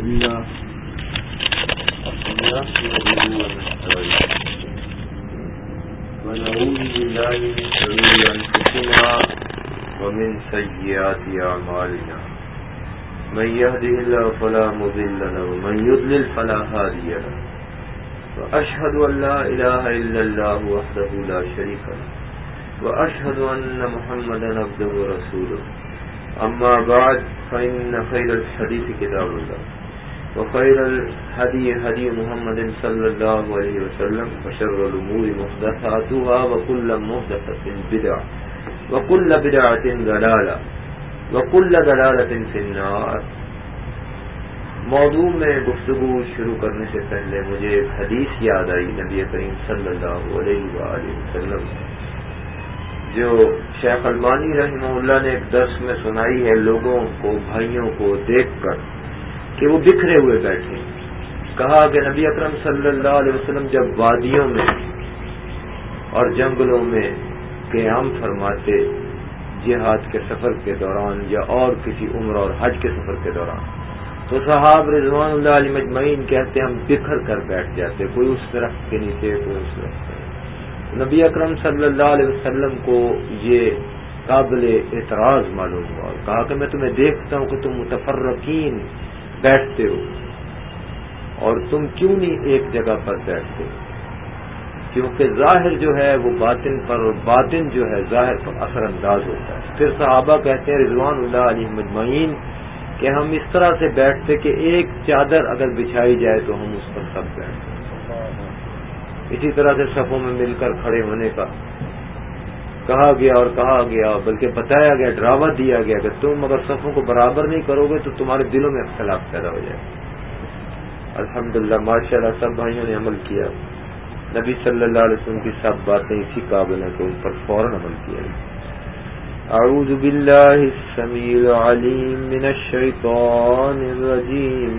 الله ونعوذ بالله من شرور أنفسنا ومن سيئات أعمالنا من يهده الله فلا مضل له ومن يضلل فلا هادي له وأشهد أن لا إله إلا الله وحده لا شريك له وأشهد أن محمدا عبده ورسوله. أما بعد فإن خير الحديث كتاب الله. وخير الهدي هدي محمد صلى الله عليه وسلم وشر الأمور محدثاتها وكل محدثة بدعة وكل بدعة ضلالة وكل ضلالة في النار. موضوع میں گفتگو شروع کرنے سے پہلے مجھے ایک حدیث یاد آئی، نبی کریم صلی اللہ علیہ وآلہ وسلم، جو شیخ المانی رحمہ اللہ نے ایک درس میں سنائی ہے لوگوں کو، بھائیوں کو دیکھ کر۔ کہ وہ بکھرے ہوئے بیٹھے۔ کہا کہ نبی اکرم صلی اللہ علیہ وسلم جب وادیوں میں اور جنگلوں میں قیام فرماتے جہاد کے سفر کے دوران یا اور کسی عمر اور حج کے سفر کے دوران، تو صحاب رضوان اللہ علیہ مجمعین کہتے ہم بکھر کر بیٹھ جاتے، کوئی اس درخت کے نیچے، کوئی اس درخت کے نبی اکرم صلی اللہ علیہ وسلم کو یہ قابل اعتراض معلوم ہوا اور کہا کہ میں تمہیں دیکھتا ہوں کہ تم متفرقین بیٹھتے ہو اور تم کیوں نہیں ایک جگہ پر بیٹھتے کیونکہ ظاہر جو ہے وہ باطن پر اور باطن جو ہے ظاہر پر اثر انداز ہوتا ہے۔ پھر صحابہ کہتے ہیں، رضوان اللہ علیہ مجمعین کہ ہم اس طرح سے بیٹھتے کہ ایک چادر اگر بچھائی جائے تو ہم اس پر سب بیٹھتے۔ اسی طرح سے صفوں میں مل کر کھڑے ہونے کا کہا گیا اور کہا گیا، بلکہ بتایا گیا، ڈراوا دیا گیا کہ تم اگر صفوں کو برابر نہیں کرو گے تو تمہارے دلوں میں اختلاف پیدا ہو جائے الحمد للہ ماشاء اللہ سب بھائیوں نے عمل کیا۔ نبی صلی اللہ علیہ وسلم کی سب باتیں اسی قابل ہیں کہ ان پر فوراً عمل کیا اعوذ باللہ السمیع العلیم من الشیطان الرجیم۔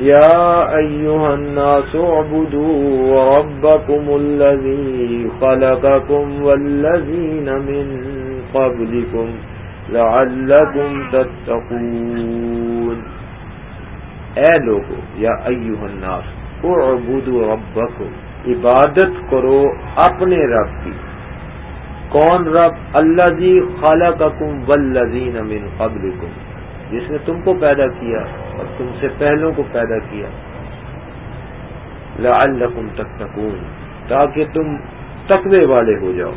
يا أيها الناس اعبدوا ربكم الذي خلقكم والذين من قبلكم لعلكم تتقون. اے لوگو، یا ایوہ الناس، اعبدوا ربکم عبادت کرو اپنے رب کی۔ کون رب؟ الذي خلقكم والذين من قبلكم۔ جس نے تم کو پیدا کیا۔ اور تم سے پہلوں کو پیدا کیا۔ لعلکم تتقون، تاکہ تم تقوی والے ہو جاؤ۔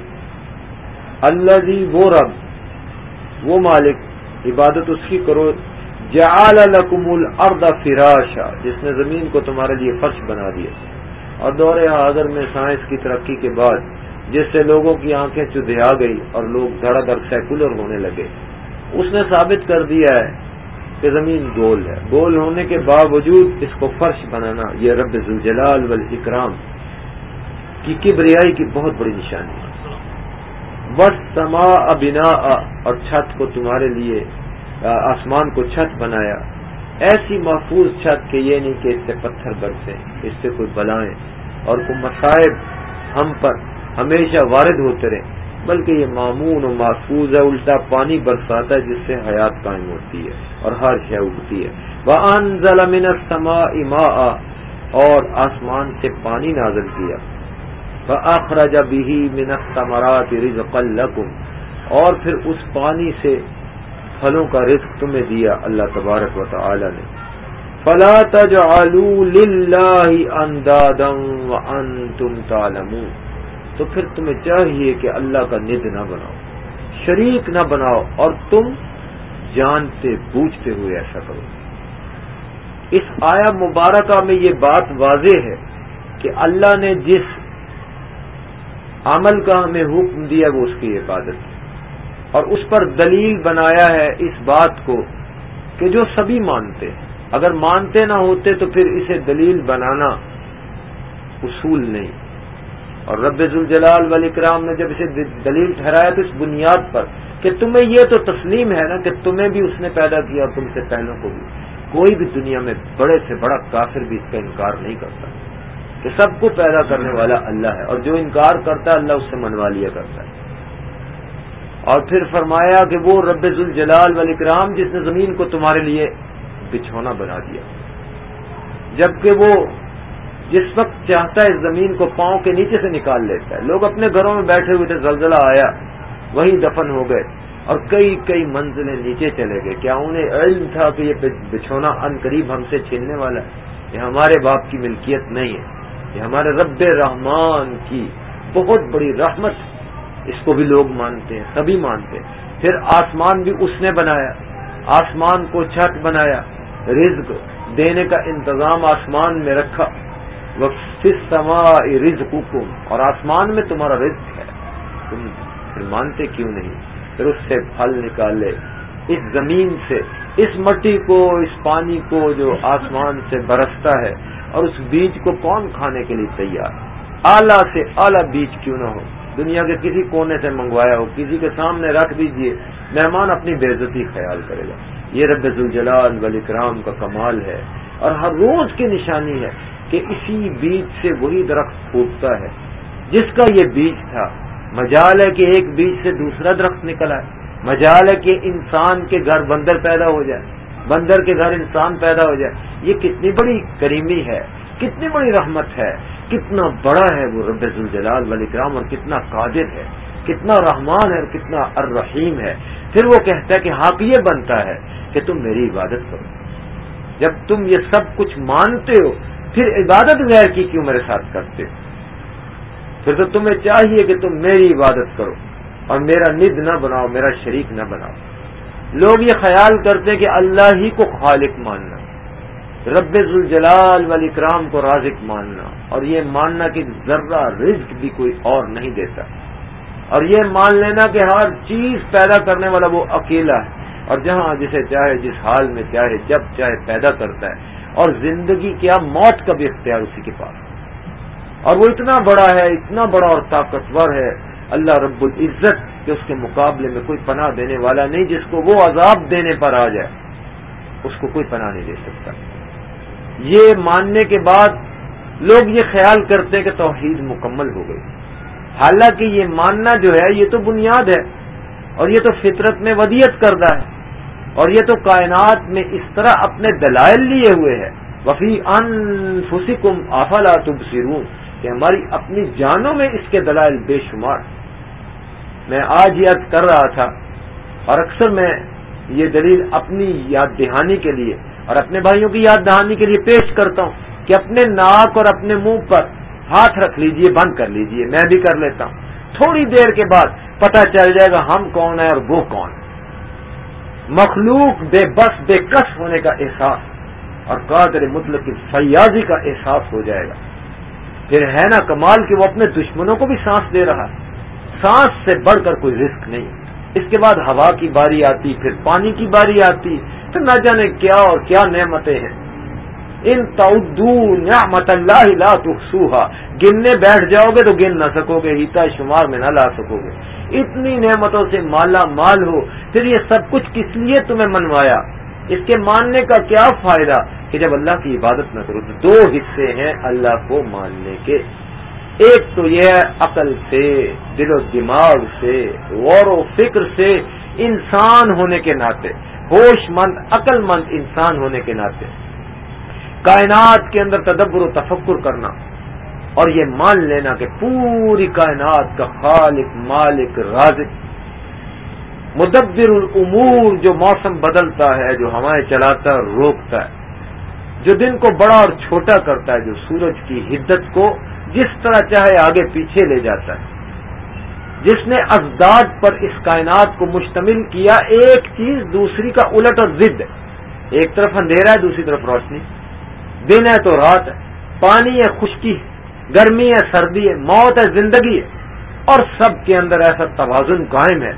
اللہ جی وہ رب، وہ مالک، عبادت اس کی کرو۔ جعل لکم الارض فراشا، جس نے زمین کو تمہارے لیے فرش بنا دیا۔ اور دور حاضر میں سائنس کی ترقی کے بعد، جس سے لوگوں کی آنکھیں چدھیا گئی اور لوگ دھڑا دھڑ سیکولر ہونے لگے۔ اس نے ثابت کر دیا ہے کہ زمین گول ہے۔ گول ہونے کے باوجود اس کو فرش بنانا یہ رب ذوالجلال والاکرام کی کبریائی کی بہت بڑی نشانی ہے۔ بس سما ابنا اور چھت کو تمہارے لیے آسمان کو چھت بنایا۔ ایسی محفوظ چھت کہ یہ نہیں کہ اس سے پتھر برسیں اس سے کوئی بلائیں۔ اور کوئی مسائب ہم پر ہمیشہ وارد ہوتے رہیں بلکہ یہ معمون و محفوظ ہے، الٹا پانی برساتا ہے، جس سے حیات قائم ہوتی ہے اور ہر شے اگتی ہے۔ وہ ان ضلع سما اما اور آسمان سے پانی نازل کیا۔ اخراجہ بھی منت تمرات رزق القم اور پھر اس پانی سے پھلوں کا رزق تمہیں دیا اللہ تبارک و تعالی نے۔ فلا تجعلوا للہ اندادا وانتم تعلمون۔ تو پھر تمہیں چاہیے کہ اللہ کا ند نہ بناؤ، شریک نہ بناؤ اور تم جانتے بوجھتے ہوئے ایسا کرو۔ اس آیا مبارکہ میں یہ بات واضح ہے کہ اللہ نے جس عمل کا ہمیں حکم دیا وہ اس کی عبادت اور اس پر دلیل بنایا ہے اس بات کو کہ جو سبھی مانتے ہیں۔ اگر مانتے نہ ہوتے تو پھر اسے دلیل بنانا اصول نہیں۔ اور رب الجلال والاکرام نے جب اسے دلیل ٹھہرایا تو اس بنیاد پر کہ تمہیں یہ تو تسلیم ہے نا کہ تمہیں بھی اس نے پیدا کیا اور تم سے پہلوں کو بھی۔ کوئی بھی دنیا میں بڑے سے بڑا کافر بھی اس کا انکار نہیں کرتا۔ کہ سب کو پیدا کرنے والا اللہ ہے اور جو انکار کرتا ہے اللہ اس سے منوا لیا کرتا ہے۔ اور پھر فرمایا کہ وہ رب الجلال والاکرام جس نے زمین کو تمہارے لیے بچھونا بنا دیا۔ جبکہ وہ جس وقت چاہتا ہے زمین کو پاؤں کے نیچے سے نکال لیتا ہے۔ لوگ اپنے گھروں میں بیٹھے ہوئے تھے، زلزلہ آیا وہی دفن ہو گئے اور کئی کئی منزلیں نیچے چلے گئے۔ کیا انہیں علم تھا کہ یہ بچھونا ان قریب ہم سے چھیننے والا ہے؟ یہ ہمارے باپ کی ملکیت نہیں ہے۔ یہ ہمارے رب رحمان کی بہت بڑی رحمت اس کو بھی لوگ مانتے ہیں، سبھی مانتے ہیں۔ پھر آسمان بھی اس نے بنایا، آسمان کو چھت بنایا، رزق دینے کا انتظام آسمان میں رکھا۔ سما رزق اور آسمان میں تمہارا رزق ہے۔ تم پھر مانتے کیوں نہیں؟ پھر اس سے پھل نکالے۔ اس زمین سے، اس مٹی کو، اس پانی کو جو آسمان سے برستا ہے، اور اس بیج کو کون کھانے کے لیے تیار؟ اعلیٰ سے اعلیٰ بیج کیوں نہ ہو؟ دنیا کے کسی کونے سے منگوایا ہو، کسی کے سامنے رکھ دیجیے، مہمان اپنی بےزتی خیال کرے گا۔ یہ رب الجلال ولیکرام کا کمال ہے، اور ہر روز کی نشانی ہے۔ کہ اسی بیج سے وہی درخت پھوٹتا ہے۔ جس کا یہ بیج تھا، مجال ہے کہ ایک بیج سے دوسرا درخت نکلا ہے۔ مجال ہے کہ انسان کے گھر بندر پیدا ہو جائے۔ بندر کے گھر انسان پیدا ہو جائے۔ یہ کتنی بڑی کریمی ہے، کتنی بڑی رحمت ہے، کتنا بڑا ہے وہ رب الجلال ولی کرام اور کتنا قادر ہے، کتنا رحمان ہے اور کتنا الرحیم ہے۔ پھر وہ کہتا ہے کہ حق یہ بنتا ہے کہ تم میری عبادت کرو۔ جب تم یہ سب کچھ مانتے ہو پھر عبادت غیر کی کیوں میرے ساتھ کرتے؟ ہو پھر تو تمہیں چاہیے کہ تم میری عبادت کرو اور میرا ند نہ بناؤ، میرا شریک نہ بناؤ۔ لوگ یہ خیال کرتے کہ اللہ ہی کو خالق ماننا، رب الجلال والی کرام کو رازق ماننا، اور یہ ماننا کہ ذرہ رزق بھی کوئی اور نہیں دیتا۔ اور یہ مان لینا کہ ہر چیز پیدا کرنے والا وہ اکیلا ہے، اور جہاں جسے چاہے، جس حال میں چاہے، جب چاہے پیدا کرتا ہے۔ اور زندگی کیا موت کا بھی اختیار اسی کے پاس۔ اور وہ اتنا بڑا ہے، اتنا بڑا اور طاقتور ہے، اللہ رب العزت کہ اس کے مقابلے میں کوئی پناہ دینے والا نہیں جس کو وہ عذاب دینے پر آ جائے، اس کو کوئی پناہ نہیں دے سکتا۔ یہ ماننے کے بعد لوگ یہ خیال کرتے ہیں کہ توحید مکمل ہو گئی۔ حالانکہ یہ ماننا جو ہے، یہ تو بنیاد ہے اور یہ تو فطرت میں ودیت کردہ ہے۔ اور یہ تو کائنات میں اس طرح اپنے دلائل لیے ہوئے ہے وفی ان فسکم آفلا تب کہ ہماری اپنی جانوں میں اس کے دلائل بے شمار۔ میں آج یاد کر رہا تھا، اور اکثر میں یہ دلیل اپنی یاد دہانی کے لیے اور اپنے بھائیوں کی یاد دہانی کے لیے پیش کرتا ہوں کہ اپنے ناک اور اپنے منہ پر ہاتھ رکھ لیجیے، بند کر لیجیے، میں بھی کر لیتا ہوں۔ تھوڑی دیر کے بعد پتہ چل جائے گا ہم کون ہیں اور وہ کون ہے مخلوق بے بس بے کس ہونے کا احساس اور قادر مطلق کی فیاضی کا احساس ہو جائے گا۔ پھر ہے نا کمال کہ وہ اپنے دشمنوں کو بھی سانس دے رہا سانس سے بڑھ کر کوئی رسک نہیں۔ اس کے بعد ہوا کی باری آتی، پھر پانی کی باری آتی پھر نہ جانے کیا اور کیا نعمتیں ہیں۔ ان تعدو نعمت اللہ لا تحصوها گننے بیٹھ جاؤ گے تو گن نہ سکو گے، ہیتا شمار میں نہ لا سکو گے۔ اتنی نعمتوں سے مالا مال ہو، پھر یہ سب کچھ کس لیے تمہیں منوایا؟ اس کے ماننے کا کیا فائدہ؟ کہ جب اللہ کی عبادت نہ کرو تو دو حصے ہیں اللہ کو ماننے کے۔ ایک تو یہ ہے عقل سے، دل و دماغ سے، غور و فکر سے انسان ہونے کے ناطے۔ ہوش مند عقل مند انسان ہونے کے ناطے۔ کائنات کے اندر تدبر و تفکر کرنا اور یہ مان لینا کہ پوری کائنات کا خالق، مالک، رازق، مدبر الامور جو موسم بدلتا ہے، جو ہوائیں چلاتا ہے، روکتا ہے، جو دن کو بڑا اور چھوٹا کرتا ہے، جو سورج کی حدت کو جس طرح چاہے آگے پیچھے لے جاتا ہے۔ جس نے ازداد پر اس کائنات کو مشتمل کیا، ایک چیز دوسری کا الٹ اور ضد۔ ایک طرف اندھیرا ہے، دوسری طرف روشنی۔ دن ہے تو رات ہے۔ پانی ہے، خشکی ہے، گرمی ہے، سردی ہے، موت ہے، زندگی ہے۔ اور سب کے اندر ایسا توازن قائم ہے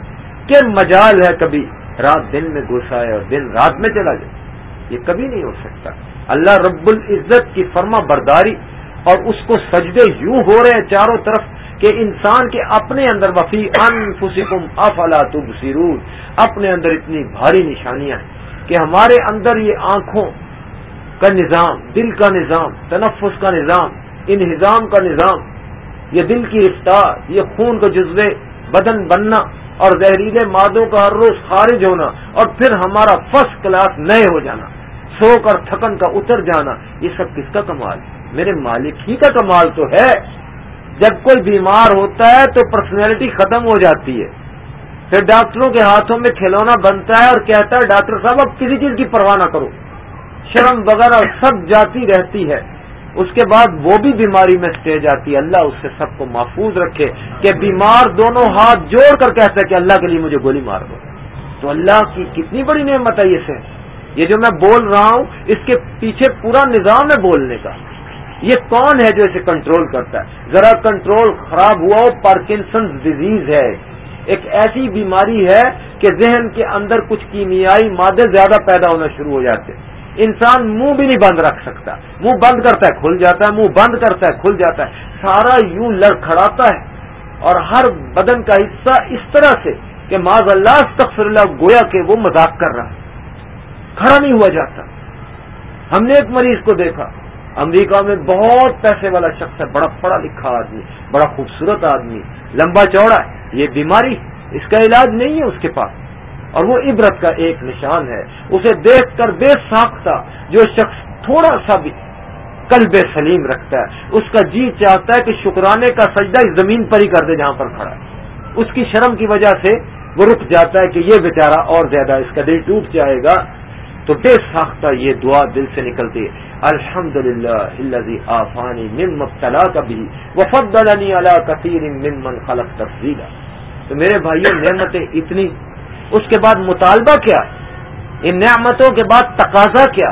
کہ مجال ہے کبھی رات دن میں گھسائے اور دن رات میں چلا جائے۔ یہ کبھی نہیں ہو سکتا۔ اللہ رب العزت کی فرما برداری اور اس کو سجدے یوں ہو رہے ہیں چاروں طرف کہ انسان کے اپنے اندر وفی ان فسکم افلا تبصرون۔ اپنے اندر اتنی بھاری نشانیاں ہیں کہ ہمارے اندر یہ آنکھوں کا نظام، دل کا نظام، تنفس کا نظام، انہضام کا نظام، یہ دل کی رفتار، یہ خون کا جذبے بدن بننا اور زہریلے مادوں کا ہر روز خارج ہونا اور پھر ہمارا فرسٹ کلاس نئے ہو جانا سو کر تھکن کا اتر جانا، یہ سب کس کا کمال؟ میرے مالک ہی کا کمال تو ہے۔ جب کوئی بیمار ہوتا ہے تو پرسنالٹی ختم ہو جاتی ہے۔ پھر ڈاکٹروں کے ہاتھوں میں کھلونا بنتا ہے اور کہتا ہے، ڈاکٹر صاحب، اب کسی چیز کی پرواہ نہ کرو۔ شرم وغیرہ سب جاتی رہتی ہے۔ اس کے بعد وہ بھی بیماری میں اسٹیج آتی ہے۔ اللہ اس سے سب کو محفوظ رکھے کہ بیمار دونوں ہاتھ جوڑ کر کہتا ہے کہ اللہ کے لیے مجھے گولی مار دو۔ تو اللہ کی کتنی بڑی نعمت ہے یہ سے۔ یہ جو میں بول رہا ہوں، اس کے پیچھے پورا نظام ہے بولنے کا۔ یہ کون ہے جو اسے کنٹرول کرتا ہے؟ ذرا کنٹرول خراب ہوا ہو پارکنسن ڈیزیز ہے۔ ایک ایسی بیماری ہے کہ ذہن کے اندر کچھ کیمیائی مادے زیادہ پیدا ہونا شروع ہو جاتے۔ انسان منہ بھی نہیں بند رکھ سکتا۔ منہ بند کرتا ہے، کھل جاتا ہے، منہ بند کرتا ہے، کھل جاتا ہے۔ سارا یوں لڑکھڑاتا ہے۔ اور ہر بدن کا حصہ اس طرح سے کہ معذ اللہ تخصر اللہ، گویا کہ وہ مذاق کر رہا کھڑا نہیں ہوا جاتا۔ ہم نے ایک مریض کو دیکھا۔ امریکہ میں بہت پیسے والا شخص ہے، بڑا پڑھا لکھا آدمی، بڑا خوبصورت آدمی، لمبا چوڑا ہے، یہ بیماری، اس کا علاج نہیں ہے اس کے پاس۔ اور وہ عبرت کا ایک نشان ہے۔ اسے دیکھ کر بے ساختہ جو شخص تھوڑا سا بھی قلب سلیم رکھتا ہے۔ اس کا جی چاہتا ہے کہ شکرانے کا سجدہ اس زمین پر ہی کر دے جہاں پر کھڑا ہے۔ اس کی شرم کی وجہ سے وہ رک جاتا ہے کہ یہ بیچارہ اور زیادہ اس کا دل ٹوٹ جائے گا۔ تو بے ساختہ یہ دعا دل سے نکلتی ہے۔ الحمد للہ آفانی من مبتلا کا بھی وفد اللہ کثیر ممن خلق تفصیل تو میرے بھائیوں نعمتیں اتنی اس کے بعد مطالبہ کیا، ان نعمتوں کے بعد تقاضا کیا۔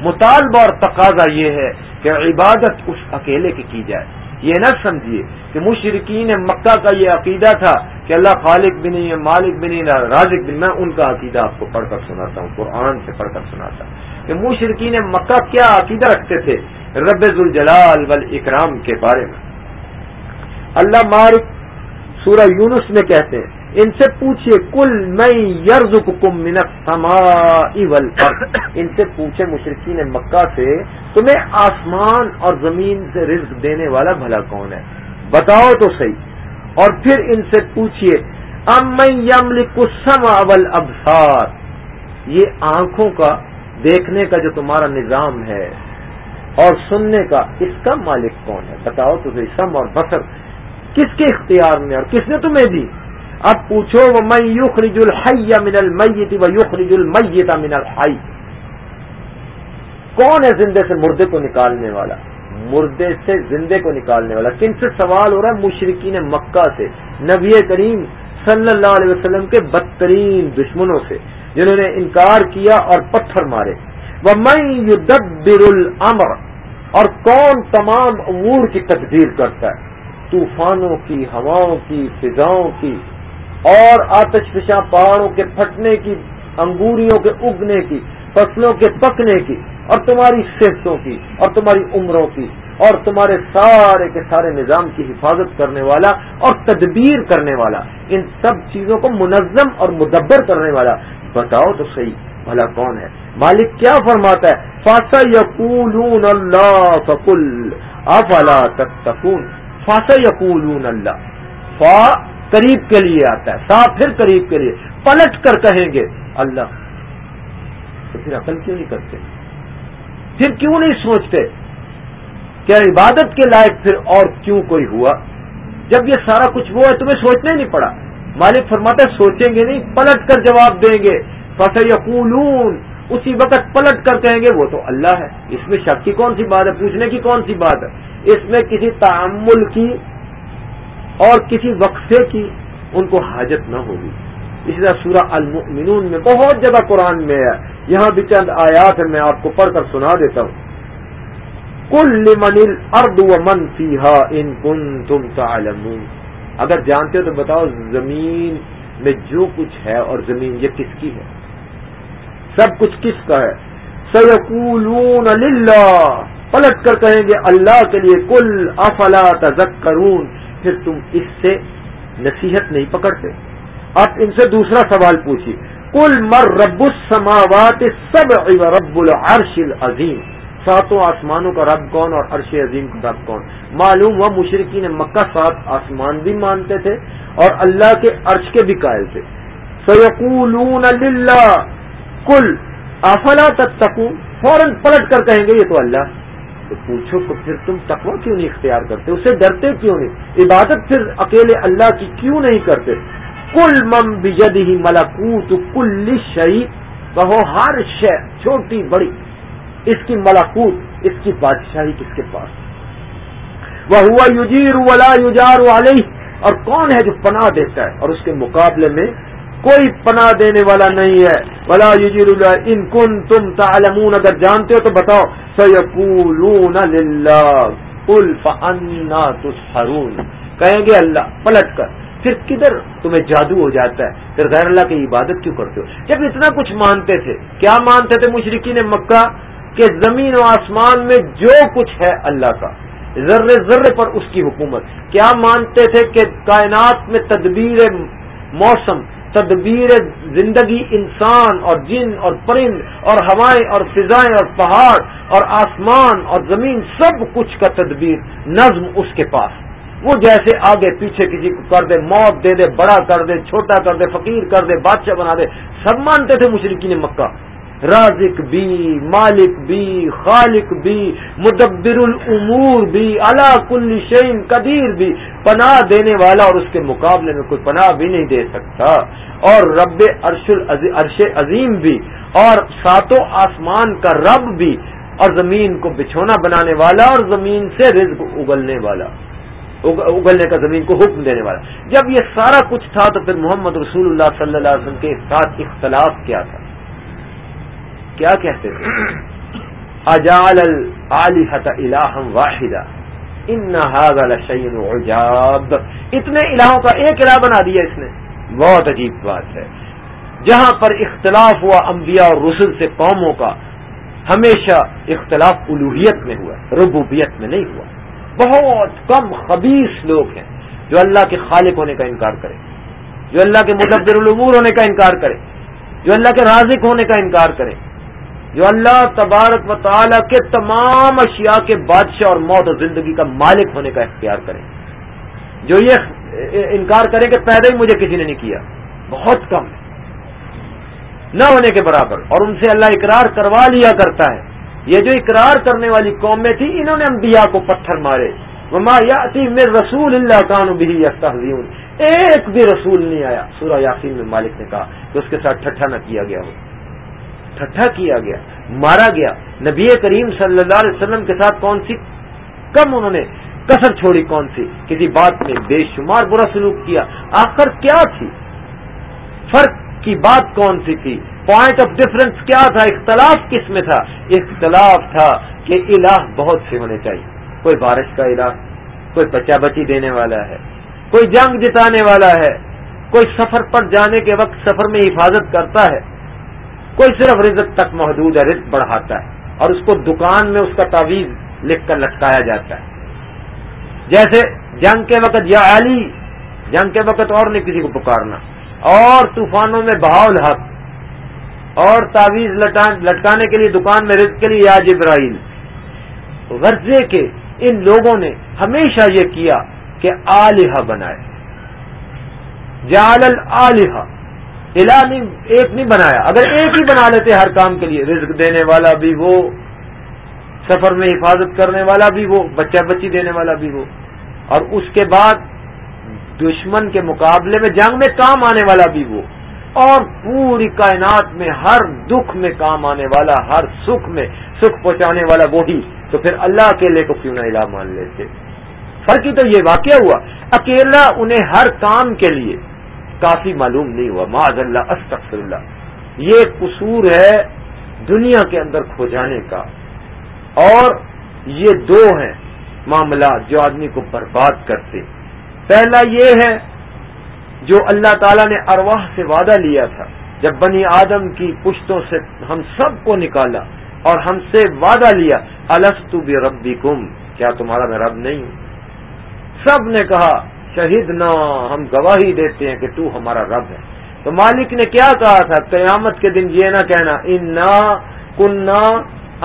مطالبہ اور تقاضا یہ ہے کہ عبادت اس اکیلے کی کی جائے۔ یہ نہ سمجھیے کہ مشرقین مکہ کا یہ عقیدہ تھا کہ اللہ خالق بھی نہیں ہے، مالک بھی نہیں رازق بھی میں ان کا عقیدہ آپ کو پڑھ کر سناتا ہوں، قرآن سے پڑھ کر سناتا ہوں۔ کہ مشرقین مکہ کیا عقیدہ رکھتے تھے؟ رب الجلال والاکرام کے بارے میں۔ اللہ مالک سورہ یونس میں کہتے ہیں ان سے پوچھئے کل میں یرز کم منت سما ان سے پوچھے مشرقین مکہ سے، تمہیں آسمان اور زمین سے رزق دینے والا بھلا کون ہے؟ بتاؤ تو صحیح۔ اور پھر ان سے پوچھئے، ام میں یمل کسم اول ابسار یہ آنکھوں کا دیکھنے کا جو تمہارا نظام ہے اور سننے کا، اس کا مالک کون ہے؟ بتاؤ تو صحیح۔ سم اور بسر کس کے اختیار میں اور کس نے تمہیں دی؟ اب پوچھو، وہ میں یخرج الحی من المیت و یخرج المیت من الحی؟ کون ہے زندے سے مردے کو نکالنے والا؟ مردے سے زندے کو نکالنے والا۔ کن سے سوال ہو رہا ہے؟ مشرقین مکہ سے، نبی کریم صلی اللہ علیہ وسلم کے بدترین دشمنوں سے، جنہوں نے انکار کیا اور پتھر مارے۔ وہ میں یدبر الامر اور کون تمام امور کی تقدیر کرتا ہے؟ طوفانوں کی، ہواؤں کی، فضاؤں کی۔ اور آتش فشاں پہاڑوں کے پھٹنے کی، انگوریوں کے اگنے کی، فصلوں کے پکنے کی، اور تمہاری صحتوں کی، اور تمہاری عمروں کی، اور تمہارے سارے کے سارے نظام کی حفاظت کرنے والا اور تدبیر کرنے والا، ان سب چیزوں کو منظم اور مدبر کرنے والا۔ بتاؤ تو صحیح، بھلا کون ہے؟ مالک کیا فرماتا ہے؟ فاسا یقول اللہ فکل افلا تتقون؟ فاسا یقول اللہ فا قریب کے لیے آتا ہے صاف پھر قریب کے لیے، پلٹ کر کہیں گے، اللہ تو پھر عقل کیوں نہیں کرتے؟ پھر کیوں نہیں سوچتے؟ کیا عبادت کے لائق پھر اور کیوں کوئی ہوا؟ جب یہ سارا کچھ وہ ہے، تمہیں سوچنا ہی نہیں پڑا۔ مالک فرماتا سوچیں گے نہیں، پلٹ کر جواب دیں گے۔ فصل یقولون اسی وقت پلٹ کر کہیں گے، وہ تو اللہ ہے۔ اس میں شک کی کون سی بات ہے؟ پوچھنے کی کون سی بات ہے؟ اس میں کسی تعمل کی اور کسی وقفے کی ان کو حاجت نہ ہوگی۔ اسی طرح سورہ المؤمنون میں بہت جگہ قرآن میں ہے۔ یہاں بھی چند آیات میں آپ کو پڑھ کر سنا دیتا ہوں۔ کل من ارد و من فیحا ان کن تم اگر جانتے ہو تو بتاؤ، زمین میں جو کچھ ہے اور زمین یہ کس کی ہے؟ سب کچھ کس کا ہے؟ سیقولون للہ پلٹ کر کہیں گے، اللہ کے لیے کل افلا تذکرون پھر تم اس سے نصیحت نہیں پکڑتے۔ آپ ان سے دوسرا سوال پوچھیے۔ کل مر رب السماوات سب رب العرش العظیم ساتوں آسمانوں کا رب کون اور عرش عظیم کا رب کون؟ معلوم ہوا مشرقین مکہ سات آسمان بھی مانتے تھے اور اللہ کے عرش کے بھی قائل تھے۔ سیقولون للہ کل افلا تک فوراً پلٹ کر کہیں گے، یہ تو اللہ تو پوچھو، تو پھر تم تقوی کیوں نہیں اختیار کرتے؟ اسے ڈرتے کیوں نہیں؟ عبادت پھر اکیلے اللہ کی کیوں نہیں کرتے؟ کل مم بجد ہی ملاکوت کل شہی کہو ہر شہ چھوٹی، بڑی، اس کی ملاکوت اس کی بادشاہی کس کے پاس؟ وہ ہوا یوجیر ولا یوجار والے اور کون ہے جو پناہ دیتا ہے؟ اور اس کے مقابلے میں کوئی پناہ دینے والا نہیں ہے۔ ولا یوجیر اللہ ان کن تم تعلمون۔ اگر جانتے ہو تو بتاؤ۔ سیقولون للہ قل فانا تسحرون۔ کہیں گے اللہ، پلٹ کر۔ پھر کدھر تمہیں جادو ہو جاتا ہے؟ پھر غیر اللہ کی عبادت کیوں کرتے ہو؟ جب اتنا کچھ مانتے تھے، کیا مانتے تھے مشرقین مکہ؟ کہ زمین و آسمان میں جو کچھ ہے اللہ کا۔ ذرے ذرے پر اس کی حکومت۔ کیا مانتے تھے کہ کائنات میں تدبیر موسم تدبیر زندگی انسان اور جن اور پرند اور ہوائیں اور فضائیں اور پہاڑ اور آسمان اور زمین سب کچھ کا تدبیر، نظم اس کے پاس۔ وہ جیسے آگے پیچھے کسی کو کر دے، موت دے دے، بڑا کر دے، چھوٹا کر دے، فقیر کر دے، بادشاہ بنا دے، سب مانتے تھے مشرقین مکہ۔ رازق بھی مالک بھی خالق بھی مدبر الامور بھی اللہ کل شعین قدیر بھی پناہ دینے والا اور اس کے مقابلے میں کوئی پناہ بھی نہیں دے سکتا۔ اور رب عرش عرش عظیم بھی، اور ساتوں آسمان کا رب بھی، اور زمین کو بچھونا بنانے والا اور زمین سے رزق اگلنے والا۔ اگلنے کا زمین کو حکم دینے والا۔ جب یہ سارا کچھ تھا تو پھر محمد رسول اللہ صلی اللہ علیہ وسلم کے ساتھ اختلاف کیا تھا۔ کیا کہتے تھے؟ اجال الہم واحدہ، ان شعین عجاب۔ اتنے الہوں کا ایک الہ بنا دیا اس نے۔ بہت عجیب بات ہے۔ جہاں پر اختلاف ہوا انبیاء اور رسل سے قوموں کا، ہمیشہ اختلاف الوحیت میں ہوا، ربوبیت میں نہیں ہوا۔ بہت کم خبیص لوگ ہیں جو اللہ کے خالق ہونے کا انکار کرے، جو اللہ کے مدبر العمور ہونے کا انکار کرے، جو اللہ کے رازق ہونے کا انکار کرے۔ جو اللہ تبارک و تعالی کے تمام اشیاء کے بادشاہ اور موت اور زندگی کا مالک ہونے کا اختیار کریں۔ جو یہ انکار کریں کہ پیدا ہی مجھے کسی نے نہیں کیا، بہت کم۔ ہے نہ ہونے کے برابر۔ اور ان سے اللہ اقرار کروا لیا کرتا ہے۔ یہ جو اقرار کرنے والی قومیں تھی، انہوں نے انبیاء کو پتھر مارے۔ وما یاتی میں رسول اللہ کان بھی ایک بھی رسول نہیں آیا۔ سورہ یاسین میں مالک نے کہا کہ اس کے ساتھ ٹھٹھا نہ کیا گیا ہو۔ ٹھٹھا کیا گیا، مارا گیا۔ نبی کریم صلی اللہ علیہ وسلم کے ساتھ کون سی؟ کم انہوں نے کسر چھوڑی کون سی؟ کسی بات میں بے شمار برا سلوک کیا۔ آخر کیا تھی؟ فرق کی بات کون سی تھی؟ پوائنٹ آف ڈفرنس کیا تھا؟ اختلاف کس میں تھا؟ اختلاف تھا کہ الہ بہت سے ہونے چاہیے۔ کوئی بارش کا الہ، کوئی بچا بچی دینے والا ہے، کوئی جنگ جتانے والا ہے، کوئی سفر پر جانے کے وقت سفر میں حفاظت کرتا ہے۔ کوئی صرف رزق تک محدود ہے، رزق بڑھاتا ہے۔ اور اس کو دکان میں اس کا تعویذ لکھ کر لٹکایا جاتا ہے۔ جیسے جنگ کے وقت یا علی، جنگ کے وقت اور نہیں کسی کو پکارنا۔ اور طوفانوں میں بہاؤ حق۔ اور تعویذ لٹکانے کے لیے دکان میں رزق کے لیے یاج ابراہیل غرضے کے ان لوگوں نے ہمیشہ یہ کیا کہ آلیہ بنائے۔ جال الہ الہ نہیں، ایک نہیں بنایا۔ اگر ایک ہی بنا لیتے ہر کام کے لیے، رزق دینے والا بھی وہ، سفر میں حفاظت کرنے والا بھی وہ، بچہ بچی دینے والا بھی وہ۔ اور اس کے بعد دشمن کے مقابلے میں، جنگ میں کام آنے والا بھی وہ۔ اور پوری کائنات میں، ہر دکھ میں کام آنے والا، ہر سکھ میں، سکھ پہنچانے والا وہی تو پھر اللہ اکیلے کو کیوں نہ الہ مان لیتے؟ فرق ہی تو یہ واقعہ ہوا۔ اکیلا انہیں ہر کام کے لیے کافی معلوم نہیں ہوا۔ معذ اللہ استغفر اللہ یہ قصور ہے دنیا کے اندر کھو جانے کا۔ اور یہ دو ہیں معاملات جو آدمی کو برباد کرتے۔ پہلا یہ ہے جو اللہ تعالیٰ نے ارواح سے وعدہ لیا تھا۔ جب بنی آدم کی پشتوں سے ہم سب کو نکالا اور ہم سے وعدہ لیا السط بھی ربی کم کیا تمہارا میں رب نہیں ہوں؟ سب نے کہا شہید نہ ہم گواہی دیتے ہیں کہ تو ہمارا رب ہے۔ تو مالک نے کیا کہا تھا؟ قیامت کے دن یہ نہ کہنا ان کنہ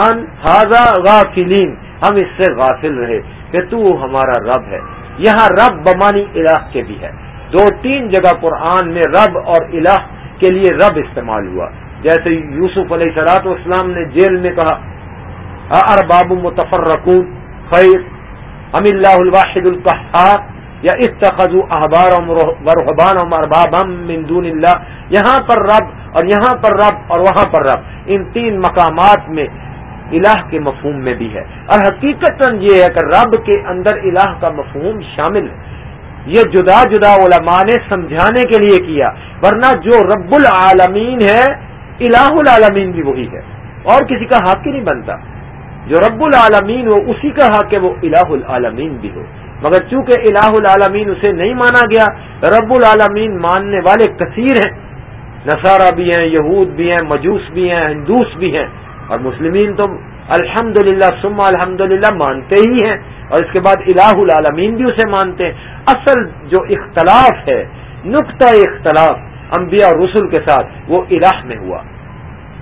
ان ہاضا غافلین ہم اس سے غافل رہے کہ تو ہمارا رب ہے۔ یہاں رب بمانی الہ کے بھی ہے۔ دو تین جگہ قرآن میں رب اور الہ کے لیے رب استعمال ہوا۔ جیسے یوسف علیہ سلاط اسلام نے جیل میں کہا ارباب متفر رقون خیر، ام اللہ الواحد القحار یا استخذ احبار ورحبان ارباب من دون اللہ، یہاں پر رب اور یہاں پر رب اور وہاں پر رب، ان تین مقامات میں الہ کے مفہوم میں بھی ہے۔ اور حقیقت یہ ہے کہ رب کے اندر الہ کا مفہوم شامل ہے۔ یہ جدا جدا علماء نے سمجھانے کے لیے کیا، ورنہ جو رب العالمین ہے، الہ العالمین بھی وہی ہے۔ اور کسی کا حق ہی نہیں بنتا۔ جو رب العالمین ہو، اسی کا حق ہے، وہ الہ العالمین بھی ہو۔ مگر چونکہ الہ العالمین اسے نہیں مانا گیا، رب العالمین ماننے والے کثیر ہیں۔ نصارہ بھی ہیں، یہود بھی ہیں، مجوس بھی ہیں، ہندوس بھی ہیں۔ اور مسلمین تو الحمد للہ سما الحمد مانتے ہی ہیں۔ اور اس کے بعد الہ العالمین بھی اسے مانتے ہیں۔ اصل جو اختلاف ہے نقطۂ اختلاف انبیاء اور رسول کے ساتھ، وہ الہ میں ہوا۔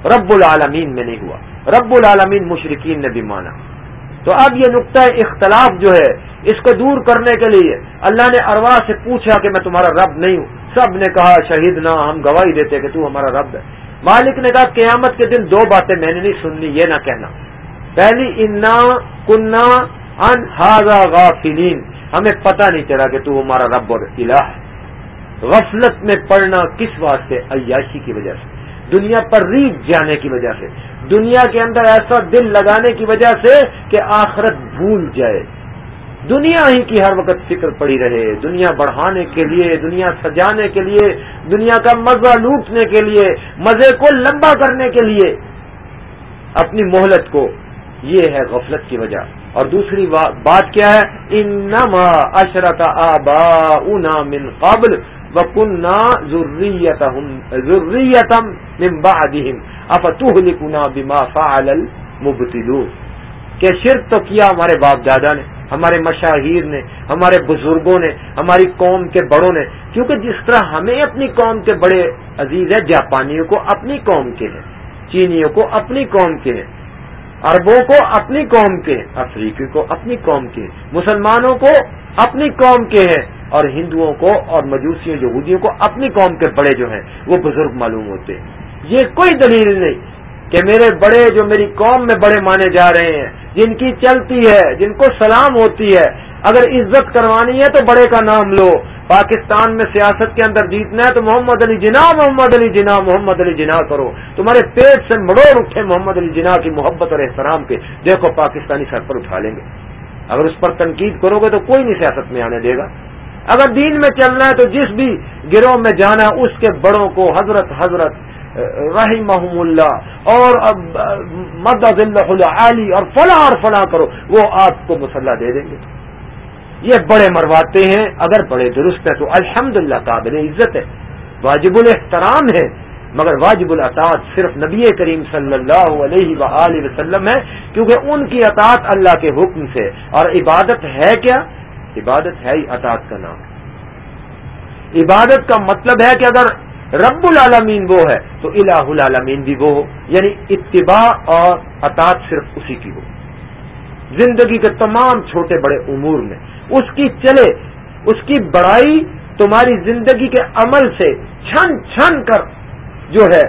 رب العالمین میں نہیں ہوا۔ رب العالمین مشرقین نے بھی مانا۔ تو اب یہ نقطۂ اختلاف جو ہے، اس کو دور کرنے کے لیے اللہ نے اروا سے پوچھا کہ میں تمہارا رب نہیں ہوں۔ سب نے کہا، شہید نہ، ہم گواہی دیتے کہ تو ہمارا رب ہے۔ مالک نے کہا، قیامت کے دن دو باتیں میں نے نہیں سننی، یہ نہ کہنا۔ پہلی، انا کنہ ان غافلین ہمیں پتہ نہیں چلا کہ تو ہمارا رب اور الہ ہے۔ غفلت میں پڑنا کس واسطے؟ عیاشی کی وجہ سے۔ دنیا پر ریت جانے کی وجہ سے۔ دنیا کے اندر ایسا دل لگانے کی وجہ سے کہ آخرت بھول جائے۔ دنیا ہی کی ہر وقت فکر پڑی رہے۔ دنیا بڑھانے کے لیے، دنیا سجانے کے لیے، دنیا کا مزہ لوٹنے کے لیے، مزے کو لمبا کرنے کے لیے۔ اپنی مہلت کو۔ یہ ہے غفلت کی وجہ۔ اور دوسری بات کیا ہے؟ انما اشرت آبا من قبل وکنہ ضروریتم بعدهم افتهلكنا بما فعل المبتلون کہ شرک تو کیا ہمارے باپ دادا نے، ہمارے مشاہیر نے، ہمارے بزرگوں نے، ہماری قوم کے بڑوں نے، کیونکہ جس طرح ہمیں اپنی قوم کے بڑے عزیز ہے جاپانیوں کو اپنی قوم کے ہیں، چینیوں کو اپنی قوم کے ہیں، عربوں کو اپنی قوم کے افریقی کو اپنی قوم کے مسلمانوں کو اپنی قوم کے ہیں، اور ہندوؤں کو اور مجوسیوں، یہودیوں کو اپنی قوم کے بڑے جو ہیں، وہ بزرگ معلوم ہوتے ہیں۔ یہ کوئی دلیل نہیں کہ میرے بڑے جو میری قوم میں بڑے مانے جا رہے ہیں، جن کی چلتی ہے، جن کو سلام ہوتی ہے، اگر عزت کروانی ہے تو بڑے کا نام لو۔ پاکستان میں سیاست کے اندر جیتنا ہے تو محمد علی جناح، محمد علی جناح، محمد علی جناح کرو۔ تمہارے پیٹ سے مڑوڑ اٹھے محمد علی جناح کی محبت اور احترام کے۔ دیکھو، پاکستانی سر پر اٹھا لیں گے۔ اگر اس پر تنقید کرو گے تو کوئی نہیں سیاست میں آنے دے گا۔ اگر دین میں چلنا ہے تو جس بھی گروہ میں جانا ہے، اس کے بڑوں کو حضرت حضرت رحیم اللہ اور مدد اللہ علی اور فلاں اور فلاں کرو، وہ آپ کو مسلح دے دیں گے۔ یہ بڑے مرواتے ہیں، اگر بڑے درست ہیں تو الحمدللہ قابل عزت ہے، واجب الاحترام ہے، مگر واجب الطاط صرف نبی کریم صلی اللہ علیہ و وسلم ہے، کیونکہ ان کی اطاط اللہ کے حکم سے۔ اور عبادت ہے کیا؟ عبادت ہے ہی اطاط کا نام۔ عبادت کا مطلب ہے کہ اگر رب العالمین وہ ہے، تو الہ العالمین بھی وہ ہو یعنی اتباع اور اطاط صرف اسی کی ہو۔ زندگی کے تمام چھوٹے بڑے امور میں، اس کی چلے، اس کی بڑائی تمہاری زندگی کے عمل سے چھن چھن کر جو ہے،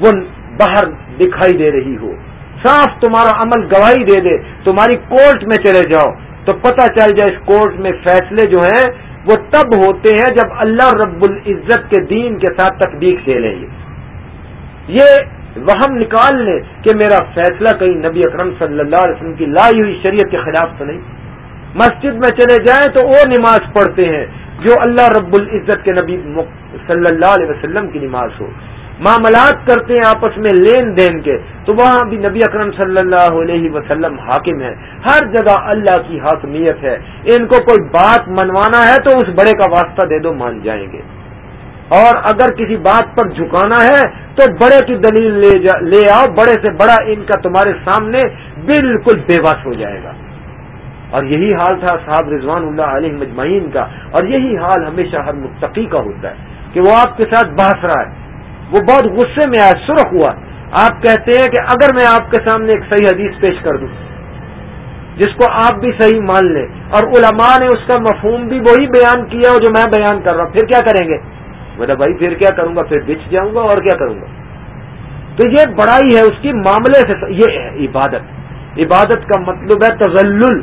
وہ باہر دکھائی دے رہی ہو۔ صاف تمہارا عمل گواہی دے دے، تمہاری کورٹ میں چلے جاؤ، تو پتہ چل جائے اس کورٹ میں فیصلے جو ہیں وہ تب ہوتے ہیں جب اللہ رب العزت کے دین کے ساتھ تقدیق دے لیں گے۔ یہ وہم نکال لیں کہ میرا فیصلہ کہیں نبی اکرم صلی اللہ علیہ وسلم کی لائی ہوئی شریعت کے خلاف تو نہیں۔ مسجد میں چلے جائیں تو وہ نماز پڑھتے ہیں جو اللہ رب العزت کے نبی صلی اللہ علیہ وسلم کی نماز ہو۔ معاملات کرتے ہیں آپس میں لین دین کے، تو وہاں بھی نبی اکرم صلی اللہ علیہ وسلم حاکم ہے ہر جگہ اللہ کی حاکمیت ہے۔ ان کو کوئی بات منوانا ہے تو اس بڑے کا واسطہ دے دو، مان جائیں گے۔ اور اگر کسی بات پر جھکانا ہے تو بڑے کی دلیل لے آؤ، بڑے سے بڑا ان کا تمہارے سامنے بالکل بے بس ہو جائے گا۔ اور یہی حال تھا صاحب رضوان اللہ علیہ مجمعین کا۔ اور یہی حال ہمیشہ ہر متقی کا ہوتا ہے کہ وہ آپ کے ساتھ بحث رہا ہے۔ وہ بہت غصے میں آیا سرخ ہوا۔ آپ کہتے ہیں کہ اگر میں آپ کے سامنے ایک صحیح حدیث پیش کر دوں، جس کو آپ بھی صحیح مان لیں، اور علماء نے اس کا مفہوم بھی وہی بیان کیا جو میں بیان کر رہا ہوں، پھر کیا کریں گے؟ بولا بھائی، پھر کیا کروں گا؟ پھر بچ جاؤں گا اور کیا کروں گا؟ تو یہ بڑائی ہے اس کی معاملے سے، یہ ہے عبادت۔ عبادت کا مطلب ہے تزل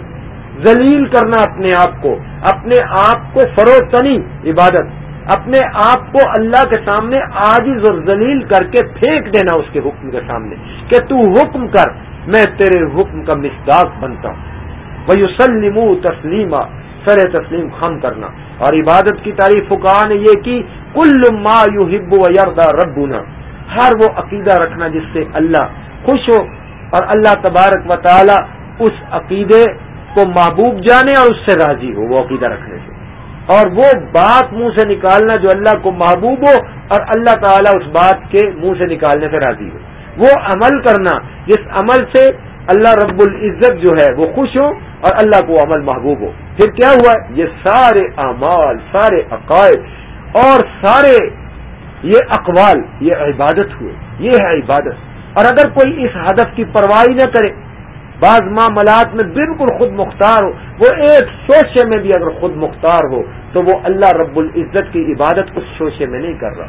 ذلیل کرنا اپنے آپ کو، اپنے آپ کو فروتنی، عبادت۔ اپنے آپ کو اللہ کے سامنے آجز اور ذلیل کر کے پھینک دینا اس کے حکم کے سامنے کہ تو حکم کر، میں تیرے حکم کا مصداق بنتا ہوں۔ وہ یوسلم تسلیمہ سر تسلیم خم کرنا۔ اور عبادت کی تعریف فکا نے یہ کی کل ما یو ہب و یردا ربنا۔ ہر وہ عقیدہ رکھنا جس سے اللہ خوش ہو اور اللہ تبارک و تعالی اس عقیدے کو محبوب جانے اور اس سے راضی ہو، وہ عقیدہ رکھنے سے۔ اور وہ بات منہ سے نکالنا جو اللہ کو محبوب ہو اور اللہ تعالیٰ اس بات کے منہ سے نکالنے سے راضی ہو۔ وہ عمل کرنا، جس عمل سے اللہ رب العزت جو ہے وہ خوش ہو اور اللہ کو عمل محبوب ہو۔ پھر کیا ہوا؟ یہ سارے اعمال، سارے عقائد اور سارے یہ اقوال، یہ عبادت ہوئے۔ یہ ہے عبادت۔ اور اگر کوئی اس ہدف کی پرواہی نہ کرے بعض معاملات میں بالکل خود مختار ہو۔ وہ ایک شوشے میں بھی اگر خود مختار ہو، تو وہ اللہ رب العزت کی عبادت اس شوشے میں نہیں کر رہا۔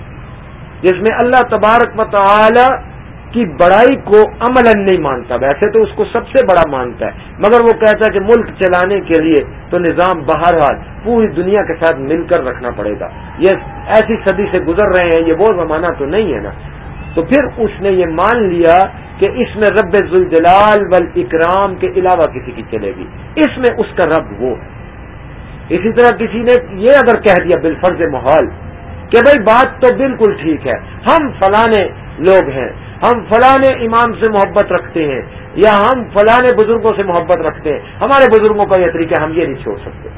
جس میں اللہ تبارک مطالعہ کی بڑائی کو عمل نہیں مانتا، ویسے تو اس کو سب سے بڑا مانتا ہے۔ مگر وہ کہتا ہے کہ ملک چلانے کے لیے تو نظام بہرحال پوری دنیا کے ساتھ مل کر رکھنا پڑے گا۔ یہ ایسی صدی سے گزر رہے ہیں، یہ وہ زمانہ تو نہیں ہے نا۔ تو پھر اس نے یہ مان لیا کہ اس میں رب ذوالجلال والاکرام کے علاوہ کسی کی چلے گی۔ اس میں اس کا رب وہ۔ ہے اسی طرح کسی نے یہ اگر کہہ دیا بالفرض محال کہ بھائی بات تو بالکل ٹھیک ہے، ہم فلانے لوگ ہیں، ہم فلانے امام سے محبت رکھتے ہیں، یا ہم فلانے بزرگوں سے محبت رکھتے ہیں۔ ہمارے بزرگوں کا یہ طریقہ ہم یہ نہیں چھوڑ سکتے۔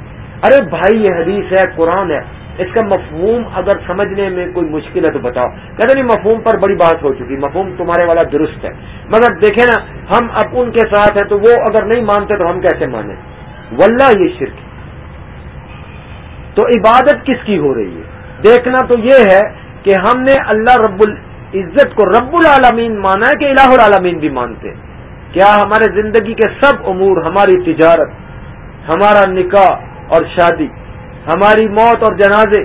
ارے بھائی، یہ حدیث ہے، قرآن ہے۔ اس کا مفہوم اگر سمجھنے میں کوئی مشکل ہے تو بتاؤ۔ کہتے نہیں، مفہوم پر بڑی بات ہو چکی، مفہوم تمہارے والا درست ہے۔ مگر دیکھیں نا، ہم اب ان کے ساتھ ہیں تو وہ اگر نہیں مانتے تو ہم کیسے مانیں؟ واللہ یہ شرک تو عبادت کس کی ہو رہی ہے؟ دیکھنا تو یہ ہے کہ ہم نے اللہ رب العزت کو رب العالمین مانا ہے کہ الہ العالمین بھی مانتے کیا ہمارے زندگی کے سب امور، ہماری تجارت، ہمارا نکاح اور شادی ہماری موت اور جنازے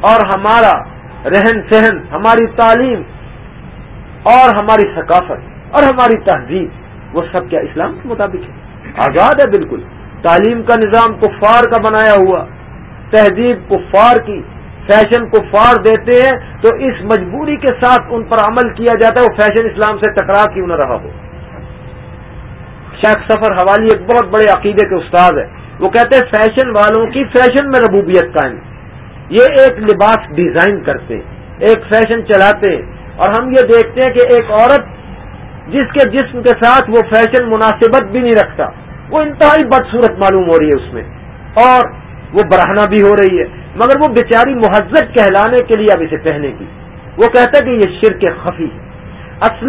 اور ہمارا رہن سہن، ہماری تعلیم اور ہماری ثقافت اور ہماری تہذیب، وہ سب کیا اسلام کے مطابق ہے۔ آزاد ہے بالکل۔ تعلیم کا نظام کفار کا بنایا ہوا، تہذیب کفار کی، فیشن کفار دیتے ہیں، تو اس مجبوری کے ساتھ ان پر عمل کیا جاتا ہے، وہ فیشن اسلام سے ٹکرا کیوں نہ رہا ہو؟ شیخ سفر حوالی ایک بہت بڑے عقیدے کے استاد ہے وہ کہتے ہیں فیشن والوں کی فیشن میں ربوبیت قائم۔ یہ ایک لباس ڈیزائن کرتے ایک فیشن چلاتے اور ہم یہ دیکھتے ہیں کہ ایک عورت جس کے جسم کے ساتھ وہ فیشن مناسبت بھی نہیں رکھتا، وہ انتہائی بدصورت معلوم ہو رہی ہے اس میں۔ اور وہ برہنا بھی ہو رہی ہے۔ مگر وہ بیچاری مہذب کہلانے کے لیے اب اسے پہنے کی وہ کہتا ہے کہ یہ شرک خفی ہے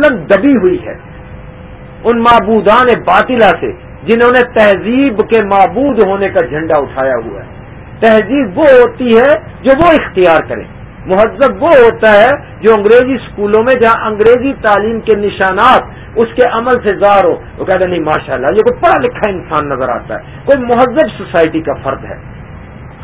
دبی ہوئی ہے۔ ان معبودان باطلا سے جنہوں نے تہذیب کے معبود ہونے کا جھنڈا اٹھایا ہوا ہے۔ تہذیب وہ ہوتی ہے جو وہ اختیار کرے۔ مہذب وہ ہوتا ہے جو انگریزی اسکولوں میں جہاں انگریزی تعلیم کے نشانات اس کے عمل سے ظاہر ہو۔ وہ کہتے نہیں ماشاء اللہ یہ کوئی پڑھا لکھا انسان نظر آتا ہے۔ کوئی مہذب سوسائٹی کا فرد ہے۔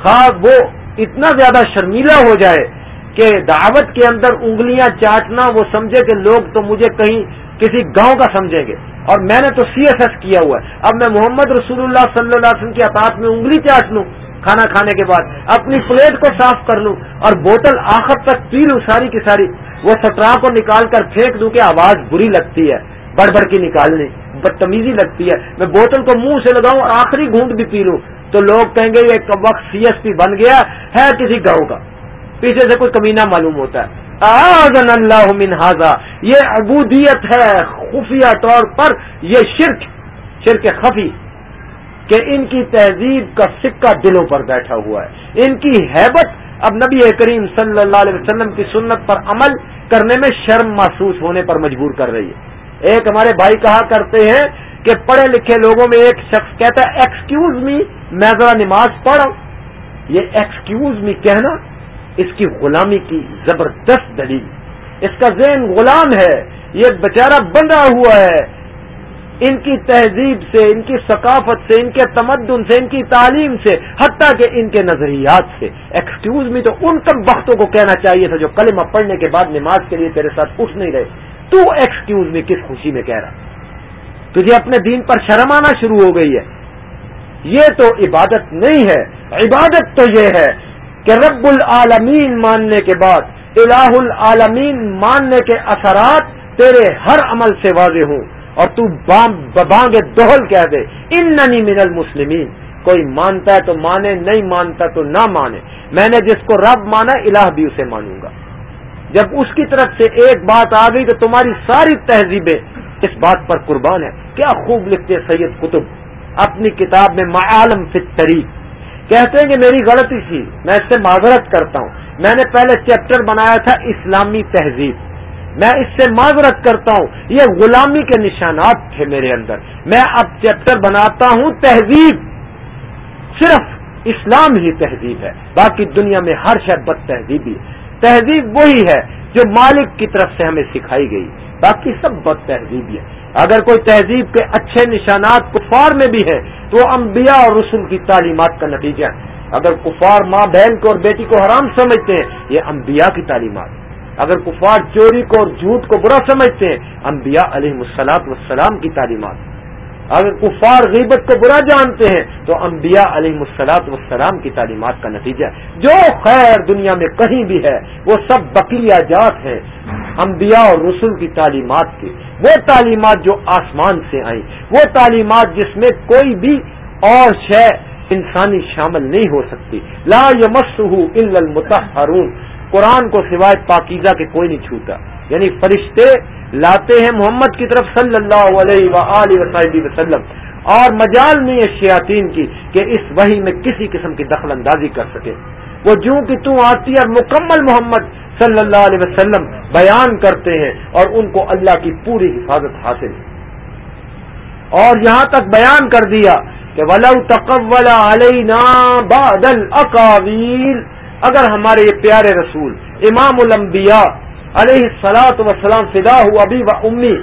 خواب وہ اتنا زیادہ شرمیلا ہو جائے کہ دعوت کے اندر انگلیاں چاٹنا وہ سمجھے کہ لوگ تو مجھے کہیں کسی گاؤں کا سمجھیں گے۔ اور میں نے تو سی ایس ایس کیا ہوا ہے۔ اب میں محمد رسول اللہ صلی اللہ علیہ وسلم کی اطاعت میں انگلی چاٹ لوں، کھانا کھانے کے بعد، اپنی پلیٹ کو صاف کر لوں اور بوتل آخر تک پی لوں، ساری کی ساری۔ وہ سٹرا کو نکال کر پھینک دوں کہ آواز بری لگتی ہے۔ بڑھ بڑھ کی نکالنے بدتمیزی لگتی ہے۔ میں بوتل کو منہ سے لگاؤں اور آخری گھونٹ بھی پی لوں۔ تو لوگ کہیں گے یہ وقت سی ایس پی بن گیا ہے کسی گاؤں کا۔ پیچھے سے کوئی کمینہ معلوم ہوتا ہے۔ آزن اللہ من حاضا یہ عبودیت ہے خفیہ طور پر، یہ شرک شرک خفی، کہ ان کی تہذیب کا سکہ دلوں پر بیٹھا ہوا ہے۔ ان کی حیبت اب نبی کریم صلی اللہ علیہ وسلم کی سنت پر عمل کرنے میں شرم محسوس ہونے پر مجبور کر رہی ہے۔ ایک ہمارے بھائی کہا کرتے ہیں کہ پڑھے لکھے لوگوں میں ایک شخص کہتا ہے ایکسکیوز می میں ذرا نماز پڑھا یہ ایکسکیوز می کہنا اس کی غلامی کی زبردست دلیل۔ اس کا ذہن غلام ہے، یہ بیچارہ بندہ ہوا ہے۔ ان کی تہذیب سے، ان کی ثقافت سے، ان کے تمدن سے، ان کی تعلیم سے، حتیٰ کہ ان کے نظریات سے۔ ایکسکیوز می تو ان تک وقتوں کو کہنا چاہیے تھا جو کلمہ پڑھنے کے بعد نماز کے لیے تیرے ساتھ اٹھ نہیں رہے۔ تو ایکسکیوز میں کس خوشی میں کہہ رہا۔ تجھے اپنے دین پر شرم آنا شروع ہو گئی ہے۔ یہ تو عبادت نہیں ہے۔ عبادت تو یہ ہے۔ کہ رب العالمین ماننے کے بعد، الہ العالمین ماننے کے اثرات تیرے ہر عمل سے واضح ہوں۔ اور تو بانگے دوہل کہہ دے ان ننی من المسلمین۔ کوئی مانتا ہے تو مانے، نہیں مانتا تو نہ مانے۔ میں نے جس کو رب مانا، الہ بھی اسے مانوں گا۔ جب اس کی طرف سے ایک بات آ گئی تو تمہاری ساری تہذیبیں اس بات پر قربان ہے کیا خوب لکھتے سید قطب، اپنی کتاب میں معالم طریق کہتے ہیں کہ میری غلطی تھی، میں اس سے معذرت کرتا ہوں۔ میں نے پہلے چیپٹر بنایا تھا اسلامی تہذیب۔ میں اس سے معذرت کرتا ہوں، یہ غلامی کے نشانات تھے میرے اندر۔ میں اب چیپٹر بناتا ہوں، تہذیب صرف اسلام ہی تہذیب ہے، باقی دنیا میں ہر شہر بد تہذیبی تہذیب وہی ہے جو مالک کی طرف سے ہمیں سکھائی گئی، باقی سب بد تہذیبی ہے۔ اگر کوئی تہذیب کے اچھے نشانات کفار میں بھی ہے تو وہ انبیاء اور رسول کی تعلیمات کا نتیجہ ہے۔ اگر کفار ماں بہن کو اور بیٹی کو حرام سمجھتے ہیں، یہ انبیاء کی تعلیمات اگر کفار چوری کو اور جھوٹ کو برا سمجھتے ہیں، انبیاء علیہ مسلاط وسلام کی تعلیمات اگر کفار غیبت کو برا جانتے ہیں، تو انبیاء علیہ مسلاط وسلام کی تعلیمات کا نتیجہ جو خیر دنیا میں کہیں بھی ہے، وہ سب بقیہ جات ہیں۔ انبیاء اور رسول کی تعلیمات کی وہ تعلیمات جو آسمان سے آئیں، وہ تعلیمات جس میں کوئی بھی اور شے انسانی شامل نہیں ہو سکتی۔ لا یمس المتحرون قرآن کو سوائے پاکیزہ کے کوئی نہیں چھوتا۔ یعنی فرشتے لاتے ہیں محمد کی طرف صلی اللہ علیہ وسلم۔ اور مجال نہیں ہے شیاطین کی کہ اس وحی میں کسی قسم کی دخل اندازی کر سکے۔ وہ جو کہ تو آتی اور مکمل محمد صلی اللہ علیہ وسلم بیان کرتے ہیں اور ان کو اللہ کی پوری حفاظت حاصل ہے۔ اور یہاں تک بیان کر دیا کہ ولو تقول علینا بعد الاقاویل اگر ہمارے یہ پیارے رسول امام الانبیاء علیہ سلاۃ وسلام فدا ہو ابھی و امی،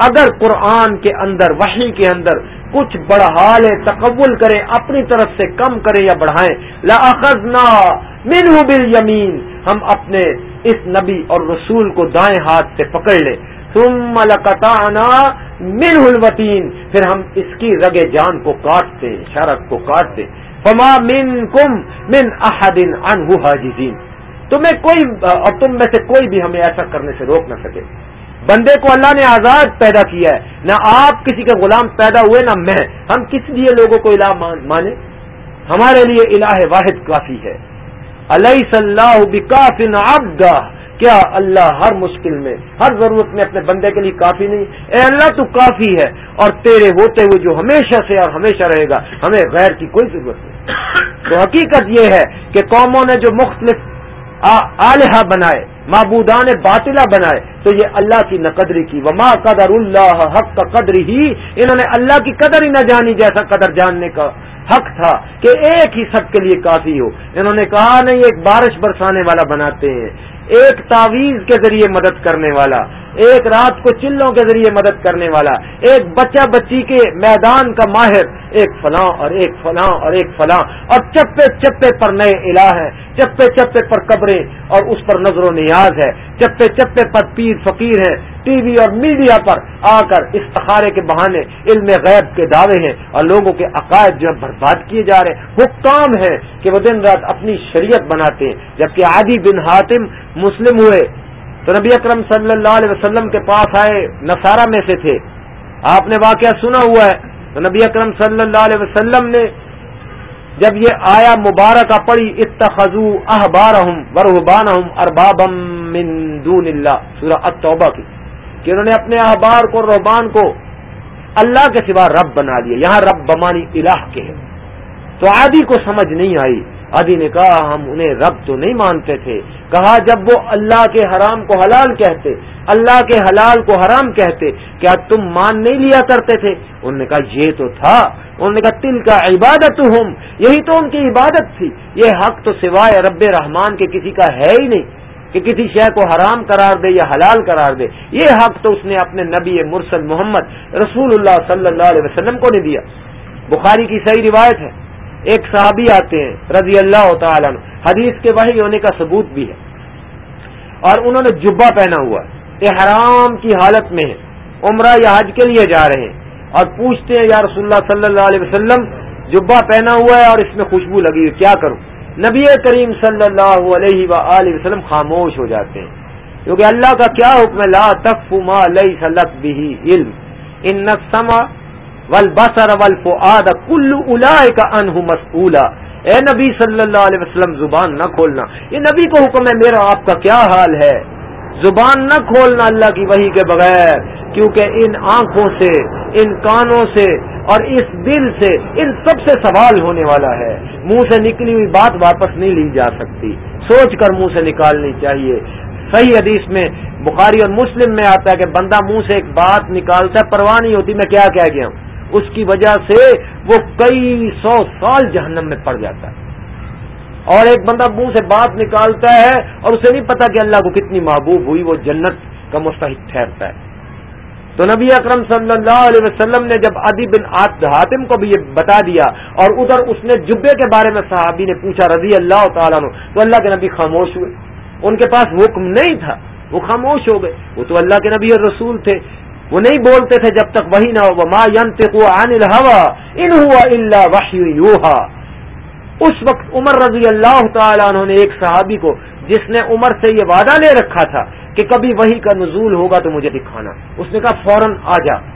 اگر قرآن کے اندر، وحی کے اندر کچھ بڑھا لے تقبل کرے اپنی طرف سے کم کرے یا بڑھائیں۔ لاخذنا من بل یمین ہم اپنے اس نبی اور رسول کو دائیں ہاتھ سے پکڑ لیں۔ ثم لقطعنا من الوتین پھر ہم اس کی رگے جان کو کاٹتے شرک کو کاٹتے فما من کم من احدین انہ حاجزین۔ تمہیں کوئی، اور تم میں سے کوئی بھی ہمیں ایسا کرنے سے روک نہ سکے۔ بندے کو اللہ نے آزاد پیدا کیا ہے۔ نہ آپ کسی کے غلام پیدا ہوئے، نہ میں۔ ہم کس لیے لوگوں کو الہ مانے؟ ہمارے لیے الہ واحد کافی ہے۔ علیہ صلاح بکافن عبدہ کیا اللہ ہر مشکل میں، ہر ضرورت میں اپنے بندے کے لیے کافی نہیں؟ اے اللہ تو کافی ہے۔ اور تیرے ہوتے ہوئے جو ہمیشہ سے اور ہمیشہ رہے گا، ہمیں غیر کی کوئی ضرورت نہیں۔ تو حقیقت یہ ہے کہ قوموں نے جو مختلف آلیہ بنائے معبودان باطلا بنائے تو یہ اللہ کی نقدری کی وما قدر اللہ حق کا قدر ہی انہوں نے اللہ کی قدر ہی نہ جانی جیسا قدر جاننے کا حق تھا کہ ایک ہی سب کے لیے کافی ہو۔ انہوں نے کہا، نہیں، ایک بارش برسانے والا بناتے ہیں، ایک تعویذ کے ذریعے مدد کرنے والا۔ ایک رات کو چلوں کے ذریعے مدد کرنے والا، ایک بچہ بچی کے میدان کا ماہر، ایک فلاں اور ایک فلاں اور ایک فلاں، اور چپے چپے پر نئے الہ ہیں، چپے چپے پر قبریں اور اس پر نظر و نیاز ہے، چپے چپے پر پیر فقیر ہیں، ٹی وی اور میڈیا پر آ کر استخارے کے بہانے، علم غیب کے دعوے ہیں، اور لوگوں کے عقائد جو برباد کیے جا رہے ہیں۔ وہ کام ہے کہ وہ دن رات اپنی شریعت بناتے ہیں، جبکہ عادی بن حاتم مسلم ہوئے تو نبی اکرم صلی اللہ علیہ وسلم کے پاس آئے، نصارہ میں سے تھے۔ آپ نے واقعہ سنا ہوا ہے۔ تو نبی اکرم صلی اللہ علیہ وسلم نے جب یہ آیا مبارکہ پڑی اتخذو احبارہم ورہبانہم اربابم من دون اللہ، سورہ التوبہ کی۔ کہ انہوں نے اپنے احبار کو رحبان کو اللہ کے سوا رب بنا لیا۔ یہاں رب بمانی الہ کے ہیں تو عادی کو سمجھ نہیں آئی۔ عادی نے کہا ہم انہیں رب تو نہیں مانتے تھے۔ کہا جب وہ اللہ کے حرام کو حلال کہتے، اللہ کے حلال کو حرام کہتے، کیا تم مان نہیں لیا کرتے تھے؟ انہوں نے کہا، یہ تو تھا۔ انہوں نے کہا، تل کا عبادت ہوں یہی تو ان کی عبادت تھی۔ یہ حق تو سوائے رب رحمان کے کسی کا ہے ہی نہیں کہ کسی شے کو حرام قرار دے یا حلال قرار دے۔ یہ حق تو اس نے اپنے نبی مرسل محمد رسول اللہ صلی اللہ علیہ وسلم کو نہیں دیا۔ بخاری کی صحیح روایت ہے۔ ایک صحابی آتے ہیں، رضی اللہ تعالیٰ حدیث کے وحی ہونے کا ثبوت بھی ہے۔ اور انہوں نے جبا پہنا ہوا ہے۔ احرام کی حالت میں ہیں عمرہ یا حج کے لیے جا رہے ہیں۔ اور پوچھتے ہیں، یا رسول اللہ صلی اللہ علیہ وسلم جبا پہنا ہوا ہے اور اس میں خوشبو لگی ہوئی، کیا کروں؟ نبی کریم صلی اللہ علیہ و وسلم خاموش ہو جاتے ہیں۔ کیونکہ اللہ کا کیا حکم ہے؟ لا تخف ما ليس لك به علم۔ ان السمع والبصر والفؤاد كل اولئك عنه مسؤولا اے نبی صلی اللہ علیہ وسلم، زبان نہ کھولنا۔ یہ نبی کو حکم ہے، میرا آپ کا کیا حال ہے؟ زبان نہ کھولنا اللہ کی وحی کے بغیر، کیونکہ ان آنکھوں سے، ان کانوں سے اور اس دل سے، ان سب سے سوال ہونے والا ہے۔ منہ سے نکلی ہوئی بات واپس نہیں لی جا سکتی۔ سوچ کر منہ سے نکالنی چاہیے۔ صحیح حدیث میں بخاری اور مسلم میں آتا ہے کہ بندہ منہ سے ایک بات نکالتا ہے، پرواہ نہیں ہوتی میں کیا کہہ گیا ہوں۔ اس کی وجہ سے وہ کئی سو سال جہنم میں پڑ جاتا ہے۔ اور ایک بندہ منہ سے بات نکالتا ہے اور اسے نہیں پتا کہ اللہ کو کتنی محبوب ہوئی، وہ جنت کا مستحق ٹھہرتا ہے۔ تو نبی اکرم صلی اللہ علیہ وسلم نے جب ادی بن حاتم کو بھی یہ بتا دیا اور ادھر اس نے جبے کے بارے میں صحابی نے پوچھا رضی اللہ تعالیٰ نے تو اللہ کے نبی خاموش ہوئے۔ ان کے پاس حکم نہیں تھا، وہ خاموش ہو گئے۔ وہ تو اللہ کے نبی اور رسول تھے۔ وہ نہیں بولتے تھے جب تک وہی نہ ہو ما عن الهوى ان ہوا اللہ وحی اس وقت عمر رضی اللہ تعالیٰ عنہ نے ایک صحابی کو، جس نے عمر سے یہ وعدہ لے رکھا تھا کہ کبھی وہی کا نزول ہوگا تو مجھے دکھانا۔ اس نے کہا، فوراً آ جا۔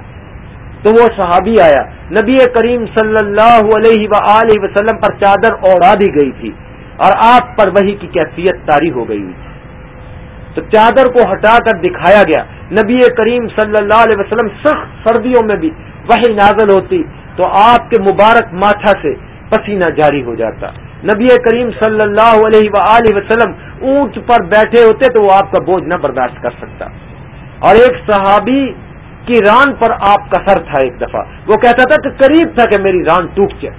تو وہ صحابی آیا۔ نبی کریم صلی اللہ علیہ و وسلم پر چادر اوڑا دی گئی تھی اور آپ پر وہی کی کیفیت تاری ہو گئی۔ ہوئی تو چادر کو ہٹا کر دکھایا گیا۔ نبی کریم صلی اللہ علیہ وسلم سخت سردیوں میں بھی وہی نازل ہوتی تو آپ کے مبارک ماتھا سے پسینہ جاری ہو جاتا۔ نبی کریم صلی اللہ علیہ و وسلم اونٹ پر بیٹھے ہوتے تو وہ آپ کا بوجھ نہ برداشت کر سکتا۔ اور ایک صحابی کی ران پر آپ کا سر تھا ایک دفعہ۔ وہ کہتا تھا کہ قریب تھا کہ میری ران ٹوٹ جائے۔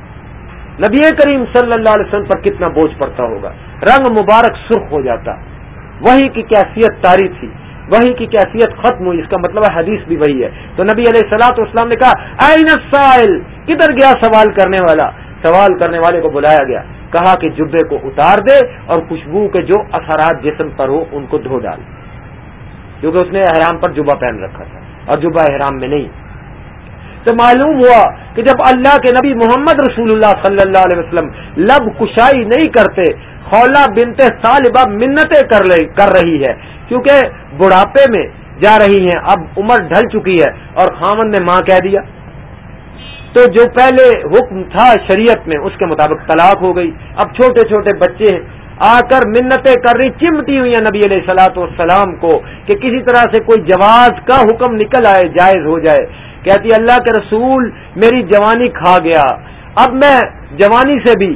نبی کریم صلی اللہ علیہ وسلم پر کتنا بوجھ پڑتا ہوگا۔ رنگ مبارک سرخ ہو جاتا۔ وہی کی کیفیت تاری تھی، وہی کی کیفیت ختم ہوئی، اس کا مطلب ہے حدیث بھی وہی ہے۔ تو نبی علیہ السلاط اسلام نے کہا این کدھر گیا سوال کرنے والا؟ سوال کرنے والے کو بلایا گیا، کہا کہ جبے کو اتار دے اور خوشبو کے جو اثرات جسم پر ہو ان کو دھو ڈال۔ کیونکہ اس نے احرام پر جبا پہن رکھا تھا، اور جبا احرام میں نہیں۔ تو معلوم ہوا کہ جب اللہ کے نبی محمد رسول اللہ صلی اللہ علیہ وسلم لب کشائی نہیں کرتے، خولا بنتے طالبہ منتیں کر رہی ہے۔ کیونکہ بڑھاپے میں جا رہی ہیں، اب عمر ڈھل چکی ہے اور خامن نے ماں کہہ دیا۔ تو جو پہلے حکم تھا شریعت میں، اس کے مطابق طلاق ہو گئی۔ اب چھوٹے چھوٹے بچے ہیں آ کر منتیں کر رہی، چمٹی ہوئی ہیں نبی علیہ سلاۃ والسلام کو، کہ کسی طرح سے کوئی جواز کا حکم نکل آئے، جائز ہو جائے۔ کہتی اللہ کے رسول میری جوانی کھا گیا۔ اب میں جوانی سے بھی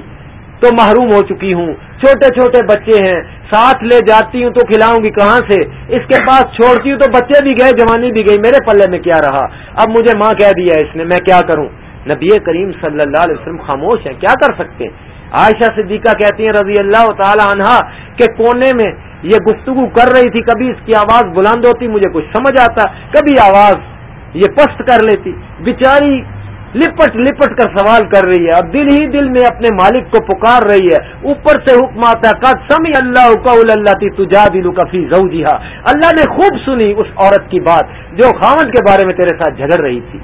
تو محروم ہو چکی ہوں۔ چھوٹے چھوٹے بچے ہیں، ساتھ لے جاتی ہوں تو کھلاؤں گی کہاں سے؟ اس کے پاس چھوڑتی ہوں تو بچے بھی گئے، جوانی بھی گئی، میرے پلے میں کیا رہا؟ اب مجھے ماں کہہ دیا اس نے، میں کیا کروں؟ نبی کریم صلی اللہ علیہ وسلم خاموش ہیں، کیا کر سکتے ہیں؟ عائشہ صدیقہ کہتی ہیں رضی اللہ تعالی عنہا کہ کونے میں یہ گفتگو کر رہی تھی، کبھی اس کی آواز بلند ہوتی، مجھے کچھ سمجھ آتا، کبھی آواز یہ پست کر لیتی۔ بیچاری لپٹ لپٹ کر سوال کر رہی ہے۔ اور دل ہی دل میں اپنے مالک کو پکار رہی ہے۔ اوپر سے حکم آتا کا سمی اللہ اللہ تی تجا دلو کفی زوجیہ اللہ نے خوب سنی اس عورت کی بات، جو خامد کے بارے میں تیرے ساتھ جھگڑ رہی تھی۔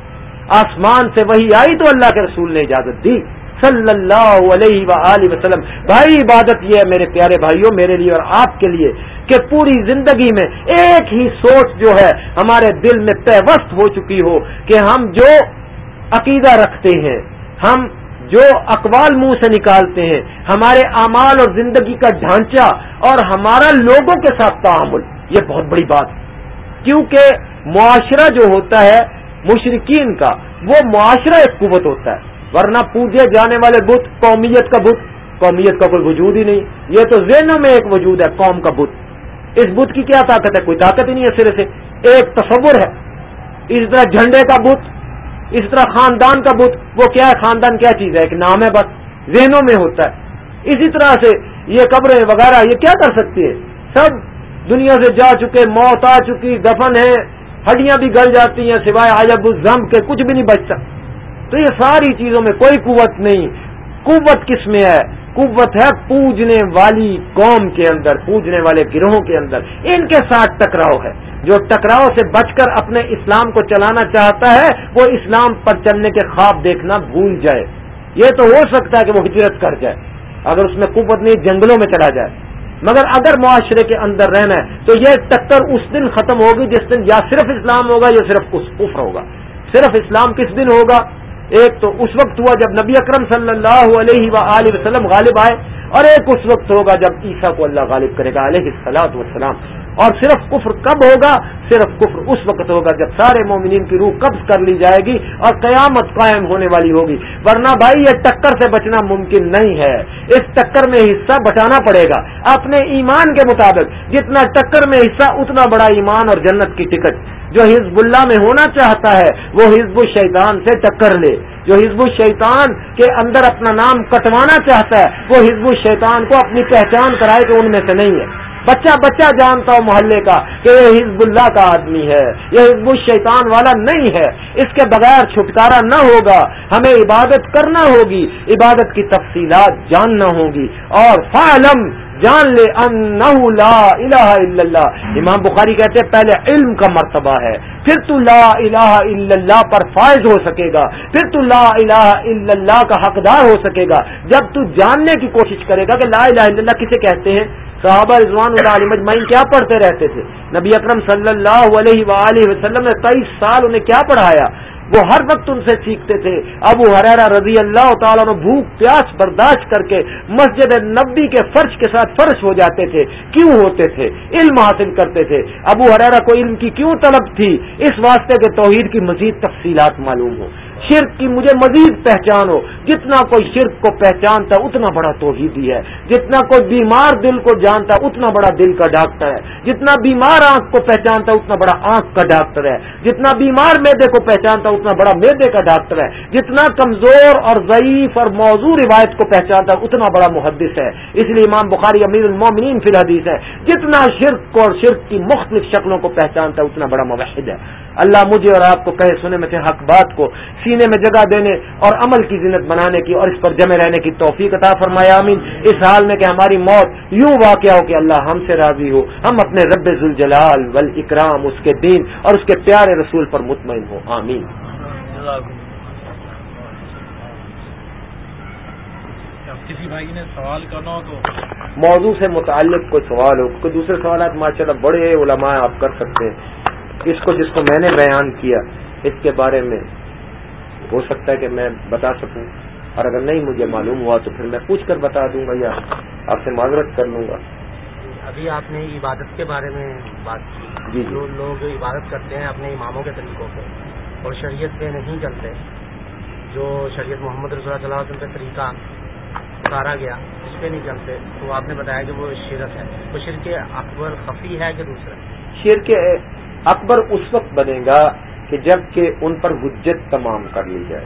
آسمان سے وہی آئی تو اللہ کے رسول نے اجازت دی۔ صلی اللہ علیہ و وسلم۔ بھائی، عبادت یہ ہے میرے پیارے بھائیوں، میرے لیے اور آپ کے لیے کہ پوری زندگی میں ایک ہی سوچ جو ہے ہمارے دل میں پیوست ہو چکی ہو کہ ہم جو عقیدہ رکھتے ہیں، ہم جو اقوال منہ سے نکالتے ہیں، ہمارے اعمال اور زندگی کا ڈھانچہ اور ہمارا لوگوں کے ساتھ تعامل، یہ بہت بڑی بات۔ کیونکہ معاشرہ جو ہوتا ہے مشرقین کا، وہ معاشرہ ایک قوت ہوتا ہے۔ ورنہ پوجے جانے والے بت، قومیت کا بت۔ قومیت کا کوئی وجود ہی نہیں۔ یہ تو ذہنوں میں ایک وجود ہے، قوم کا بت۔ اس بت کی کیا طاقت ہے؟ کوئی طاقت ہی نہیں ہے سرے سے۔ ایک تصور ہے۔ اس طرح جھنڈے کا بت، اس طرح خاندان کا بت، وہ کیا ہے؟ خاندان کیا چیز ہے؟ ایک نام ہے بس۔ ذہنوں میں ہوتا ہے۔ اسی طرح سے یہ قبریں وغیرہ، یہ کیا کر سکتی ہے؟ سب دنیا سے جا چکے، موت آ چکی، دفن ہے۔ ہڈیاں بھی گل جاتی ہیں، سوائے آجب الزم کے کچھ بھی نہیں بچتا۔ تو یہ ساری چیزوں میں کوئی قوت نہیں۔ قوت کس میں ہے؟ قوت ہے پوجنے والی قوم کے اندر، پوجنے والے گروہوں کے اندر۔ ان کے ساتھ ٹکراؤ ہے۔ جو ٹکراؤ سے بچ کر اپنے اسلام کو چلانا چاہتا ہے، وہ اسلام پر چلنے کے خواب دیکھنا بھول جائے۔ یہ تو ہو سکتا ہے کہ وہ ہجرت کر جائے، اگر اس میں قوت نہیں، جنگلوں میں چلا جائے۔ مگر اگر معاشرے کے اندر رہنا ہے، تو یہ ٹکر اس دن ختم ہوگی جس دن یا صرف اسلام ہوگا یا صرف کفر ہوگا۔ صرف اسلام کس دن ہوگا؟ ایک تو اس وقت ہوا جب نبی اکرم صلی اللہ علیہ و وسلم غالب آئے اور ایک اس وقت ہوگا جب عیسیٰ کو اللہ غالب کرے گا علیہ السلاۃ وسلام اور صرف کفر کب ہوگا؟ صرف کفر اس وقت ہوگا جب سارے مومنین کی روح قبض کر لی جائے گی اور قیامت قائم ہونے والی ہوگی۔ ورنہ بھائی یہ ٹکر سے بچنا ممکن نہیں ہے۔ اس ٹکر میں حصہ بچانا پڑے گا۔ اپنے ایمان کے مطابق جتنا ٹکر میں حصہ، اتنا بڑا ایمان اور جنت کی ٹکٹ۔ جو حزب اللہ میں ہونا چاہتا ہے، وہ حزب الشیطان سے ٹکر لے۔ جو حزب الشیطان کے اندر اپنا نام کٹوانا چاہتا ہے، وہ حزب الشیطان کو اپنی پہچان کرائے کہ ان میں سے نہیں ہے۔ بچہ بچہ جانتا ہو محلے کا کہ یہ حزب اللہ کا آدمی ہے، یہ حزب الشیطان والا نہیں ہے۔ اس کے بغیر چھٹکارا نہ ہوگا، ہمیں عبادت کرنا ہوگی، عبادت کی تفصیلات جاننا ہوگی۔ اور فعلم، جان لے لا الہ الا اللہ۔ امام بخاری کہتے ہیں، پہلے علم کا مرتبہ ہے۔ پھر تو لا الہ الا اللہ پر فائز ہو سکے گا۔ پھر تو لا الہ الا اللہ کا حقدار ہو سکے گا۔ جب تو جاننے کی کوشش کرے گا کہ لا الہ الا اللہ کسے کہتے ہیں؟ صحابہ رضوان اللہ علی مجمعین کیا پڑھتے رہتے تھے؟ نبی اکرم صلی اللہ علیہ وآلہ وسلم نے تیئیس سال انہیں کیا پڑھایا؟ وہ ہر وقت ان سے سیکھتے تھے۔ ابو حرارا رضی اللہ تعالیٰ نے بھوک پیاس برداشت کر کے مسجد نبی کے فرش کے ساتھ فرش ہو جاتے تھے۔ کیوں ہوتے تھے؟ علم حاصل کرتے تھے۔ ابو حرارا کو علم کی کیوں طلب تھی؟ اس واسطے کے توحید کی مزید تفصیلات معلوم ہو شرک کی مجھے مزید پہچان ہو۔ جتنا کوئی شرک کو پہچانتا اتنا بڑا توحیدی ہے۔ جتنا کوئی بیمار دل کو جانتا اتنا بڑا دل کا ڈاکٹر ہے۔ جتنا بیمار آنکھ کو پہچانتا اتنا بڑا آنکھ کا ڈاکٹر ہے۔ جتنا بیمار میدے کو پہچانتا اتنا بڑا میدے کا ڈاکٹر ہے۔ جتنا کمزور اور ضعیف اور موضوع روایت کو پہچانتا اتنا بڑا محدث ہے۔ اس لیے امام بخاری امیر المومنین فی الحدیث ہے، جتنا شرک کو اور شرک کی مختلف شکلوں کو پہچانتا اتنا بڑا موحد ہے۔ اللہ مجھے اور آپ کو کہے سنے میں سے حق بات کو سینے میں جگہ دینے اور عمل کی زینت بنانے کی اور اس پر جمع رہنے کی توفیق عطا فرمایا امین اس حال میں کہ ہماری موت یوں واقع ہو کہ اللہ ہم سے راضی ہو ہم اپنے رب ذوالجلال ول اکرام اس کے دین اور اس کے پیارے رسول پر مطمئن ہو آمین۔ کسی بھائی نے سوال کرنا ہو تو موضوع سے متعلق کوئی سوال ہو کوئی دوسرے سوالات ماشاء اللہ بڑے علماء آپ کر سکتے ہیں۔ اس کو جس کو میں نے بیان کیا اس کے بارے میں ہو سکتا ہے کہ میں بتا سکوں۔ اور اگر نہیں مجھے معلوم ہوا تو پھر میں پوچھ کر بتا دوں گا یا آپ سے معذرت کر لوں گا۔ ابھی آپ نے عبادت کے بارے میں بات کی۔ جی جو لوگ عبادت کرتے ہیں اپنے اماموں کے طریقوں پہ اور شریعت پہ نہیں چلتے جو شریعت محمد رسول اللہ علیہ وسلم پہ طریقہ اتارا گیا اس پہ نہیں چلتے۔ تو آپ نے بتایا کہ وہ شرک ہے۔ تو شرک اکبر خفی ہے کہ دوسرا؟ شرک اکبر اس وقت بنے گا کہ جبکہ ان پر حجت تمام کر لی جائے۔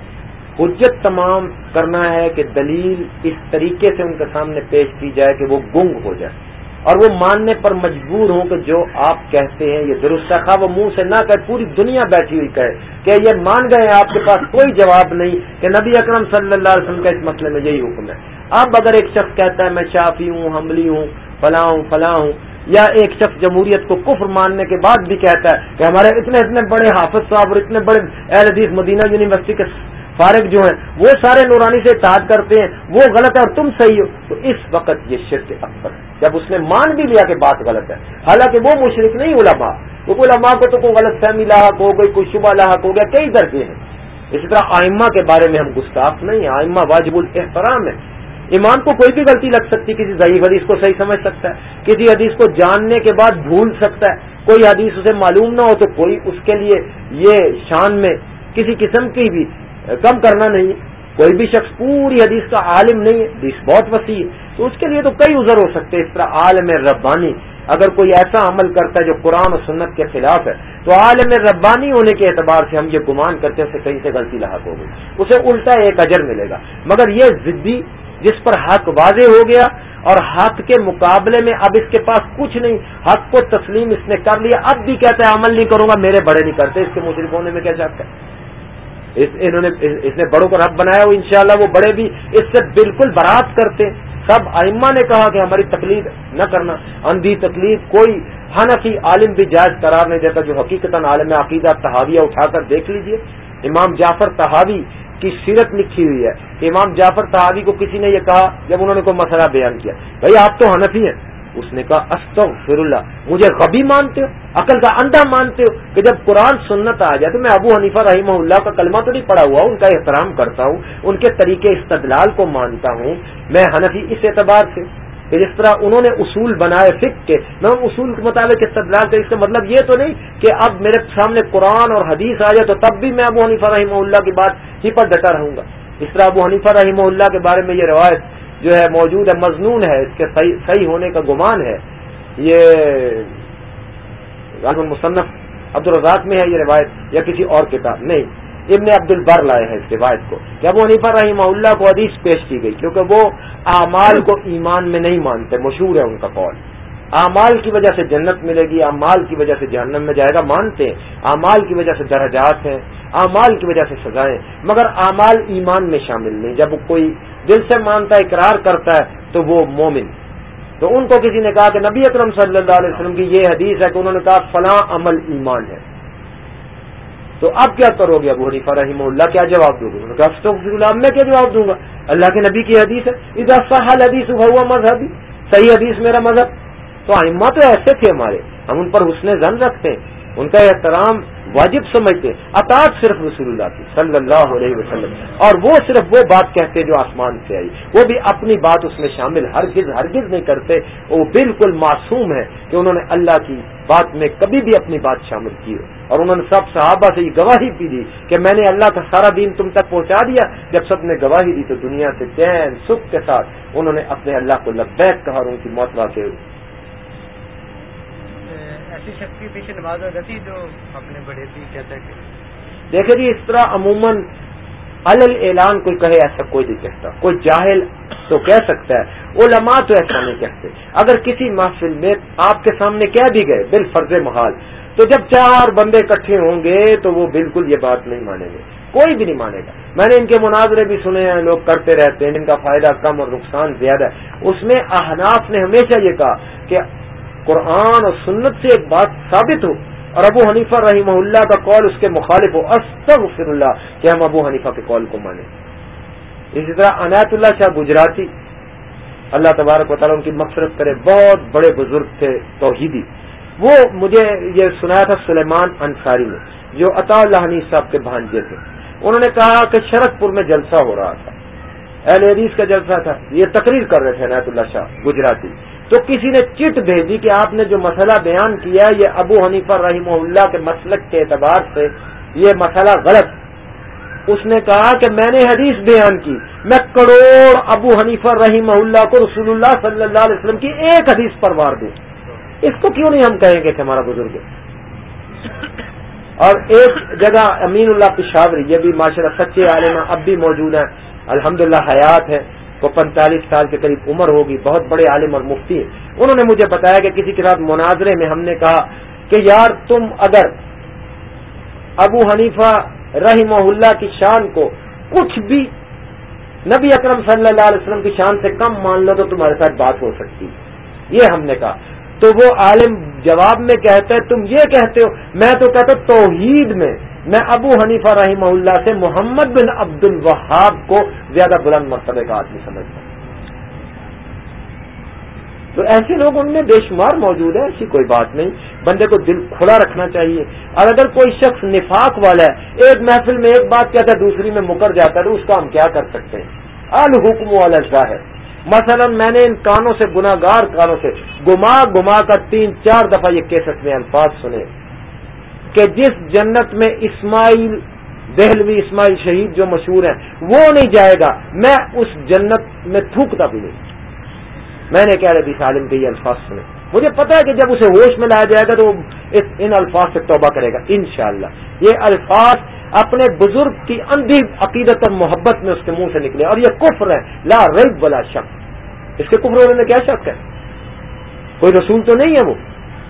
حجت تمام کرنا ہے کہ دلیل اس طریقے سے ان کے سامنے پیش کی جائے کہ وہ گنگ ہو جائے۔ اور وہ ماننے پر مجبور ہوں کہ جو آپ کہتے ہیں یہ درست خواہ وہ منہ سے نہ کہ پوری دنیا بیٹھی ہوئی کہے کہ یہ مان گئے آپ کے پاس کوئی جواب نہیں کہ نبی اکرم صلی اللہ علیہ وسلم کا اس مسئلے میں یہی حکم ہے۔ اب اگر ایک شخص کہتا ہے، میں شافی ہوں، حملی ہوں، فلاں ہوں فلاں ہوں یا ایک شخص جمہوریت کو کفر ماننے کے بعد بھی کہتا ہے کہ ہمارے اتنے اتنے بڑے حافظ صاحب اور اتنے بڑے اہل حدیث مدینہ یونیورسٹی کے فارغ جو ہیں، وہ سارے نورانی سے اتحاد کرتے ہیں، وہ غلط ہے اور تم صحیح ہو۔ تو اس وقت یہ شرک اکبر ہے۔ جب اس نے مان بھی لیا کہ بات غلط ہے، حالانکہ وہ مشرق نہیں علماء وہ علماء کو تو کوئی غلط فہمی لاحق ہو گئی کوئی شبہ لاحق ہو گیا، کئی درجے ہیں۔ اسی طرح آئمہ کے بارے میں ہم گستاخ نہیں ہیں۔ آئمہ واجب الاحترام ہے۔ امام کو کوئی بھی غلطی لگ سکتی، کسی ضعیف حدیث کو صحیح سمجھ سکتا ہے، کسی حدیث کو جاننے کے بعد بھول سکتا ہے۔ کوئی حدیث اسے معلوم نہ ہو تو کوئی اس کے لیے یہ شان میں کسی قسم کی بھی کم کرنا نہیں۔ کوئی بھی شخص پوری حدیث کا عالم نہیں ہے، حدیث بہت وسیع ہے۔ تو اس کے لیے تو کئی عذر ہو سکتے ہیں اس طرح عالم ربانی۔ اگر کوئی ایسا عمل کرتا ہے جو قرآن و سنت کے خلاف ہے، تو عالم ربانی ہونے کے اعتبار سے ہم یہ گمان کرتے ہیں، اسے کہیں سے غلطی لاحق ہو گئی۔ اسے الٹا ایک اجر ملے گا۔ مگر یہ ضدی جس پر حق واضح ہو گیا اور حق کے مقابلے میں اب اس کے پاس کچھ نہیں، حق کو تسلیم اس نے کر لیا۔ اب بھی کہتا ہے، عمل نہیں کروں گا، میرے بڑے نہیں کرتے۔ اس کے مشرق ہونے میں کیا چاہتا ہے؟ انہوں نے اس نے بڑوں کو رب بنایا، وہ انشاءاللہ وہ بڑے بھی اس سے بالکل برات کرتے۔ سب ائمہ نے کہا کہ ہماری تکلیف نہ کرنا۔ اندھی تکلیف کوئی حنفی عالم بھی جائز قرار نہیں دیتا۔ جو حقیقت عالم عقیدہ تحاویہ اٹھا کر دیکھ لیجیے۔ امام جعفر تحاوی کی سیرت لکھی ہوئی ہے امام جعفر تحاوی کو کسی نے یہ کہا جب انہوں نے کوئی مسئلہ بیان کیا، بھائی آپ تو حنفی ہیں۔ اس نے کہا استغفر اللہ مجھے غبی مانتے ہو، عقل کا اندھا مانتے ہو کہ جب قرآن سنت آ جائے تو میں ابو حنیفہ رحمہ اللہ کا کلمہ تو نہیں پڑا ہوا ان کا احترام کرتا ہوں، ان کے طریقے استدلال کو مانتا ہوں، میں حنفی اس اعتبار سے۔ کہ جس طرح انہوں نے اصول بنائے فک کے، میں ان اصول کے مطابق استدلال کر اس کا مطلب یہ تو نہیں کہ اب میرے سامنے قرآن اور حدیث آ جائے تو تب بھی میں ابو حنیفہ رحمہ اللہ کی بات ہی پر ڈٹا رہوں گا۔ اس طرح ابو حنیفہ رحمہ اللہ کے بارے میں یہ روایت جو ہے موجود ہے، مضنون ہے، اس کے صحیح ہونے کا گمان ہے۔ یہ مصنف عبد الرزاق میں ہے یہ روایت یا کسی اور کتاب، نہیں۔ ابن عبد البر لائے ہیں اس روایت کو، جب وہ عنیفا رحمہ اللہ کو حدیث پیش کی گئی، کیونکہ وہ اعمال کو ایمان میں نہیں مانتے، مشہور ہے ان کا قول۔ اعمال کی وجہ سے جنت ملے گی، اعمال کی وجہ سے جہنم میں جائے گا، مانتے ہیں۔ اعمال کی وجہ سے درجات ہیں، اعمال کی وجہ سے سزائیں، مگر اعمال ایمان میں شامل نہیں۔ جب کوئی دل سے مانتا ہے اقرار کرتا ہے، تو وہ مومن۔ تو ان کو کسی نے کہا کہ نبی اکرم صلی اللہ علیہ وسلم کی یہ حدیث ہے کہ انہوں نے کہا فلاں عمل ایمان ہے۔ تو اب کیا کرو گے ابو حنیفہ رحمہ اللہ؟ کیا جواب دو گے اللہ میں کیا جواب دوں گا؟ اللہ کے نبی کی حدیث ہے حدیث ہوا مذہبی، صحیح حدیث میرا مذہب۔ تو آئمہ تو ایسے تھے ہمارے، ہم ان پر حسن زن رکھتے ہیں۔ ان کا احترام واجب سمجھتے اطاعت صرف رسول اللہ کی، صلی اللہ علیہ وسلم۔ اور وہ صرف وہ بات کہتے جو آسمان سے آئی۔ وہ بھی اپنی بات اس میں شامل، ہرگز ہرگز نہیں کرتے۔ وہ بالکل معصوم ہے کہ انہوں نے اللہ کی بات میں کبھی بھی اپنی بات شامل کی ہو۔ اور انہوں نے سب صحابہ سے یہ گواہی بھی دی کہ میں نے اللہ کا سارا دین تم تک پہنچا دیا۔ جب سب نے گواہی دی تو دنیا سے چین، سکھ کے ساتھ انہوں نے اپنے اللہ کو لبیک کہا اور ان کی موت واقع جو اپنے بڑے دیکھے جی اس طرح عموماً الل اعلان کوئی کہے ایسا کوئی نہیں کہتا، کوئی جاہل تو کہہ سکتا ہے، علماء تو ایسا نہیں کہتے۔ اگر کسی محفل میں آپ کے سامنے کہہ بھی گئے بال فرض محال، تو جب چار بندے اکٹھے ہوں گے تو وہ بالکل یہ بات نہیں مانیں گے۔ کوئی بھی نہیں مانے گا۔ میں نے ان کے مناظرے بھی سنے ہیں، لوگ کرتے رہتے ہیں، ان کا فائدہ کم اور نقصان زیادہ ہے۔ اس میں احناف نے ہمیشہ یہ کہا کہ قرآن اور سنت سے ایک بات ثابت ہو اور ابو حنیفہ رحمہ اللہ کا قول اس کے مخالف ہو، استغفر اللہ، کہ ہم ابو حنیفہ کے قول کو مانیں۔ اسی طرح عنایت اللہ شاہ گجراتی، اللہ تبارک و تعالیٰ ان کی مقصرت کرے، بہت بڑے بزرگ تھے توحیدی۔ وہ مجھے یہ سنایا تھا سلیمان انصاری نے، جو عطا اللہ حنیف صاحب کے بھانجے تھے۔ انہوں نے کہا کہ شرک پور میں جلسہ ہو رہا تھا۔ اہل حدیث کا جلسہ تھا۔ یہ تقریر کر رہے تھے عنایت اللہ شاہ گجراتی۔ تو کسی نے چٹ بھیجی کہ آپ نے جو مسئلہ بیان کیا یہ ابو حنیفہ رحمہ اللہ کے مسلک کے اعتبار سے یہ مسئلہ غلط۔ اس نے کہا کہ میں نے حدیث بیان کی۔ میں کروڑ ابو حنیفہ رحمہ اللہ کو رسول اللہ صلی اللہ علیہ وسلم کی ایک حدیث پر مار دوں اس کو کیوں نہیں ہم کہیں گے کہ ہمارا بزرگ اور ایک جگہ امین اللہ پشاوری، یہ بھی معاشرہ سچے عالمہ اب بھی موجود ہیں۔ الحمدللہ حیات ہے۔ وہ پینتالیس سال کے قریب عمر ہوگی، بہت بڑے عالم اور مفتی ہیں۔ انہوں نے مجھے بتایا کہ کسی کے ساتھ مناظرے میں ہم نے کہا کہ یار تم اگر ابو حنیفہ رحمہ اللہ کی شان کو کچھ بھی نبی اکرم صلی اللہ علیہ وسلم کی شان سے کم مان لو تو تمہارے ساتھ بات ہو سکتی یہ ہم نے کہا۔ تو وہ عالم جواب میں کہتے ہیں، تم یہ کہتے ہو، میں تو کہتا توحید میں میں ابو حنیفہ رحمہ اللہ سے محمد بن عبد الوہاب کو زیادہ بلند مرتبہ کا آدمی سمجھتا ہوں۔ تو ایسے لوگ ان میں بے شمار موجود ہیں، ایسی کوئی بات نہیں۔ بندے کو دل کھلا رکھنا چاہیے۔ اور اگر کوئی شخص نفاق والا ہے، ایک محفل میں ایک بات کہتا ہے، دوسری میں مکر جاتا ہے، تو اس کا ہم کیا کر سکتے ہیں؟ الحکم والا ہے مثلا میں نے ان کانوں سے گناگار کانوں سے گما گما کر تین چار دفعہ یہ کیسٹ میں الفاظ سنے۔ کہ جس جنت میں اسماعیل، دہلوی اسماعیل شہید جو مشہور ہیں، وہ نہیں جائے گا، میں اس جنت میں تھوکتا بھی نہیں۔ میں نے کہہ رہا عالم کے یہ الفاظ سنے مجھے پتا ہے کہ جب اسے ہوش میں لایا جائے گا تو وہ ان الفاظ سے توبہ کرے گا، انشاءاللہ۔ یہ الفاظ اپنے بزرگ کی اندھی عقیدت اور محبت میں اس کے منہ سے نکلے، اور یہ کفر ہے لا ریب والا شک۔ اس کے کفر ہونے میں کیا شک ہے؟ کوئی رسول تو نہیں ہے وہ۔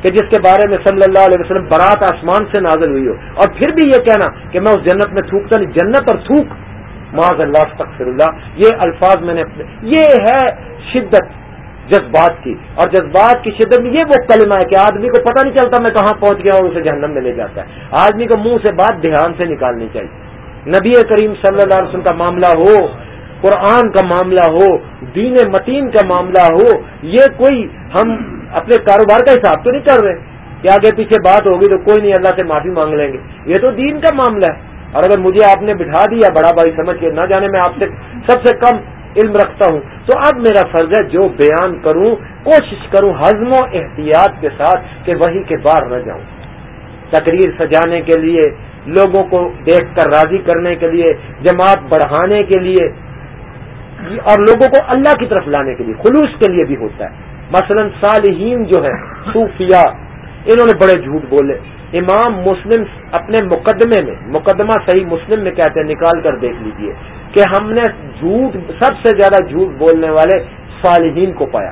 کہ جس کے بارے میں صلی اللہ علیہ وسلم برات آسمان سے نازل ہوئی ہو۔ اور پھر بھی یہ کہنا کہ میں اس جنت میں تھوکتا نہیں، جنت اور تھوک۔ معاذ اللہ تقفر اللہ۔ یہ الفاظ میں نے یہ ہے شدت، جذبات کی۔ اور جذبات کی شدت میں یہ وہ کلمہ ہے کہ آدمی کو پتہ نہیں چلتا میں کہاں پہنچ گیا اور اسے جہنم میں لے جاتا ہے۔ آدمی کو منہ سے بات دھیان سے نکالنی چاہیے۔ نبی کریم صلی اللہ علیہ وسلم کا معاملہ ہو، قرآن کا معاملہ ہو، دین متین کا معاملہ ہو، یہ کوئی ہم اپنے کاروبار کا حساب تو نہیں کر رہے۔ کہ آگے پیچھے بات ہوگی تو کوئی نہیں، اللہ سے معافی مانگ لیں گے۔ یہ تو دین کا معاملہ ہے۔ اور اگر مجھے آپ نے بٹھا دیا بڑا بھائی، سمجھ کے نہ جانے، میں آپ سے سب سے کم علم رکھتا ہوں۔ تو اب میرا فرض ہے، جو بیان کروں، کوشش کروں حزم و احتیاط کے ساتھ کہ وہی کے بار نہ جاؤں۔ تقریر سجانے کے لیے، لوگوں کو دیکھ کر راضی کرنے کے لیے، جماعت بڑھانے کے لیے، اور لوگوں کو اللہ کی طرف لانے کے لیے، خلوص کے لیے بھی ہوتا ہے۔ مثلا صالحین جو ہے صوفیاء، انہوں نے بڑے جھوٹ بولے۔ امام مسلم اپنے مقدمے میں، مقدمہ صحیح مسلم میں کہتے ہیں، نکال کر دیکھ لیجیے کہ ہم نے جھوٹ، سب سے زیادہ جھوٹ بولنے والے صالحین کو پایا۔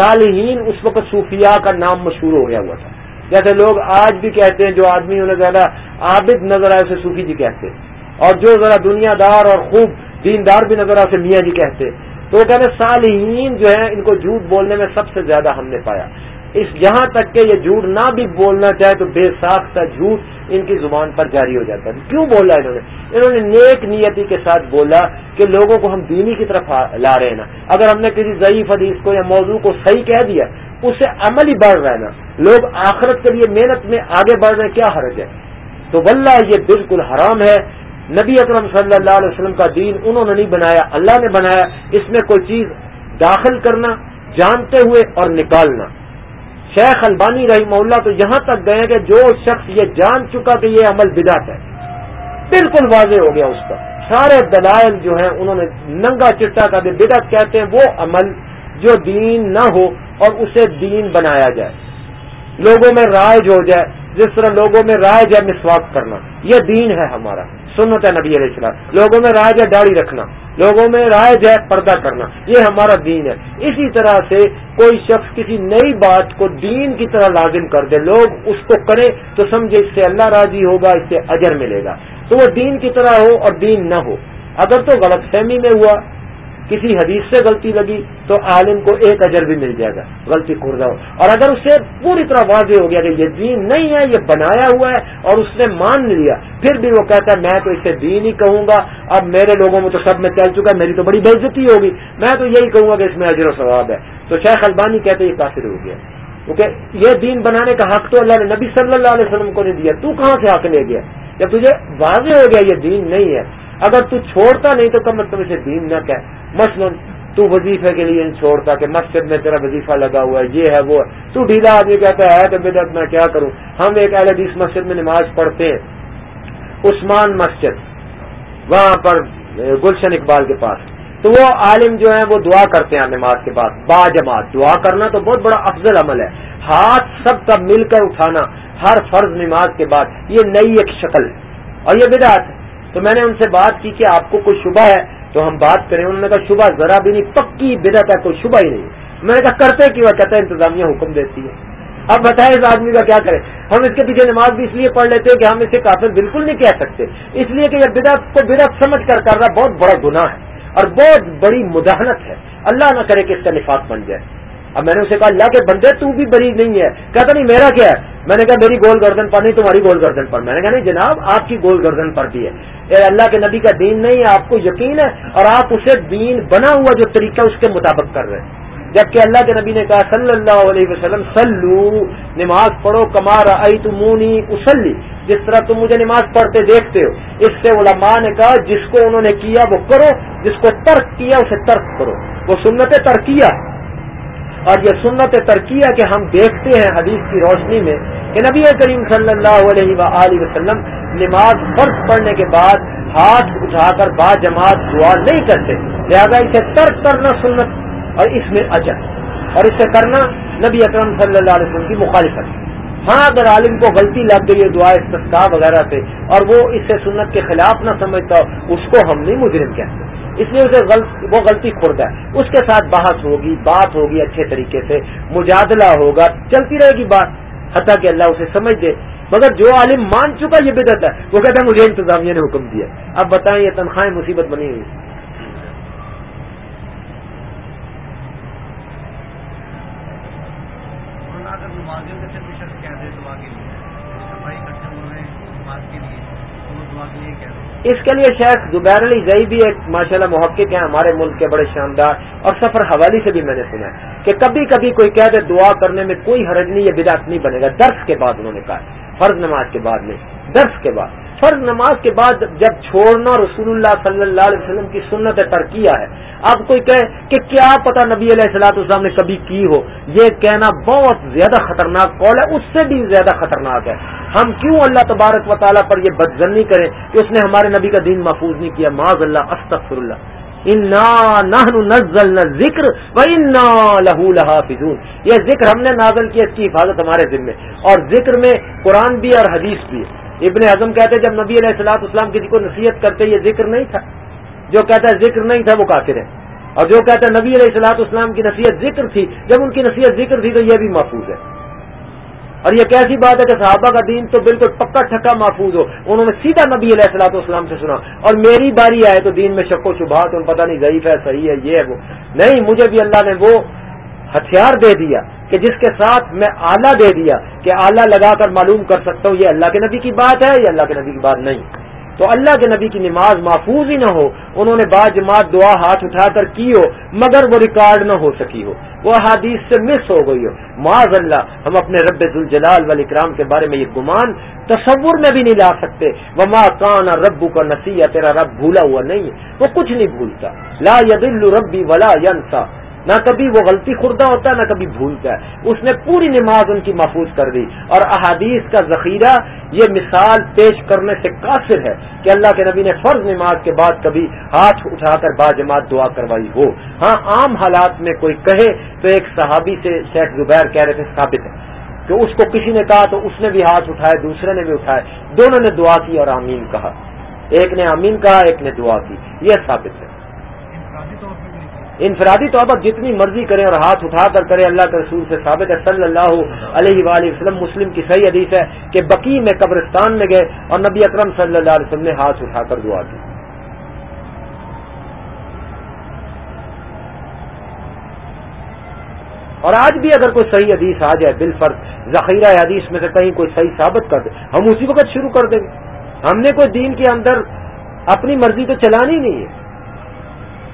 صالحین اس وقت صوفیاء کا نام مشہور ہو گیا ہوا تھا۔ جیسے لوگ آج بھی کہتے ہیں، جو آدمی انہیں زیادہ عابد نظر آئے، اسے صوفی جی کہتے اور جو ذرا دنیا دار اور خوب دیندار بھی نظر آئے، اسے میاں جی کہتے تو وہ کہتے صالحین جو ہیں، ان کو جھوٹ بولنے میں سب سے زیادہ ہم نے پایا۔ اس یہاں تک کہ یہ جھوٹ نہ بھی بولنا چاہے تو بے ساختہ جھوٹ ان کی زبان پر جاری ہو جاتا ہے۔ کیوں بولا انہوں نے؟ انہوں نے نیک نیتی کے ساتھ بولا کہ لوگوں کو ہم دینی کی طرف لا رہے ہیں نا۔ اگر ہم نے کسی ضعیف حدیث کو یا موضوع کو صحیح کہہ دیا، اس سے عمل ہی بڑھ رہا ہے نا۔ لوگ آخرت کے لیے محنت میں آگے بڑھ رہے ہیں، کیا حرج ہے؟ تو واللہ یہ بالکل حرام ہے۔ نبی اکرم صلی اللہ علیہ وسلم کا دین انہوں نے نہیں بنایا، اللہ نے بنایا، اس میں کوئی چیز داخل کرنا، جانتے ہوئے اور نکالنا۔ شیخ البانی رحمہ اللہ تو یہاں تک گئے کہ جو شخص یہ جان چکا کہ یہ عمل بدعت ہے، بالکل واضح ہو گیا اس کا سارے دلائل جو ہیں، انہوں نے ننگا چٹا کا بدعت کہتے ہیں، وہ عمل جو دین نہ ہو اور اسے دین بنایا جائے۔ لوگوں میں رائج ہو جائے، جس طرح لوگوں میں رائج ہے مسواک کرنا، یہ دین ہے ہمارا۔ سنت ہے نبی علیہ السلام۔ لوگوں میں راج ہے داڑھی رکھنا، لوگوں میں رائج ہے پردہ کرنا، یہ ہمارا دین ہے۔ اسی طرح سے کوئی شخص کسی نئی بات کو دین کی طرح لازم کر دے، لوگ اس کو کرے تو سمجھے اس سے اللہ راضی ہوگا، اس سے اجر ملے گا۔ تو وہ دین کی طرح ہو اور دین نہ ہو۔ اگر تو غلط فہمی میں ہوا کسی حدیث سے غلطی لگی تو عالم کو ایک اجر بھی مل جائے گا، غلطی خوردہ ہو اور اگر اسے پوری طرح واضح ہو گیا کہ یہ دین نہیں ہے، یہ بنایا ہوا ہے اور اس نے مان لیا، پھر بھی وہ کہتا ہے، میں تو اسے دین ہی کہوں گا۔ اب میرے لوگوں میں تو سب میں چل چکا ہے، میری تو بڑی بےزتی ہوگی۔ میں تو یہی کہوں گا کہ اس میں اجر و ثواب ہے۔ تو شیخ البانی کہتے یہ کافر ہو گیا۔ کیونکہ یہ دین بنانے کا حق تو اللہ نے، نبی صلی اللہ علیہ وسلم کو نہیں دیا۔ تو کہاں سے حق لے گیا؟ جب تجھے واضح ہو گیا یہ دین نہیں ہے اگر تو چھوڑتا نہیں تو کم از کم اسے دین نہ کہ مثلاً تو وظیفے کے لیے چھوڑتا کہ مسجد میں تیرا وظیفہ لگا ہوا ہے، یہ ہے، وہ ہے۔ تو ڈھیلا آدمی کہتا ہے کہ بدعت میں کیا کروں؟ ہم ایک اہل حدیث مسجد میں نماز پڑھتے ہیں۔ عثمان مسجد، وہاں پر گلشن اقبال کے پاس۔ تو وہ عالم جو ہیں، وہ دعا کرتے ہیں نماز کے بعد۔ با جماعت، دعا کرنا تو بہت بڑا افضل عمل ہے۔ ہاتھ سب کا مل کر اٹھانا ہر فرض نماز کے بعد، یہ نئی ایک شکل۔ ہے اور یہ بدعت ہے۔ تو میں نے ان سے بات کی کہ آپ کو کوئی شبہ ہے تو ہم بات کریں۔ انہوں نے کہا، شبہ ذرا بھی نہیں، پکی بدت ہے، کوئی شبہ ہی نہیں۔ میں نے کہا، کرتے کیوں کہتا ہے، انتظامیہ حکم دیتی ہے۔ اب بتائیں اس آدمی کا کیا کرے ہم اس کے پیچھے نماز بھی اس لیے پڑھ لیتے ہیں کہ ہم اسے کافر بالکل نہیں کہہ سکتے۔ اس لیے کہ یہ بدعت کو بدعت سمجھ کر کرنا بہت بڑا گناہ ہے اور بہت بڑی مداحنت ہے۔ اللہ نہ کرے کہ اس کا نفاق بن جائے۔ اب میں نے اسے کہا، اللہ کے بندے، تو بھی بری نہیں ہے۔ کہتا، نہیں، میرا کیا ہے؟ میں نے کہا، میری گول گردن پر، نہیں، تمہاری گول گردن پر۔ میں نے کہا، نہیں، جناب، آپ کی گول گردن پر بھی ہے۔ اے اللہ کے نبی کا دین نہیں ہے، آپ کو یقین ہے؟ اور آپ اسے دین بنا ہوا جو طریقہ اس کے مطابق کر رہے ہیں۔ جبکہ اللہ کے نبی نے کہا، صلی اللہ علیہ وسلم سلو نماز پڑھو کمار ائی تمونی اسلی جس طرح تم مجھے نماز پڑھتے دیکھتے ہو، اس سے علماء نے کہا، جس کو انہوں نے کیا وہ کرو، جس کو ترک کیا، اسے ترک کرو۔ وہ سنت ترکیہ اور یہ سنت ترکیہ کہ ہم دیکھتے ہیں حدیث کی روشنی میں کہ نبی کریم صلی اللہ علیہ وآلہ وسلم نماز فرض پڑھنے کے بعد ہاتھ اٹھا کر با جماعت دعا نہیں کرتے، لہذا اسے ترک کرنا سنت اور اس میں اجر، اور اسے کرنا نبی اکرم صلی اللہ علیہ وسلم کی مخالفت۔ ہاں اگر عالم کو غلطی لگ گئی ہے دعا استقاب وغیرہ سے، اور وہ اس سے سنت کے خلاف نہ سمجھتا، اس کو ہم نہیں مجرم کہتے۔ اس لیے اسے غلط، وہ غلطی کھڑتا ہے۔ اس کے ساتھ بحث ہوگی، بات ہوگی اچھے طریقے سے، مجادلہ ہوگا، چلتی رہے گی بات، حتیٰ کہ اللہ اسے سمجھ دے۔ مگر جو عالم مان چکا یہ بدت ہے، وہ کہتا ہے مجھے انتظامیہ نے حکم دیا اب بتائیں یہ تنخواہیں مصیبت بنی ہوئی دعا کے لیے کہہ رہا ہوں اس کے لیے شیخ زبیر علی زئی بھی ایک ماشاء اللہ محقق ہیں، ہمارے ملک کے بڑے شاندار، اور سفر حوالی سے بھی میں نے سنا ہے کہ کبھی کبھی کوئی کہہ دے دعا کرنے میں کوئی حرج نہیں، یہ بدعت نہیں بنے گا۔ درس کے بعد انہوں نے کہا فرض نماز کے بعد نہیں درس کے بعد۔ فرض نماز کے بعد جب چھوڑنا رسول اللہ صلی اللہ علیہ وسلم کی سنت ترکیہ ہے اب کوئی کہے کہ کیا پتا نبی علیہ السلاۃ السلام نے کبھی کی ہو؟ یہ کہنا بہت زیادہ خطرناک قول ہے، اس سے بھی زیادہ خطرناک ہے۔ ہم کیوں اللہ تبارک و تعالیٰ پر یہ بدزنی کریں کہ اس نے ہمارے نبی کا دین محفوظ نہیں کیا؟ معذ اللہ، استغفر اللہ۔ ذکر و انا لہو یہ ذکر ہم نے نازل کیا اس کی حفاظت ہمارے ذمے۔ اور ذکر میں قرآن بھی اور حدیث بھی ابن اعظم کہتے جب نبی علیہ السلاط اسلام کسی کو نصیحت کرتے یہ ذکر نہیں تھا۔ جو کہتا ہے ذکر نہیں تھا، وہ کافر ہے۔ اور جو کہتا ہے نبی علیہ السلاط اسلام کی نصیحت ذکر تھی، جب ان کی نصیحت ذکر تھی تو یہ بھی محفوظ ہے۔ اور یہ کیسی بات ہے کہ صحابہ کا دین تو بالکل پکا ٹھکا محفوظ ہو۔ انہوں نے سیدھا نبی علیہ السلاۃ اسلام سے سنا۔ اور میری باری آئے تو دین میں شک و شبہات ان پتہ نہیں ضعیف ہے، صحیح ہے، یہ ہے، وہ۔ نہیں، مجھے بھی اللہ نے وہ ہتھیار دے دیا کہ جس کے ساتھ میں آلہ دے دیا کہ آلہ لگا کر معلوم کر سکتا ہوں، یہ اللہ کے نبی کی بات ہے یا اللہ کے نبی کی بات نہیں۔ تو اللہ کے نبی کی نماز محفوظ ہی نہ ہو، انہوں نے بعض جماعت دعا ہاتھ اٹھا کر کی ہو، مگر وہ ریکارڈ نہ ہو سکی ہو۔ وہ حادیث سے مس ہو گئی ہو۔ معاذ اللہ، ہم اپنے رب الجلال ولی اکرام کے بارے میں یہ گمان تصور میں بھی نہیں لا سکتے۔ وہ ماں کان ربو کا نصیح تیرا رب بھولا ہوا نہیں ہے۔ وہ کچھ نہیں بھولتا۔ لا ید ربی ولا ینسا نہ کبھی وہ غلطی خوردہ ہوتا ہے، نہ کبھی بھولتا ہے۔ اس نے پوری نماز ان کی محفوظ کر دی۔ اور احادیث کا ذخیرہ یہ مثال پیش کرنے سے قاصر ہے کہ اللہ کے نبی نے فرض نماز کے بعد کبھی ہاتھ اٹھا کر با جماعت دعا کروائی ہو۔ ہاں عام حالات میں کوئی کہے تو ایک صحابی سے شیخ زبیر کہہ رہے تھے، ثابت ہے کہ اس کو کسی نے کہا تو اس نے بھی ہاتھ اٹھائے، دوسرے نے بھی اٹھائے۔ دونوں نے دعا کی اور آمین کہا۔ ایک نے آمین کہا، ایک نے دعا کی۔ یہ ثابت ہے۔ انفرادی طور پر جتنی مرضی کریں اور ہاتھ اٹھا کر کریں، اللہ کے رسول سے ثابت ہے، صلی اللہ علیہ وآلہ وسلم، مسلم کی صحیح حدیث ہے کہ بقی میں قبرستان میں گئے اور نبی اکرم صلی اللہ علیہ وسلم نے ہاتھ اٹھا کر دعا کی۔ اور آج بھی اگر کوئی صحیح حدیث آ جائے، بال فرق ذخیرہ حدیث میں سے کہیں کوئی صحیح ثابت کر دے، ہم اسی وقت شروع کر دیں گے۔ ہم نے کوئی دین کے اندر اپنی مرضی تو چلانی نہیں ہے۔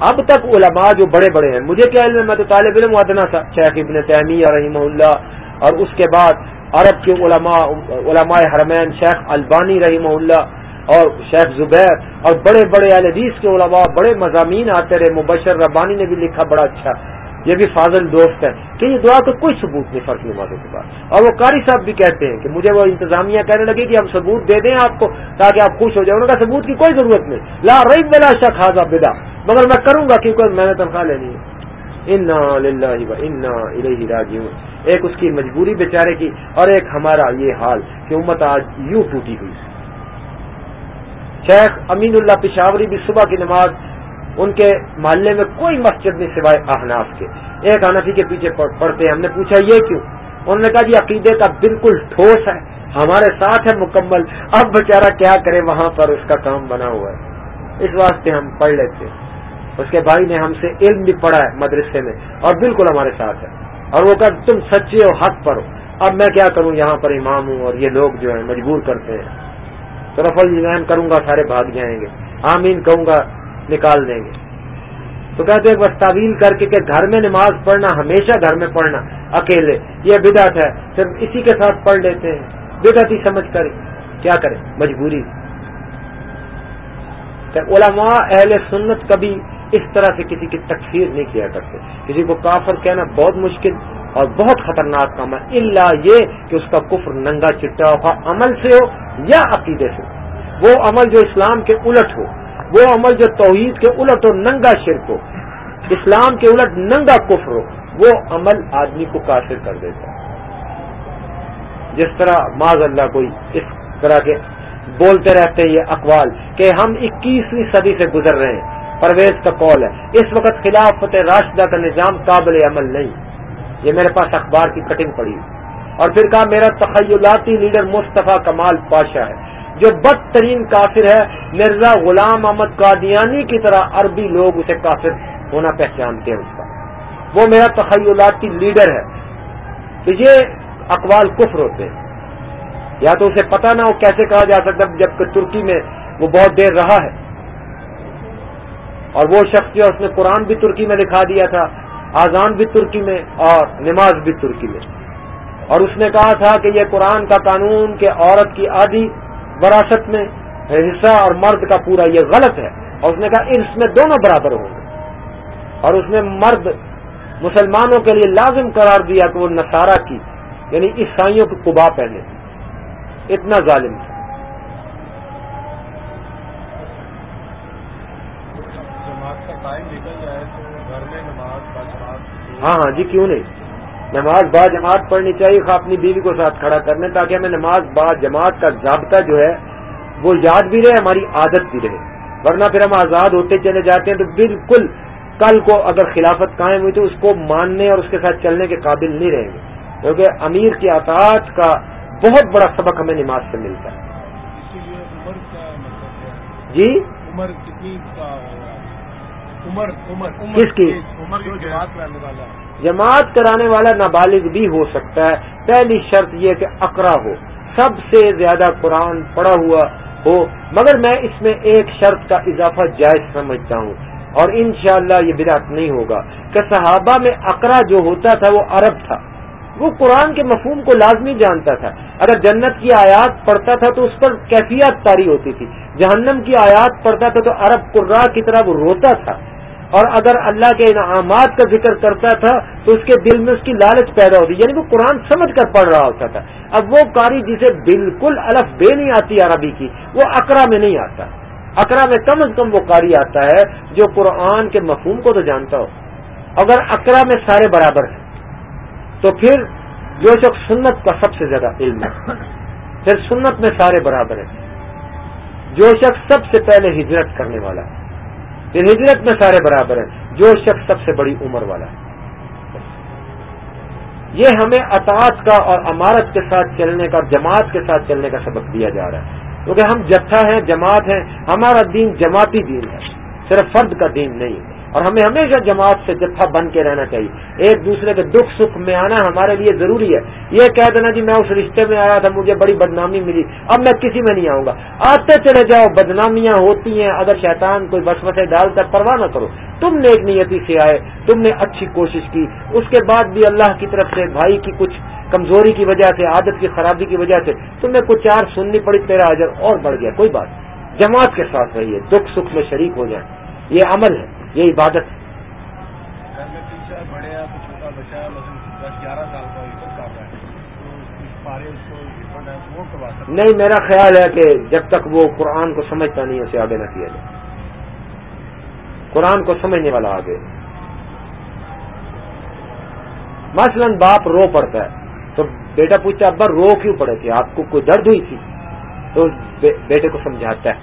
اب تک علماء جو بڑے بڑے ہیں، مجھے کیا علم میں تو طالب علم ادنا تھا شیخ ابن تیمیہ رحمہ اللہ، اور اس کے بعد عرب کے علماء علماء حرمین شیخ البانی رحمہ اللہ اور شیخ زبیر اور بڑے بڑے اہل حدیث کے علماء، بڑے مضامین آتے رہے، مبشر ربانی نے بھی لکھا، بڑا اچھا۔ یہ بھی فاضل دوست ہے کہ یہ دعا کا کوئی ثبوت نہیں، فرق نمازوں کے بعد۔ اور وہ قاری صاحب بھی کہتے ہیں کہ مجھے وہ انتظامیہ کہنے لگے کہ ہم ثبوت دے دیں آپ کو تاکہ آپ خوش ہو جائیں۔ انہوں کا ثبوت کی کوئی ضرورت نہیں۔ لا رئی بلا شک خاصا بدا مگر میں کروں گا کیونکہ میں نے تنخواہ لینی ہے۔ انا راجی ہوں ایک اس کی مجبوری بیچارے کی اور ایک ہمارا یہ حال کہ امت آج یوں ٹوٹی ہوئی شیخ امین اللہ پشاوری بھی صبح کی نماز ان کے محلے میں کوئی مسجد نہیں سوائے احناف کے۔ ایک انفی کے پیچھے پڑھتے ہیں۔ ہم نے پوچھا یہ کیوں؟ انہوں نے کہا جی عقیدے کا بالکل ٹھوس ہے۔ ہمارے ساتھ ہے مکمل۔ اب بیچارہ کیا کرے؟ وہاں پر اس کا کام بنا ہوا ہے۔ اس واسطے ہم پڑھ لیتے ہیں۔ اس کے بھائی نے ہم سے علم بھی پڑھا ہے مدرسے میں اور بالکل ہمارے ساتھ ہے۔ اور وہ کہ تم سچے ہو، حق پر ہو۔ اب میں کیا کروں؟ یہاں پر امام ہوں اور یہ لوگ جو ہیں مجبور کرتے ہیں۔ تو رفل کروں گا، سارے بھاگ جائیں گے۔ آمین کہوں گا، نکال دیں گے۔ تو کہتے ہیں بس تعویل کر کے کہ گھر میں نماز پڑھنا، ہمیشہ گھر میں پڑھنا، اکیلے۔ یہ بدعت ہے، صرف اسی کے ساتھ پڑھ لیتے ہیں۔ بدعت ہی سمجھ کر۔ کیا کریں؟ مجبوری۔ علماء اہل سنت کبھی اس طرح سے کسی کی تکفیر نہیں کیا کرتے۔ کسی کو کافر کہنا بہت مشکل اور بہت خطرناک کام ہے۔ اللہ یہ کہ اس کا کفر ننگا چٹا ہو عمل سے ہو یا عقیدے سے۔ وہ عمل جو اسلام کے الٹ ہو، وہ عمل جو توحید کے الٹ ہو ننگا شرک ہو، اسلام کے الٹ ننگا کفر ہو، وہ عمل آدمی کو کافر کر دیتا ہے۔ جس طرح معذ اللہ کوئی اس طرح کے بولتے رہتے ہیں یہ اقوال کہ ہم اکیسویں صدی سے گزر رہے ہیں۔ پرویز کا کال ہے۔ اس وقت خلافت راشدہ کا نظام قابل عمل نہیں۔ یہ میرے پاس اخبار کی کٹنگ پڑی۔ اور پھر کہا، میرا تخیلاتی لیڈر مصطفیٰ کمال پاشا ہے، جو بدترین کافر ہے۔ مرزا غلام احمد قادیانی کی طرح عربی لوگ اسے کافر ہونا پہچانتے ہیں اس کا وہ میرا تخیلاتی لیڈر ہے۔ کہ یہ اقوال کفر ہوتے ہیں۔ یا تو اسے پتہ نہ ہو کیسے کہا جا سکتا جبکہ ترکی میں وہ بہت دیر رہا ہے۔ اور وہ شخص جو اس نے قرآن بھی ترکی میں دکھا دیا تھا آزان بھی ترکی میں اور نماز بھی ترکی میں۔ اور اس نے کہا تھا کہ یہ قرآن کا قانون کہ عورت کی آدھی وراثت میں حصہ اور مرد کا پورا یہ غلط ہے۔ اور اس نے کہا ارس میں دونوں برابر ہوں گے۔ اور اس نے مرد مسلمانوں کے لیے لازم قرار دیا کہ وہ نصارہ کی یعنی عیسائیوں کی قبا پہنے۔ اتنا ظالم۔ تھا ہاں ہاں جی کیوں نہیں؟ نماز با جماعت پڑھنی چاہیے اپنی بیوی کو ساتھ کھڑا کرنے تاکہ ہمیں نماز با جماعت کا ضابطہ جو ہے وہ یاد بھی رہے ہماری عادت بھی رہے۔ ورنہ پھر ہم آزاد ہوتے چلے جاتے ہیں تو بالکل کل کو اگر خلافت قائم ہوئی تو اس کو ماننے اور اس کے ساتھ چلنے کے قابل نہیں رہیں گے۔ کیونکہ امیر کی اطاعت کا بہت بڑا سبق ہمیں نماز سے ملتا ہے۔ جی؟ عمر کتنی کس کی؟ جماعت کرانے والا نابالغ بھی ہو سکتا ہے۔ پہلی شرط یہ کہ اقرا ہو۔ سب سے زیادہ قرآن پڑا ہوا ہو۔ مگر میں اس میں ایک شرط کا اضافہ جائز سمجھتا ہوں۔ اور انشاءاللہ یہ بدعت نہیں ہوگا کہ صحابہ میں اقرا جو ہوتا تھا وہ عرب تھا۔ وہ قرآن کے مفہوم کو لازمی جانتا تھا۔ اگر جنت کی آیات پڑھتا تھا تو اس پر کیفیت تاری ہوتی تھی۔ جہنم کی آیات پڑھتا تھا تو عرب قرا کی طرح وہ روتا تھا۔ اور اگر اللہ کے انعامات کا ذکر کرتا تھا تو اس کے دل میں اس کی لالچ پیدا ہوتی یعنی وہ قرآن سمجھ کر پڑھ رہا ہوتا تھا۔ اب وہ قاری جسے بالکل الف بے نہیں آتی عربی کی، وہ اکرا میں نہیں آتا۔ اکرا میں کم از کم وہ قاری آتا ہے جو قرآن کے مفہوم کو تو جانتا ہو۔ اگر اکرا میں سارے برابر ہیں، تو پھر جو شخص سنت کا سب سے زیادہ علم ہے۔ پھر سنت میں سارے برابر ہیں۔ جو شخص سب سے پہلے ہجرت کرنے والا ہے۔ پھر ہجرت میں سارے برابر ہیں، جو شخص سب سے بڑی عمر والا ہے۔ یہ ہمیں اطاعت کا اور امارت کے ساتھ چلنے کا جماعت کے ساتھ چلنے کا سبق دیا جا رہا ہے۔ کیونکہ ہم جتھا ہیں، جماعت ہیں، ہمارا دین جماعتی دین ہے، صرف فرد کا دین نہیں ہے۔ اور ہمیں ہمیشہ جماعت سے جتھا بن کے رہنا چاہیے۔ ایک دوسرے کے دکھ سکھ میں آنا ہمارے لیے ضروری ہے۔ یہ کہہ دینا جی میں اس رشتے میں آیا تھا، مجھے بڑی بدنامی ملی۔ اب میں کسی میں نہیں آؤں گا۔ آتے چلے جاؤ، بدنامیاں ہوتی ہیں۔ اگر شیطان کوئی بس بسے ڈالتا پرواہ نہ کرو۔ تم نے ایک نیتی سے آئے، تم نے اچھی کوشش کی۔ اس کے بعد بھی اللہ کی طرف سے، بھائی کی کچھ کمزوری کی وجہ سے، عادت کی خرابی کی وجہ سے تم نے کچھ چار سننی پڑی، تیرا حجر اور بڑھ گیا۔ کوئی بات جماعت کے ساتھ رہیے، دکھ سکھ میں شریک ہو جائیں۔ یہ عمل ہے۔ یہ عبادت ہے۔ نہیں میرا خیال ہے کہ جب تک وہ قرآن کو سمجھتا نہیں اسے آگے نہ کیا جائے۔ قرآن کو سمجھنے والا آگے۔ مثلا باپ رو پڑتا ہے تو بیٹا پوچھتا ابا رو کیوں پڑے تھے؟ آپ کو کوئی درد ہوئی تھی؟ تو بیٹے کو سمجھاتا ہے۔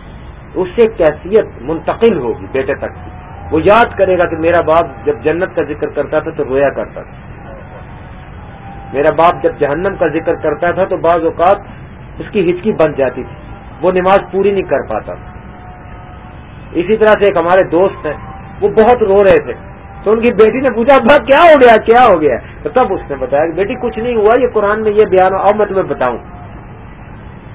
اس سے کیفیت منتقل ہوگی بیٹے تک۔ کی وہ یاد کرے گا کہ میرا باپ جب جنت کا ذکر کرتا تھا تو رویا کرتا تھا۔ میرا باپ جب جہنم کا ذکر کرتا تھا تو بعض اوقات اس کی ہچکی بن جاتی تھی۔ وہ نماز پوری نہیں کر پاتا۔ اسی طرح سے ایک ہمارے دوست ہیں، وہ بہت رو رہے تھے۔ تو ان کی بیٹی نے پوچھا، ابا، کیا ہو گیا، کیا ہو گیا؟ تو تب اس نے بتایا کہ بیٹی، کچھ نہیں ہوا، یہ قرآن میں یہ بیان ہو میں تمہیں بتاؤں۔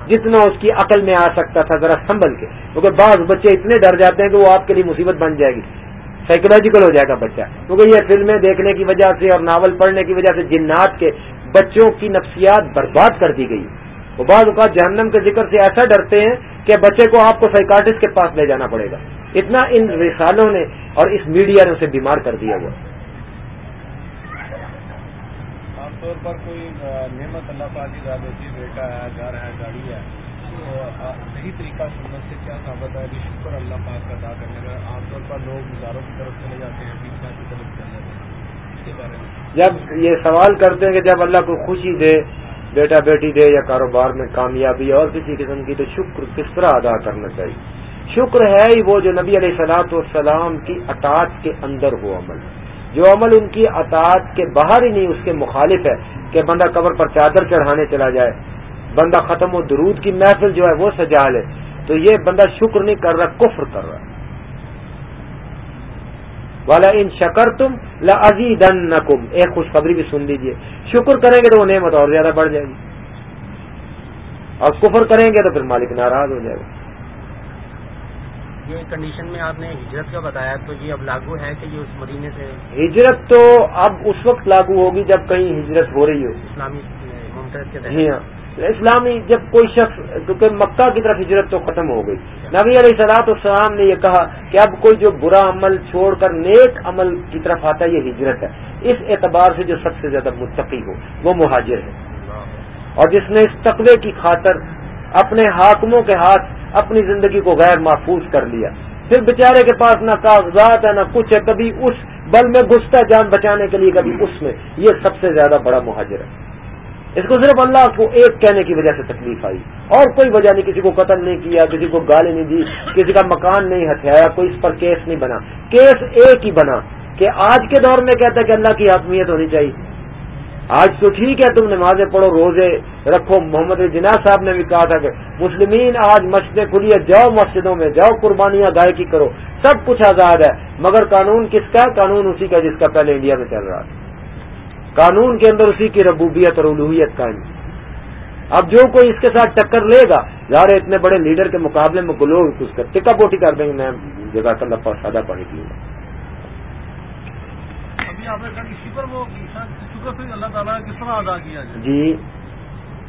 جتنا اس کی عقل میں آ سکتا تھا ذرا سنبھل کے۔ کیونکہ بعض بچے اتنے ڈر جاتے ہیں کہ وہ آپ کے لیے مصیبت بن جائے گی۔ سائیکولوجیکل ہو جائے گا بچہ۔ کیونکہ یہ فلمیں دیکھنے کی وجہ سے اور ناول پڑھنے کی وجہ سے جنات کے بچوں کی نفسیات برباد کر دی گئی۔ وہ بعض اوقات جہنم کے ذکر سے ایسا ڈرتے ہیں کہ بچے کو آپ کو سائیکارٹسٹ کے پاس لے جانا پڑے گا۔ اتنا ان رسالوں نے اور اس میڈیا نے اسے بیمار کر دیا ہوا عام طور پر کوئی نعمت اللہ پاک کی زیادہ ہوتی ہے بیٹا ہے گھر ہے، گاڑی ہے، تو صحیح طریقہ سنت سے کیا ثابت ہے کہ شکر اللہ پاک کا ادا کرنے کا؟ عام طور پر لوگ مزاروں کی طرف چلے جاتے ہیں کی طرف چلے جاتے ہیں، اس کے بارے میں۔ جب یہ سوال کرتے ہیں کہ جب اللہ کو خوشی دے، بیٹا بیٹی دے یا کاروبار میں کامیابی اور کسی قسم کی، تو شکر کس طرح ادا کرنا چاہیے؟ شکر ہے ہی وہ جو نبی علیہ سلاط والسلام کی اطاعت کے اندر ہو عمل۔ جو عمل ان کی اطاعت کے باہر ہی نہیں، اس کے مخالف ہے کہ بندہ قبر پر چادر چڑھانے چلا جائے۔ بندہ ختم و درود کی محفل جو ہے وہ سجا لے۔ تو یہ بندہ شکر نہیں کر رہا، کفر کر رہا۔ والا ان شکر تم لزی ایک خوشخبری بھی سن لیجیے شکر کریں گے تو وہ نعمت اور زیادہ بڑھ جائے گی۔ اور کفر کریں گے تو پھر مالک ناراض ہو جائے گا۔ یہ کنڈیشن میں آپ نے ہجرت کا بتایا تو یہ اب لاگو ہے کہ یہ اس مدینے سے ہجرت تو اب اس وقت لاگو ہوگی جب کہیں ہجرت ہو رہی ہو۔ اسلامی ممتاز کے جی ہاں۔ اسلامی جب کوئی شخص کیونکہ مکہ کی طرف ہجرت تو ختم ہو گئی۔ نبی علیہ سلاط السلام نے یہ کہا کہ اب کوئی جو برا عمل چھوڑ کر نیک عمل کی طرف آتا ہے یہ ہجرت ہے۔ اس اعتبار سے جو سب سے زیادہ متقی ہو وہ مہاجر ہے۔ اور جس نے اس تقوی کی خاطر اپنے حاکموں کے ہاتھ اپنی زندگی کو غیر محفوظ کر لیا۔ پھر بیچارے کے پاس نہ کاغذات ہے نہ کچھ ہے، کبھی اس بل میں گھستا جان بچانے کے لیے، کبھی اس میں۔ یہ سب سے زیادہ بڑا مہاجر ہے۔ اس کو صرف اللہ کو ایک کہنے کی وجہ سے تکلیف آئی۔ اور کوئی وجہ نہیں، کسی کو قتل نہیں کیا، کسی کو گالی نہیں دی، کسی کا مکان نہیں ہتھیایا، کوئی اس پر کیس نہیں بنا۔ کیس ایک ہی بنا کہ آج کے دور میں کہتا ہے کہ اللہ کی حکمیت ہونی چاہیے۔ آج تو ٹھیک ہے تم نمازیں پڑھو، روزے رکھو۔ محمد جناح صاحب نے بھی کہا تھا کہ مسلمین آج مسجدیں کھلی ہے جاؤ مسجدوں میں، جاؤ قربانیاں گائے کرو۔ سب کچھ آزاد ہے، مگر قانون کس کا؟ ہے قانون اسی کا جس کا پہلے انڈیا میں چل رہا تھا۔ قانون کے اندر اسی کی ربوبیت اور الوحیت قائم اب جو کوئی اس کے ساتھ ٹکر لے گا ظاہر اتنے بڑے لیڈر کے مقابلے میں گلو اس کا ٹکا پوٹی کر دیں گے۔ میں جگہ کر لفا سادہ پانی پیوں شکر سے اللہ تعالیٰ کس طرح ادا کیا جائے؟ جی۔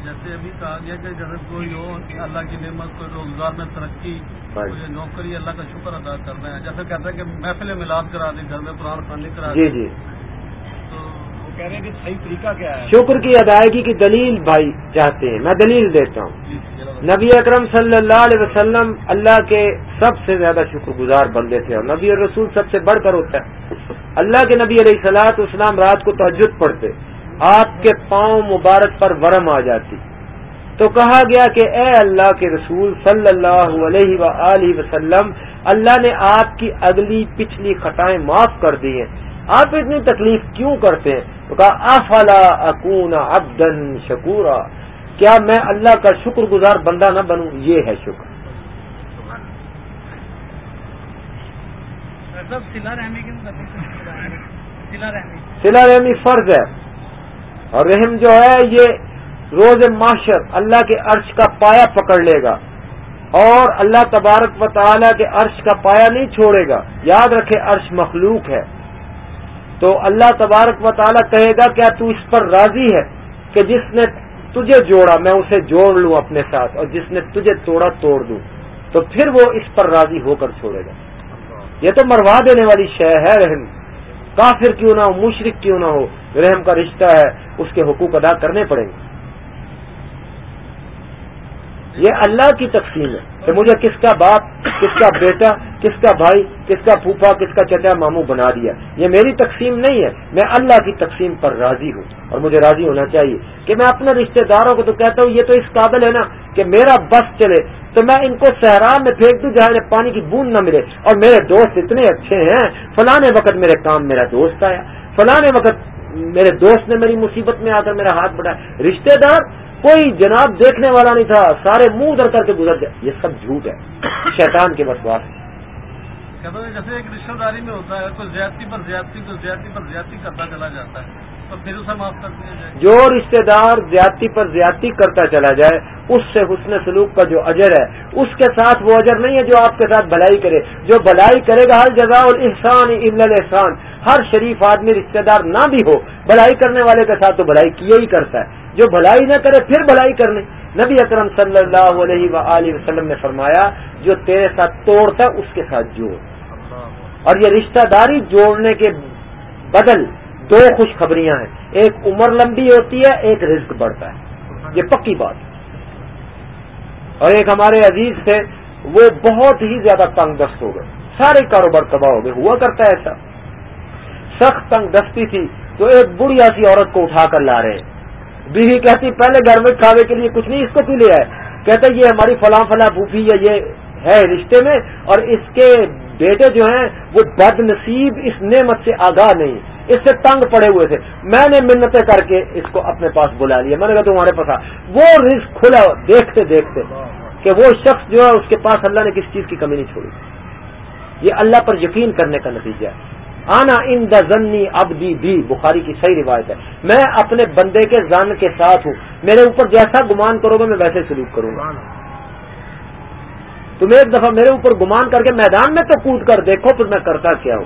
جیسے ابھی کہا گیا کہ جیسے کوئی ہو اللہ کی نعمت کوئی روزگار میں ترقی۔ کوئی نوکری اللہ کا شکر ادا کر رہے ہیں۔ جیسے کہتے ہیں کہ محفل میلاد کرا دیں گھر میں قرآن خانی کرا جی دیں جی۔ تو وہ کہہ رہے ہیں کہ صحیح طریقہ کیا ہے؟ شکر کی ادائیگی کی دلیل بھائی چاہتے ہیں۔ میں دلیل دیتا ہوں۔ جی، جی، جی۔ نبی اکرم صلی اللہ علیہ وسلم اللہ کے سب سے زیادہ شکر گزار بندے تھے اور نبی اور رسول سب سے بڑھ کر ہوتا ہے اللہ کے نبی علیہ سلاط اسلام رات کو تہجد پڑھتے، آپ کے پاؤں مبارک پر ورم آ جاتی۔ تو کہا گیا کہ اے اللہ کے رسول صلی اللہ علیہ وآلہ وسلم، اللہ نے آپ کی اگلی پچھلی خطائیں معاف کر دی ہیں۔ آپ اتنی تکلیف کیوں کرتے ہیں؟ تو کہا، افلا اکون عبدن شکورا۔ کیا میں اللہ کا شکر گزار بندہ نہ بنوں؟ یہ ہے شکر۔ رحمی کی سلا رحمی۔ فرض ہے۔ اور رحم جو ہے یہ روز معاشر اللہ کے عرش کا پایا پکڑ لے گا۔ اور اللہ تبارک و تعالی کے عرش کا پایا نہیں چھوڑے گا۔ یاد رکھے عرش مخلوق ہے۔ تو اللہ تبارک و تعالی کہے گا، کیا تو اس پر راضی ہے کہ جس نے تجھے جوڑا، میں اسے جوڑ لوں اپنے ساتھ، اور جس نے تجھے توڑا، توڑ دوں۔ تو پھر وہ اس پر راضی ہو کر چھوڑے گا۔ یہ تو مروا دینے والی شے ہے رحم۔ کافر کیوں نہ ہو مشرق کیوں نہ ہو، رحم کا رشتہ ہے، اس کے حقوق ادا کرنے پڑیں گے۔ یہ اللہ کی تقسیم ہے کہ مجھے کس کا باپ، کس کا بیٹا، کس کا بھائی، کس کا پھوپھا، کس کا چچا ماموں بنا دیا۔ یہ میری تقسیم نہیں ہے، میں اللہ کی تقسیم پر راضی ہوں۔ اور مجھے راضی ہونا چاہیے کہ میں اپنے رشتہ داروں کو تو کہتا ہوں، یہ تو اس قابل ہے نا کہ میرا بس چلے تو میں ان کو صحرا میں پھینک دوں جہاں پانی کی بوند نہ ملے۔ اور میرے دوست اتنے اچھے ہیں۔ فلانے وقت میرے کام میرا دوست آیا۔ فلانے وقت میرے دوست نے میری مصیبت میں آ کر میرا ہاتھ بڑھایا۔ رشتہ دار کوئی جناب دیکھنے والا نہیں تھا۔ سارے منہ در کر کے گزر گئے۔ یہ سب جھوٹ ہے۔ شیطان کے بسواس کہتے ہیں جیسے ایک رشتہ داری میں ہوتا ہے، کوئی زیادتی پر زیادتی، کوئی زیادتی پر زیادتی کرتا چلا جاتا ہے۔ جو رشتہ دار زیادتی پر زیادتی کرتا چلا جائے اس سے حسن سلوک کا جو اجر ہے اس کے ساتھ وہ اجر نہیں ہے جو آپ کے ساتھ بھلائی کرے۔ جو بھلائی کرے گا ہر جزا اور احسان احسان ہر شریف آدمی رشتہ دار نہ بھی ہو بھلائی کرنے والے کے ساتھ تو بھلائی کیے ہی کرتا ہے۔ جو بھلائی نہ کرے پھر بھلائی کرنے نبی اکرم صلی اللہ علیہ وآلہ وسلم نے فرمایا جو تیرے ساتھ توڑتا ہے اس کے ساتھ جوڑ۔ اور یہ رشتہ داری جوڑنے کے بدل دو خوشخبریاں ہیں۔ ایک عمر لمبی ہوتی ہے، ایک رزق بڑھتا ہے۔ یہ پکی بات۔ ہے اور ایک ہمارے عزیز تھے وہ بہت ہی زیادہ تنگ دست ہو گئے۔ سارے کاروبار تباہ ہو گئے۔ ہوا کرتا ہے ایسا۔ سخت تنگ دستی تھی۔ تو ایک بڑھیا سی عورت کو اٹھا کر لا رہے۔ ہیں بیوی کہتی، پہلے گھر میں کھاوے کے لیے کچھ نہیں، اس کو کیوں لے آئے؟ کہتے یہ ہماری فلاں فلاں پھوپھی یا یہ ہے رشتے میں اور اس کے بیٹے جو ہیں، وہ بد نصیب اس نعمت سے آگاہ نہیں، اس سے تنگ پڑے ہوئے تھے۔ میں نے منتیں کر کے اس کو اپنے پاس بلا لیا۔ میں نے کہا تمہارے پاس آ۔ وہ رزق کھلا دیکھتے دیکھتے کہ وہ شخص جو ہے، اس کے پاس اللہ نے کسی چیز کی کمی نہیں چھوڑی۔ یہ اللہ پر یقین کرنے کا نتیجہ ہے۔ آنا ان دا زنی ابدی بھی بخاری کی صحیح روایت ہے۔ میں اپنے بندے کے زن کے ساتھ ہوں۔ میرے اوپر جیسا گمان کرو گے میں ویسے سلوک کروں گا۔ تم ایک دفعہ میرے اوپر گمان کر کے میدان میں تو کود کر دیکھو، پھر میں کرتا کیا ہوں؟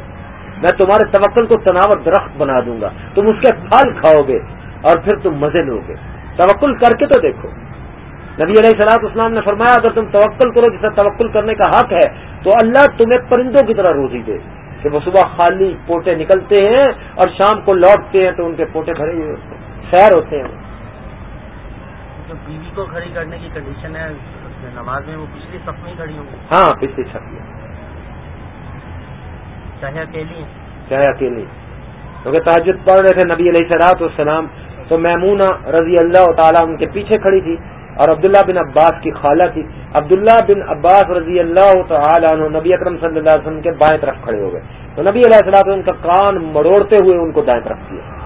میں تمہارے توکل کو تناور درخت بنا دوں گا۔ تم اس کے پھل کھاؤ گے اور پھر تم مزے لو گے توکل کر کے تو دیکھو۔ نبی علیہ السلاط اسلام نے فرمایا، اگر تم توکل کرو جسے توکل کرنے کا حق ہے، تو اللہ تمہیں پرندوں کی طرح روزی دے کہ وہ صبح خالی پوٹے نکلتے ہیں اور شام کو لوٹتے ہیں تو ان کے پوٹے بھرے ہوئے ہوتے ہیں، سیر ہوتے ہیں۔ جو بیوی کو کھڑی کرنے کی کنڈیشن ہے نماز میں وہ پچھلی سب میں کھڑی ہوں ہاں پچھلی سب میں۔ چاہے اکیلی چاہے اکیلی۔ کیونکہ تحجد پڑھ رہے تھے نبی علیہ سلاط والسلام تو میمونہ رضی اللہ تعالیٰ ان کے پیچھے کھڑی تھی اور عبداللہ بن عباس کی خالہ تھی۔ عبداللہ بن عباس رضی اللہ تعالیٰ عنہ نبی اکرم صلی اللہ علیہ وسلم کے بائیں طرف کھڑے ہو گئے۔ تو نبی علیہ السلام ان کا کان مڑوڑتے ہوئے ان کو دائیں طرف کیا۔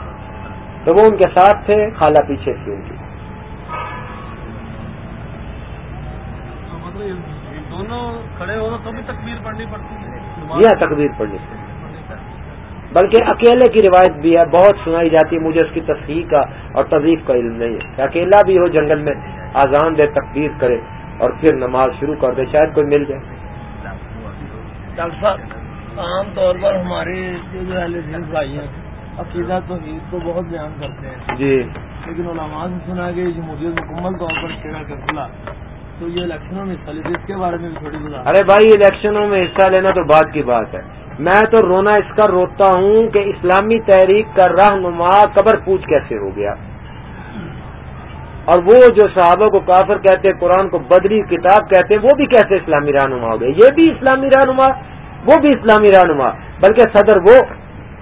تو وہ ان کے ساتھ تھے خالہ پیچھے تھی ان کی۔ دونوں کھڑے ہو تو بھی تکبیر پڑھنی پڑتی ہے۔ یہ تکبیر پڑھنی پڑتی بلکہ اکیلے کی روایت بھی ہے بہت سنائی جاتی ہے مجھے اس کی تصحیح کا اور تضیف کا علم نہیں ہے۔ اکیلا بھی ہو جنگل میں آزان دے تقدیر کرے اور پھر نماز شروع کر دے شاید کوئی مل جائے۔ ڈاکٹر صاحب عام طور پر ہمارے جو اہل دین بھائی ہیں عقیدہ تو عید کو بہت بیان کرتے ہیں۔ جی۔ لیکن علماء سے سنا کہ جمہوریت مکمل طور پر کھیڑا کر کھلا تو یہ الیکشنوں میں حصہ لیتے اس کے بارے میں بھی تھوڑی ارے بھائی الیکشنوں میں حصہ لینا تو بات کی بات ہے۔ میں تو رونا اس کا روتا ہوں کہ اسلامی تحریک کا رہنما قبر پوچھ کیسے ہو گیا۔ اور وہ جو صحابہ کو کافر کہتے ہیں، قرآن کو بدری کتاب کہتے ہیں، وہ بھی کیسے اسلامی رہنما ہو گئے؟ یہ بھی اسلامی رہنما، وہ بھی اسلامی رہنما، بلکہ صدر وہ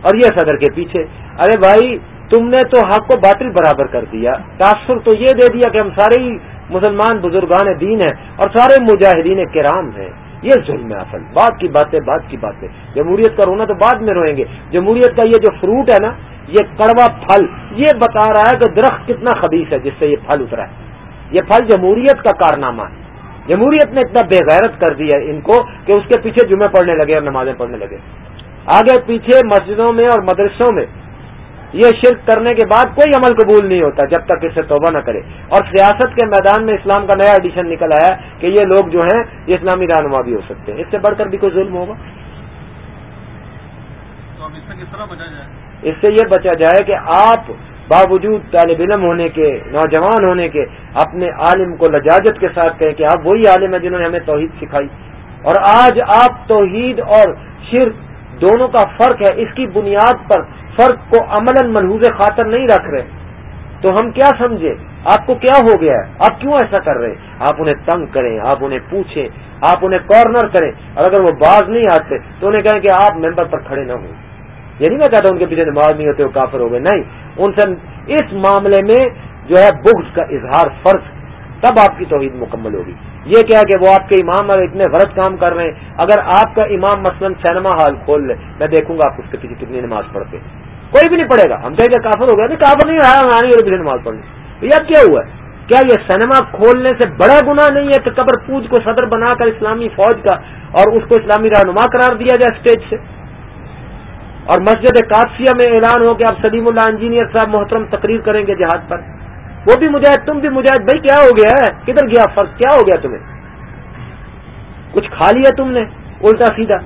اور یہ صدر کے پیچھے۔ ارے بھائی، تم نے تو حق کو باطل برابر کر دیا۔ تاثر تو یہ دے دیا کہ ہم سارے ہی مسلمان بزرگان دین ہیں اور سارے مجاہدین کرام ہیں۔ یہ ظلم اصل۔ بات کی باتیں بات کی باتیں۔ جمہوریت کا رونا تو بعد میں روئیں گے۔ جمہوریت کا یہ جو فروٹ ہے نا، یہ کڑوا پھل، یہ بتا رہا ہے کہ درخت کتنا خبیص ہے، جس سے یہ پھل اترا ہے۔ یہ پھل جمہوریت کا کارنامہ ہے۔ جمہوریت نے اتنا بے غیرت کر دیا ان کو کہ اس کے پیچھے جمعے پڑھنے لگے اور نمازیں پڑھنے لگے۔ آگے پیچھے مسجدوں میں اور مدرسوں میں یہ شرک کرنے کے بعد کوئی عمل قبول نہیں ہوتا جب تک اسے توبہ نہ کرے۔ اور سیاست کے میدان میں اسلام کا نیا ایڈیشن نکل آیا کہ یہ لوگ جو ہیں یہ اسلامی رہنما بھی ہو سکتے ہیں۔ اس سے بڑھ کر بھی کوئی ظلم ہوگا؟ اس سے یہ بچا جائے کہ آپ باوجود طالب علم ہونے کے نوجوان ہونے کے اپنے عالم کو لجاجت کے ساتھ کہیں کہ آپ وہی عالم ہیں جنہوں نے ہمیں توحید سکھائی۔ اور آج آپ توحید اور شرک دونوں کا فرق ہے۔ اس کی بنیاد پر فرق کو عمل ملحوظ خاطر نہیں رکھ رہے۔ تو ہم کیا سمجھے؟ آپ کو کیا ہو گیا ہے؟ آپ کیوں ایسا کر رہے ہیں؟ آپ انہیں تنگ کریں، آپ انہیں پوچھیں، آپ انہیں کارنر کریں۔ اور اگر وہ باز نہیں آتے، تو انہیں کہیں کہ آپ ممبر پر کھڑے نہ ہوں۔ یہ نہیں میں کہتا ان کے پیچھے نماز نہیں ہوتے، وہ کافر ہو گئے۔ نہیں، ان سے اس معاملے میں جو ہے بغض کا اظہار فرض، تب آپ کی توحید مکمل ہوگی۔ یہ کیا کہ وہ آپ کے امام اور اتنے غلط کام کر رہے ہیں۔ اگر آپ کا امام مثلا سینما ہال کھول لے، میں دیکھوں گا آپ اس کے پیچھے کتنی نماز پڑھتے کوئی بھی نہیں پڑھے گا۔ ہم کہیں گے کافر ہو گیا نہیں کافر نہیں رہا آنے پیچھے نماز پڑھنے یہ کیا ہوا ہے؟ کیا یہ سینما کھولنے سے بڑا گنا نہیں ہے کہ قبر پوج کو صدر بنا کر اسلامی فوج کا اور اس کو اسلامی رہنما قرار دیا جائے اسٹیج سے؟ اور مسجد کاسیہ میں اعلان ہو کہ آپ سلیم اللہ انجینئر صاحب محترم تقریر کریں گے جہاد پر۔ وہ بھی مجاہد، تم بھی مجاہد، بھائی، کیا ہو گیا ہے؟ کدھر گیا فرق؟ کیا ہو گیا تمہیں؟ کچھ کھا لیا تم نے؟ الٹا سیدھا۔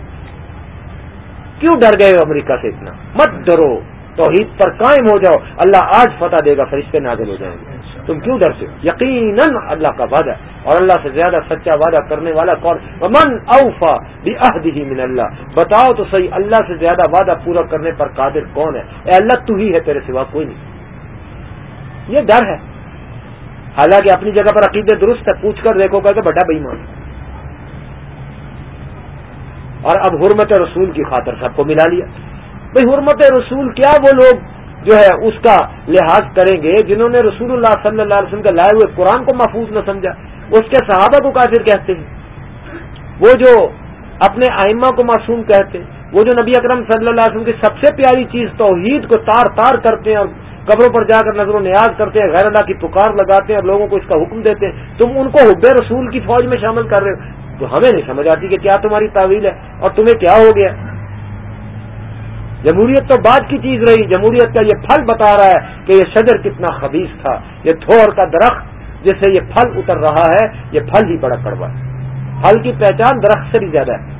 کیوں ڈر گئے ہو امریکہ سے اتنا؟ مت ڈرو۔ توحید پر قائم ہو جاؤ اللہ آج فتح دے گا فرشتے نازل ہو جائیں گے۔ تم کیوں ڈرتے ہو؟ یقیناً اللہ کا وعدہ اور اللہ سے زیادہ سچا وعدہ کرنے والا کون؟ من اوفا بھی من اللہ۔ بتاؤ تو صحیح اللہ سے زیادہ وعدہ پورا کرنے پر قادر کون ہے؟ اے اللہ تو ہی ہے تیرے سوا کوئی نہیں۔ یہ ڈر ہے۔ حالانکہ اپنی جگہ پر عقیدے درست ہے پوچھ کر دیکھو کہ بڑا بئی مان اور اب حرمت رسول کی خاطر سب کو ملا لیا۔ بھائی حرمت رسول کیا وہ لوگ جو ہے اس کا لحاظ کریں گے جنہوں نے رسول اللہ صلی اللہ علیہ وسلم کے لائے ہوئے قرآن کو محفوظ نہ سمجھا؟ اس کے صحابہ کو کافر کہتے ہیں۔ وہ جو اپنے آئمہ کو معصوم کہتے ہیں، وہ جو نبی اکرم صلی اللہ علیہ وسلم کی سب سے پیاری چیز توحید کو تار تار کرتے ہیں اور قبروں پر جا کر نظر و نیاز کرتے ہیں، غیر اللہ کی پکار لگاتے ہیں اور لوگوں کو اس کا حکم دیتے ہیں، تم ان کو حب رسول کی فوج میں شامل کر رہے ہو۔ تو ہمیں نہیں سمجھ آتی کہ کیا تمہاری تعویل ہے اور تمہیں کیا ہو گیا؟ جمہوریت تو بعد کی چیز رہی، جمہوریت کا یہ پھل بتا رہا ہے کہ یہ شجر کتنا خبیص تھا، یہ تھور کا درخت جس سے یہ پھل اتر رہا ہے، یہ پھل ہی بڑا کڑوا ہے۔ پھل کی پہچان درخت سے بھی زیادہ ہے۔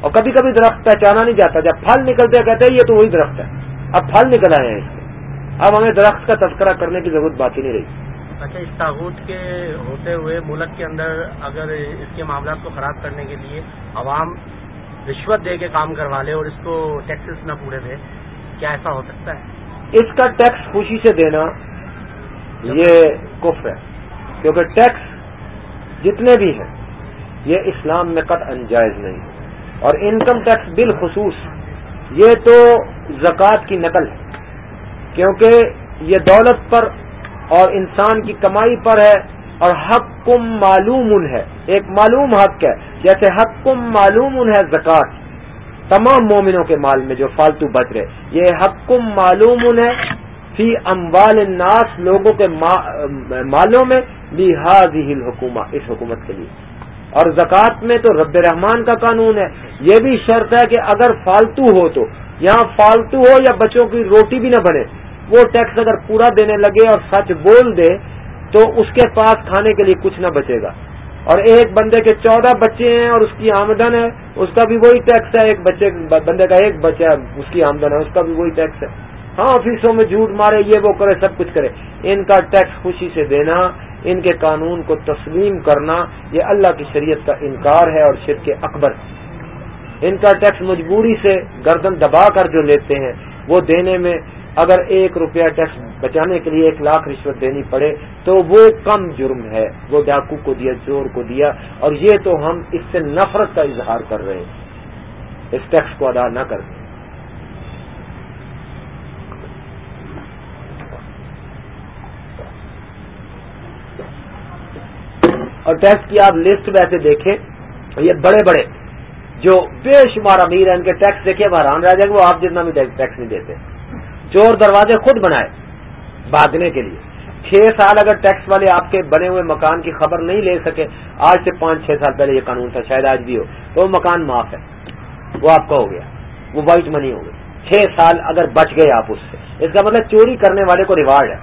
اور کبھی کبھی درخت پہچانا نہیں جاتا، جب پھل نکلتے کہتے ہیں یہ تو وہی درخت ہے۔ اب پھل نکل آئے ہیں اس میں اب ہمیں درخت کا تذکرہ کرنے کی ضرورت باقی نہیں رہی۔ اچھا اس تاغت کے ہوتے ہوئے ملک کے اندر اگر اس کے معاملات کو خراب کرنے کے لیے عوام رشوت دے کے کام کروا لے اور اس کو ٹیکسز نہ پورے دے، کیا ایسا ہو سکتا ہے؟ اس کا ٹیکس خوشی سے دینا یہ کف ہے، کیونکہ ٹیکس جتنے بھی ہیں، یہ اسلام میں قط انجائز نہیں ہے۔ اور انکم ٹیکس بالخصوص، یہ تو زکوٰۃ کی نقل ہے، کیونکہ یہ دولت پر اور انسان کی کمائی پر ہے۔ اور حق کم معلوم ہے۔ ایک معلوم حق ہے، جیسے حق کم معلوم ہے زکوٰۃ۔ تمام مومنوں کے مال میں جو فالتو بچ رہے، یہ حق کم معلوم ہے۔ فی اموال الناس، لوگوں کے مالوں میں لہٰذی حکومت اس حکومت کے لیے۔ اور زکوٰۃ میں تو رب رحمان کا قانون ہے۔ یہ بھی شرط ہے کہ اگر فالتو ہو تو یہاں فالتو ہو یا بچوں کی روٹی بھی نہ بنے، وہ ٹیکس اگر پورا دینے لگے اور سچ بول دے تو اس کے پاس کھانے کے لیے کچھ نہ بچے گا۔ اور ایک بندے کے چودہ بچے ہیں اور اس کی آمدن ہے، اس کا بھی وہی ٹیکس ہے، ایک بچے، بندے کا ایک بچہ اس کی آمدن ہے، اس کا بھی وہی ٹیکس ہے۔ ہاں آفیسوں میں جھوٹ مارے، یہ وہ کرے، سب کچھ کرے۔ ان کا ٹیکس خوشی سے دینا، ان کے قانون کو تسلیم کرنا، یہ اللہ کی شریعت کا انکار ہے اور شرک اکبر۔ ان کا ٹیکس مجبوری سے گردن دبا کر جو لیتے ہیں، وہ دینے میں اگر ایک روپیہ ٹیکس بچانے کے لیے ایک لاکھ رشوت دینی پڑے تو وہ کم جرم ہے۔ وہ ڈاکو کو دیا چور کو دیا۔ اور یہ تو ہم اس سے نفرت کا اظہار کر رہے ہیں۔ اس ٹیکس کو ادا نہ کریں۔ اور ٹیکس کی آپ لسٹ ویسے دیکھیں۔ یہ بڑے بڑے جو بے شمار امیر ہیں، ان کے ٹیکس دیکھیں۔ حیران رہ جائیں گے وہ آپ جتنا بھی ٹیکس نہیں دیتے۔ چور دروازے خود بنائے بھاگنے کے لیے۔ چھ سال اگر ٹیکس والے آپ کے بنے ہوئے مکان کی خبر نہیں لے سکے، آج سے پانچ چھ سال پہلے یہ قانون تھا، شاید آج بھی ہو۔ تو وہ مکان معاف ہے۔ وہ آپ کا ہو گیا۔ وہ وائٹ منی ہو گئی۔ چھ سال اگر بچ گئے آپ اس سے۔ اس کا مطلب چوری کرنے والے کو ریوارڈ ہے۔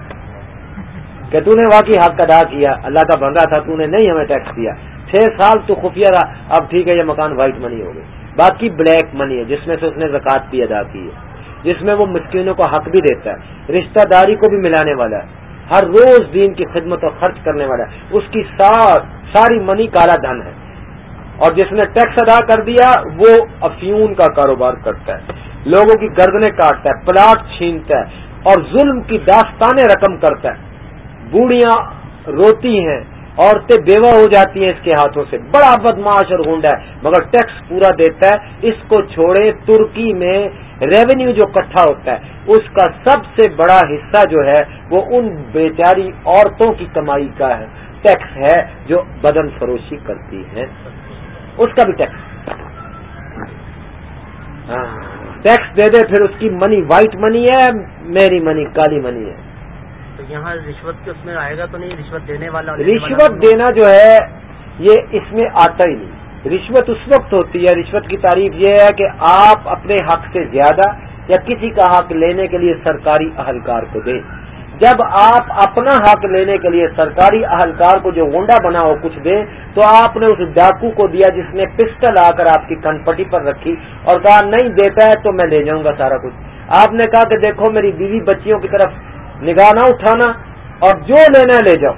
کہ تو نے واقعی حق ادا کیا، اللہ کا بندہ تھا، تو نے نہیں ہمیں ٹیکس دیا۔ چھ سال تو خفیہ رہا۔ اب ٹھیک ہے، یہ مکان وائٹ منی ہو گئی۔ باقی بلیک منی ہے، جس میں سے اس نے زکات بھی ادا کی ہے۔ جس میں وہ مسکینوں کو حق بھی دیتا ہے، رشتہ داری کو بھی ملانے والا ہے۔ ہر روز دین کی خدمت اور خرچ کرنے والا ہے۔ اس کی ساری منی کالا دھن ہے۔ اور جس نے ٹیکس ادا کر دیا، وہ افیون کا کاروبار کرتا ہے۔ لوگوں کی گردنیں کاٹتا ہے، پلاٹ چھینتا ہے اور ظلم کی داستانیں رقم کرتا ہے۔ بوڑھیاں روتی ہیں عورتیں بیوہ ہو جاتی ہیں اس کے ہاتھوں سے۔ بڑا بدماش اور گنڈا ہے، مگر ٹیکس پورا دیتا ہے۔ اس کو چھوڑے ترکی میں ریونیو جو کٹھا ہوتا ہے، اس کا سب سے بڑا حصہ جو ہے، وہ ان بیچاری عورتوں کی کمائی کا ہے۔ ٹیکس ہے جو بدن فروشی کرتی ہیں اس کا بھی ٹیکس۔ ہاں۔ ٹیکس دے دے، پھر اس کی منی وائٹ منی ہے، میری منی کالی منی ہے۔ یہاں رشوت کے اس میں آئے گا تو نہیں رشوت دینے والا رشوت دینا جو ہے یہ اس میں آتا ہی نہیں۔ رشوت اس وقت ہوتی ہے رشوت کی تعریف یہ ہے کہ آپ اپنے حق سے زیادہ یا کسی کا حق لینے کے لیے سرکاری اہلکار کو دیں۔ جب آپ اپنا حق لینے کے لیے سرکاری اہلکار کو جو گونڈا بنا ہو کچھ دیں تو آپ نے اس ڈاکو کو دیا جس نے پسٹل آ کر آپ کی کنپٹی پر رکھی اور کہا نہیں دیتا ہے تو میں لے جاؤں گا سارا کچھ۔ آپ نے کہا کہ دیکھو میری بیوی بچیوں کی طرف نگاہ نہ اٹھانا اور جو لینا لے جاؤ۔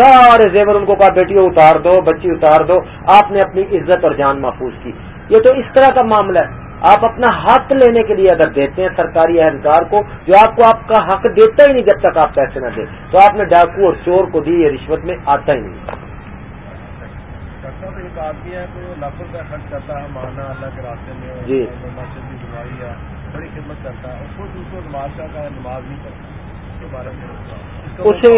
سارے زیور ان کو کہا بیٹی اتار دو بچی اتار دو۔ آپ نے اپنی عزت اور جان محفوظ کی۔ یہ تو اس طرح کا معاملہ ہے۔ آپ اپنا حق لینے کے لیے اگر دیتے ہیں سرکاری اہلکار کو جو آپ کو آپ کا حق دیتا ہی نہیں جب تک آپ پیسے نہ دیں تو آپ نے ڈاکو اور چور کو دی یہ رشوت میں آتا ہی نہیں۔ جی۔ بڑی خدمت کرتا ہے اسے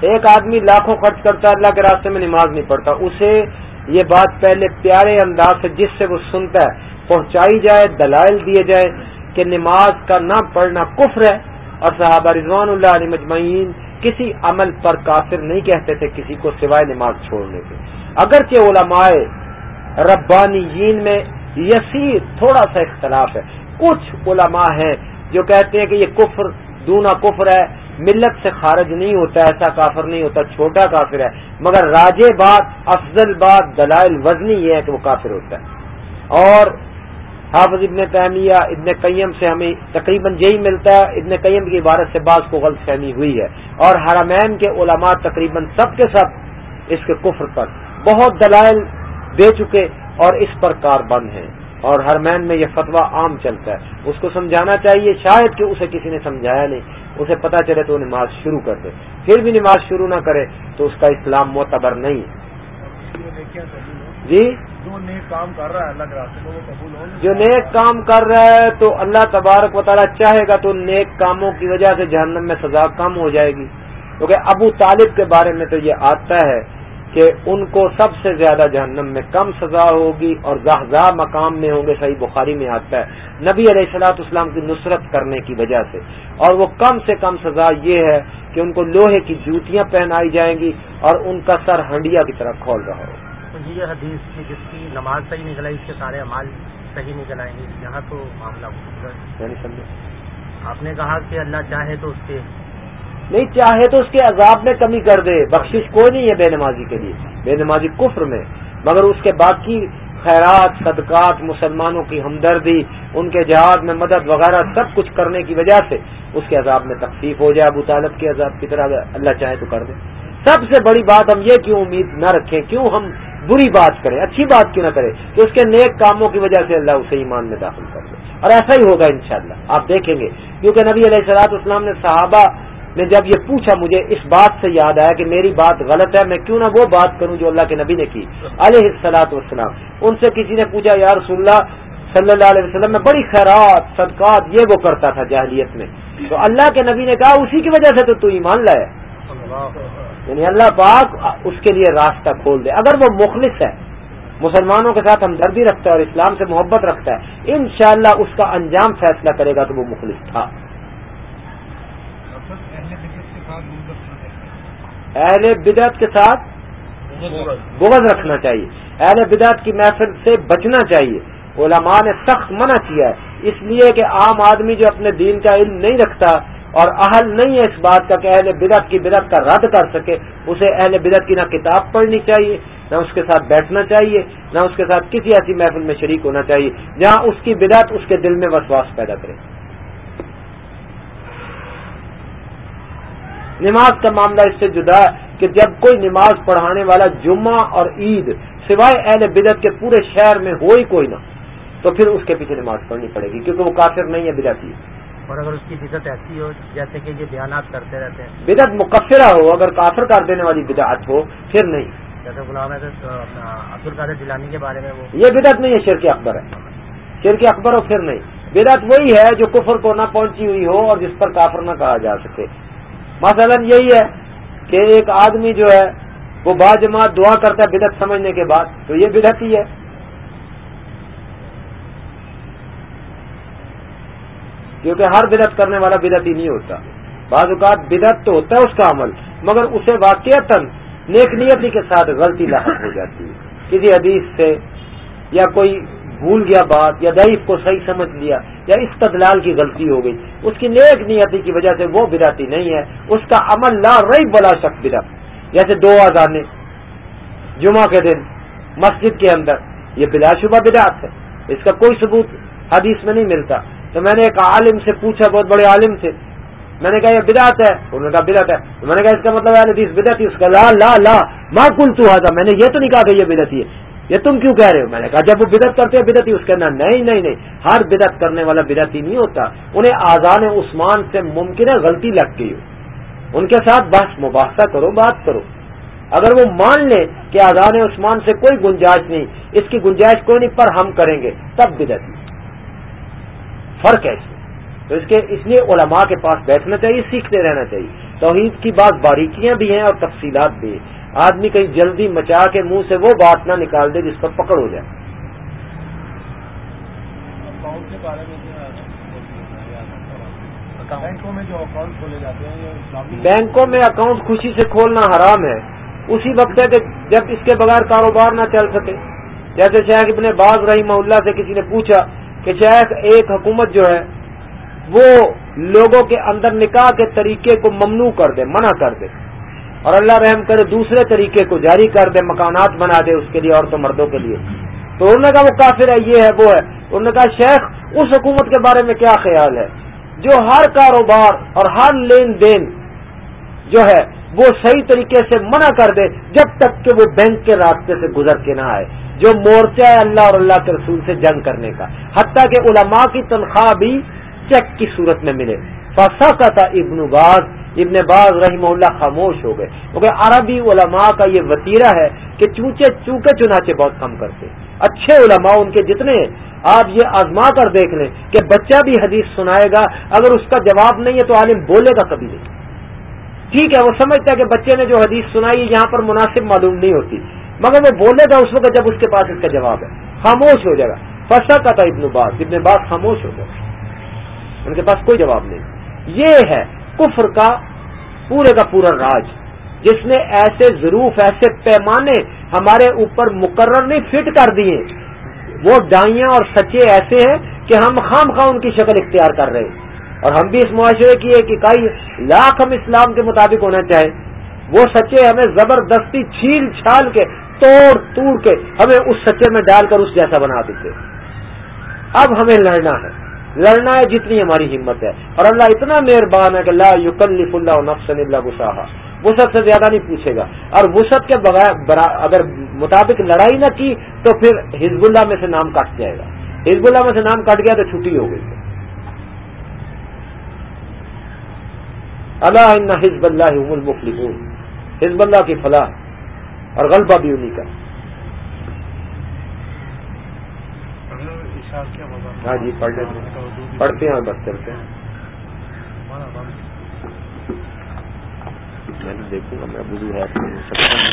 ایک آدمی لاکھوں خرچ کرتا ہے اللہ کے راستے میں نماز نہیں پڑھتا۔ اسے یہ بات پہلے پیارے انداز سے جس سے وہ سنتا ہے پہنچائی جائے دلائل دیے جائے کہ نماز کا نہ پڑھنا کفر ہے۔ اور صحابہ رضوان اللہ علیہ مجمعین کسی عمل پر کافر نہیں کہتے تھے کسی کو سوائے نماز چھوڑنے کے۔ اگرچہ علماء ربانیین میں یسیر تھوڑا سا اختلاف ہے۔ کچھ علماء ہیں جو کہتے ہیں کہ یہ کفر دونا کفر ہے، ملت سے خارج نہیں ہوتا، ایسا کافر نہیں ہوتا، چھوٹا کافر ہے۔ مگر راجے بات، افضل بات، دلائل، وزنی یہ ہے کہ وہ کافر ہوتا ہے۔ اور حافظ ابن تیمیہ، ابن قیم سے ہمیں تقریباً یہی ملتا ہے، ابن قیم کی عبارت سے بعض کو غلط فہمی ہوئی ہے۔ اور حرمین کے علماء تقریباً سب کے سب اس کے کفر پر بہت دلائل دے چکے اور اس پر کار بند ہیں۔ اور حرمین میں یہ فتویٰ عام چلتا ہے۔ اس کو سمجھانا چاہیے شاید کہ اسے کسی نے سمجھایا نہیں۔ اسے پتا چلے تو وہ نماز شروع کر دے۔ پھر بھی نماز شروع نہ کرے تو اس کا اسلام معتبر نہیں۔ ہے جی؟ جو نیک کام کر رہا ہے اللہ کے قبول ہو جو نیک کام کر رہا ہے تو اللہ تبارک و تعالیٰ چاہے گا تو نیک کاموں کی وجہ سے جہنم میں سزا کم ہو جائے گی۔ کیونکہ ابو طالب کے بارے میں تو یہ آتا ہے کہ ان کو سب سے زیادہ جہنم میں کم سزا ہوگی اور زاہ مقام میں ہوں گے صحیح بخاری میں آتا ہے۔ نبی علیہ السلاط اسلام کی نصرت کرنے کی وجہ سے۔ اور وہ کم سے کم سزا یہ ہے کہ ان کو لوہے کی جوتیاں پہنائی جائیں گی اور ان کا سر ہنڈیا کی طرح کھول رہا ہوگا یہ حدیث کی جس کی نماز صحیح نکلا اس کے سارے امال صحیح نکل آئیں گے۔ یہاں تو معاملہ آپ نے کہا کہ اللہ چاہے تو اس کے نہیں چاہے تو اس کے عذاب میں کمی کر دے، بخشش کوئی نہیں ہے بے نمازی کے لیے۔ بے نمازی کفر میں۔ مگر اس کے باقی خیرات، صدقات، مسلمانوں کی ہمدردی، ان کے جہاد میں مدد وغیرہ سب کچھ کرنے کی وجہ سے اس کے عذاب میں تکلیف ہو جائے، ابو طالب کے عذاب کی طرح اللہ چاہے تو کر دے۔ سب سے بڑی بات ہم یہ کیوں امید نہ رکھیں؟ کیوں ہم بری بات کرے اچھی بات کیوں نہ کرے کہ اس کے نیک کاموں کی وجہ سے اللہ اسے ایمان میں داخل کر دے۔ اور ایسا ہی ہوگا انشاءاللہ۔ آپ دیکھیں گے۔ کیونکہ نبی علیہ السلاط اسلام نے صحابہ نے جب یہ پوچھا مجھے، اس بات سے یاد آیا کہ میری بات غلط ہے، میں کیوں نہ وہ بات کروں جو اللہ کے نبی نے کی۔ علیہ السلاط والسلام، ان سے کسی نے پوچھا، یا رسول اللہ صلی اللہ علیہ وسلم، میں بڑی خیرات، صدقات، یہ وہ کرتا تھا جاہلیت میں۔ تو اللہ کے نبی نے کہا، اسی کی وجہ سے تو تو ایمان لائے۔ یعنی اللہ پاک اس کے لیے راستہ کھول دے۔ اگر وہ مخلص ہے، مسلمانوں کے ساتھ ہمدردی رکھتا ہے اور اسلام سے محبت رکھتا ہے انشاءاللہ اس کا انجام فیصلہ کرے گا کہ وہ مخلص تھا۔ اہل بدعت کے ساتھ بغض. رکھنا چاہیے۔ اہل بدعت کی محفل سے بچنا چاہیے۔ علماء نے سخت منع کیا ہے۔ اس لیے کہ عام آدمی جو اپنے دین کا علم نہیں رکھتا اور اہل نہیں ہے اس بات کا کہ اہل بدعت کی بدعت کا رد کر سکے اسے اہل بدعت کی نہ کتاب پڑھنی چاہیے نہ اس کے ساتھ بیٹھنا چاہیے نہ اس کے ساتھ کسی ایسی محفل میں شریک ہونا چاہیے جہاں اس کی بدعت اس کے دل میں وسواس پیدا کرے۔ نماز کا معاملہ اس سے جدا ہے کہ جب کوئی نماز پڑھانے والا جمعہ اور عید سوائے اہل بدعت کے پورے شہر میں ہو ہی کوئی نہ تو پھر اس کے پیچھے نماز پڑھنی پڑے گی کیونکہ وہ کافر نہیں ہے بدعتی اور اگر اس کی بدت ایسی ہو جیسے کہ یہ بیانات کرتے رہتے ہیں۔ بدت مقفرہ ہو اگر کافر کر دینے والی بدعت ہو پھر نہیں۔ جیسے غلام عبد القادر جیلانی کے بارے میں وہ یہ بدعت نہیں ہے شرک اکبر ہے۔ شرک اکبر ہو پھر نہیں۔ بدعت وہی ہے جو کفر کو نہ پہنچی ہوئی ہو اور جس پر کافر نہ کہا جا سکے۔ مثلا یہی ہے کہ ایک آدمی جو ہے، وہ باجماعت دعا کرتا ہے بدعت سمجھنے کے بعد، تو یہ بدعت ہی ہے۔ کیونکہ ہر بدت کرنے والا بدت ہی نہیں ہوتا۔ بعض اوقات بدت تو ہوتا ہے اس کا عمل، مگر اسے واقع نیک نیتی کے ساتھ غلطی لاحق ہو جاتی ہے۔ کسی حدیث سے یا کوئی بھول گیا بات یا دعیف کو صحیح سمجھ لیا یا استدلال کی غلطی ہو گئی، اس کی نیک نیتی کی وجہ سے وہ بداتی نہیں ہے، اس کا عمل لا رہی بلا شک بدت جیسے دو آزانے جمعہ کے دن مسجد کے اندر، یہ بلا شبہ بدعت ہے، اس کا کوئی ثبوت حدیث میں نہیں ملتا۔ تو میں نے ایک عالم سے پوچھا، بہت بڑے عالم تھے، میں نے کہا یہ بدعت ہے، انہوں نے کہا بدعت ہے۔ تو میں نے کہا اس کا مطلب ہے بدعت، اس کا لا لا لا ماں کل تو میں نے یہ تو نہیں کہا کہ یہ بدعت ہے۔ یہ تم کیوں کہہ رہے ہو؟ میں نے کہا، جب وہ بدعت کرتے ہیں، بدعت اس کے اندر نہیں نہیں نہیں ہر بدعت کرنے والا بدعت ہی نہیں ہوتا۔ انہیں آزان عثمان سے ممکن ہے غلطی لگ گئی ہو۔ ان کے ساتھ بس مباحثہ کرو، بات کرو۔ اگر وہ مان لیں کہ آزان عثمان سے کوئی گنجائش نہیں، اس کی گنجائش کوئی نہیں، پر ہم کریں گے، تب بدعت فرق ہے اس میں۔ تو اس کے، اس لیے علماء کے پاس بیٹھنا چاہیے، سیکھتے رہنا چاہیے۔ توحید کی بات باریکیاں بھی ہیں اور تفصیلات بھی ہیں۔ آدمی کہیں جلدی مچا کے منہ سے وہ بات نہ نکال دے جس پر پکڑ ہو جائے۔ بینکوں میں اکاؤنٹ خوشی سے کھولنا حرام ہے۔ اسی وقت ہے کہ جب اس کے بغیر کاروبار نہ چل سکے۔ جیسے شیخ ابن باز رحیم اللہ سے کسی نے پوچھا کہ شیخ ایک حکومت جو ہے وہ لوگوں کے اندر نکاح کے طریقے کو ممنوع کر دے منع کر دے۔ اور اللہ رحم کرے دوسرے طریقے کو جاری کر دے، مکانات بنا دے اس کے لیے عورتوں مردوں کے لیے۔ تو انہوں نے کہا وہ کافر ہے، یہ ہے، وہ ہے۔ انہوں نے کہا شیخ، اس حکومت کے بارے میں کیا خیال ہے؟ جو ہر کاروبار اور ہر لین دین جو ہے، وہ صحیح طریقے سے منع کر دے جب تک کہ وہ بینک کے راستے سے گزر کے نہ آئے۔ جو مورچہ ہے اللہ اور اللہ کے رسول سے جنگ کرنے کا۔ حتیٰ کہ علماء کی تنخواہ بھی چیک کی صورت میں ملے۔ فسا کا تھا ابن باز ابن باز رحم اللہ خاموش ہو گئے۔ کیونکہ عربی علماء کا یہ وطیرہ ہے کہ چونچے چونکے چنانچے بہت کم کرتے اچھے علماء ان کے جتنے ہیں، آپ یہ آزما کر دیکھ لیں کہ بچہ بھی حدیث سنائے گا، اگر اس کا جواب نہیں ہے تو عالم بولے گا کبھی نہیں۔ ٹھیک ہے، وہ سمجھتا ہے کہ بچے نے جو حدیث سنائی یہاں پر مناسب معلوم نہیں ہوتی، مگر وہ بولے گا اس وقت جب اس کے پاس اس کا جواب ہے۔ خاموش ہو جائے گا۔ فسا کا تھا ابن باز ابن باز خاموش ہو گیا ان کے پاس کوئی جواب نہیں۔ یہ ہے کفر کا پورے کا پورا راج۔ جس نے ایسے ضرور ایسے پیمانے ہمارے اوپر مقرر نہیں، فٹ کر دیے۔ وہ ڈائیاں اور سچے ایسے ہیں کہ ہم خام خواہ ان کی شکل اختیار کر رہے ہیں۔ اور ہم بھی اس معاشرے کی ایک اکائی، لاکھ ہم اسلام کے مطابق ہونا چاہیں۔ وہ سچے ہمیں زبردستی چھیل چھال کے، توڑ توڑ کے ہمیں اس سچے میں ڈال کر اس جیسا بنا دیتے۔ اب ہمیں لڑنا ہے۔ لڑنا ہے جتنی ہماری ہمت ہے۔ اور اللہ اتنا مہربان ہے کہ لا یکلف اللہ نفسن اللہ گساہا وسط سے زیادہ نہیں پوچھے گا۔ اور وسط کے بغیر اگر مطابق لڑائی نہ کی تو پھر ہزب اللہ میں سے نام کٹ جائے گا۔ ہزب اللہ میں سے نام کٹ گیا تو چھٹی ہو گئی۔ اللہ ان حزب اللہ المفلحون۔ حزب اللہ کی فلاح اور غلبہ بھی انہیں کا۔ ہاں جی پڑھ لیتے ہیں۔ پڑھتے ہیں اور بس کرتے ہیں۔ میں دیکھوں گا، میں بزو ہے سکتا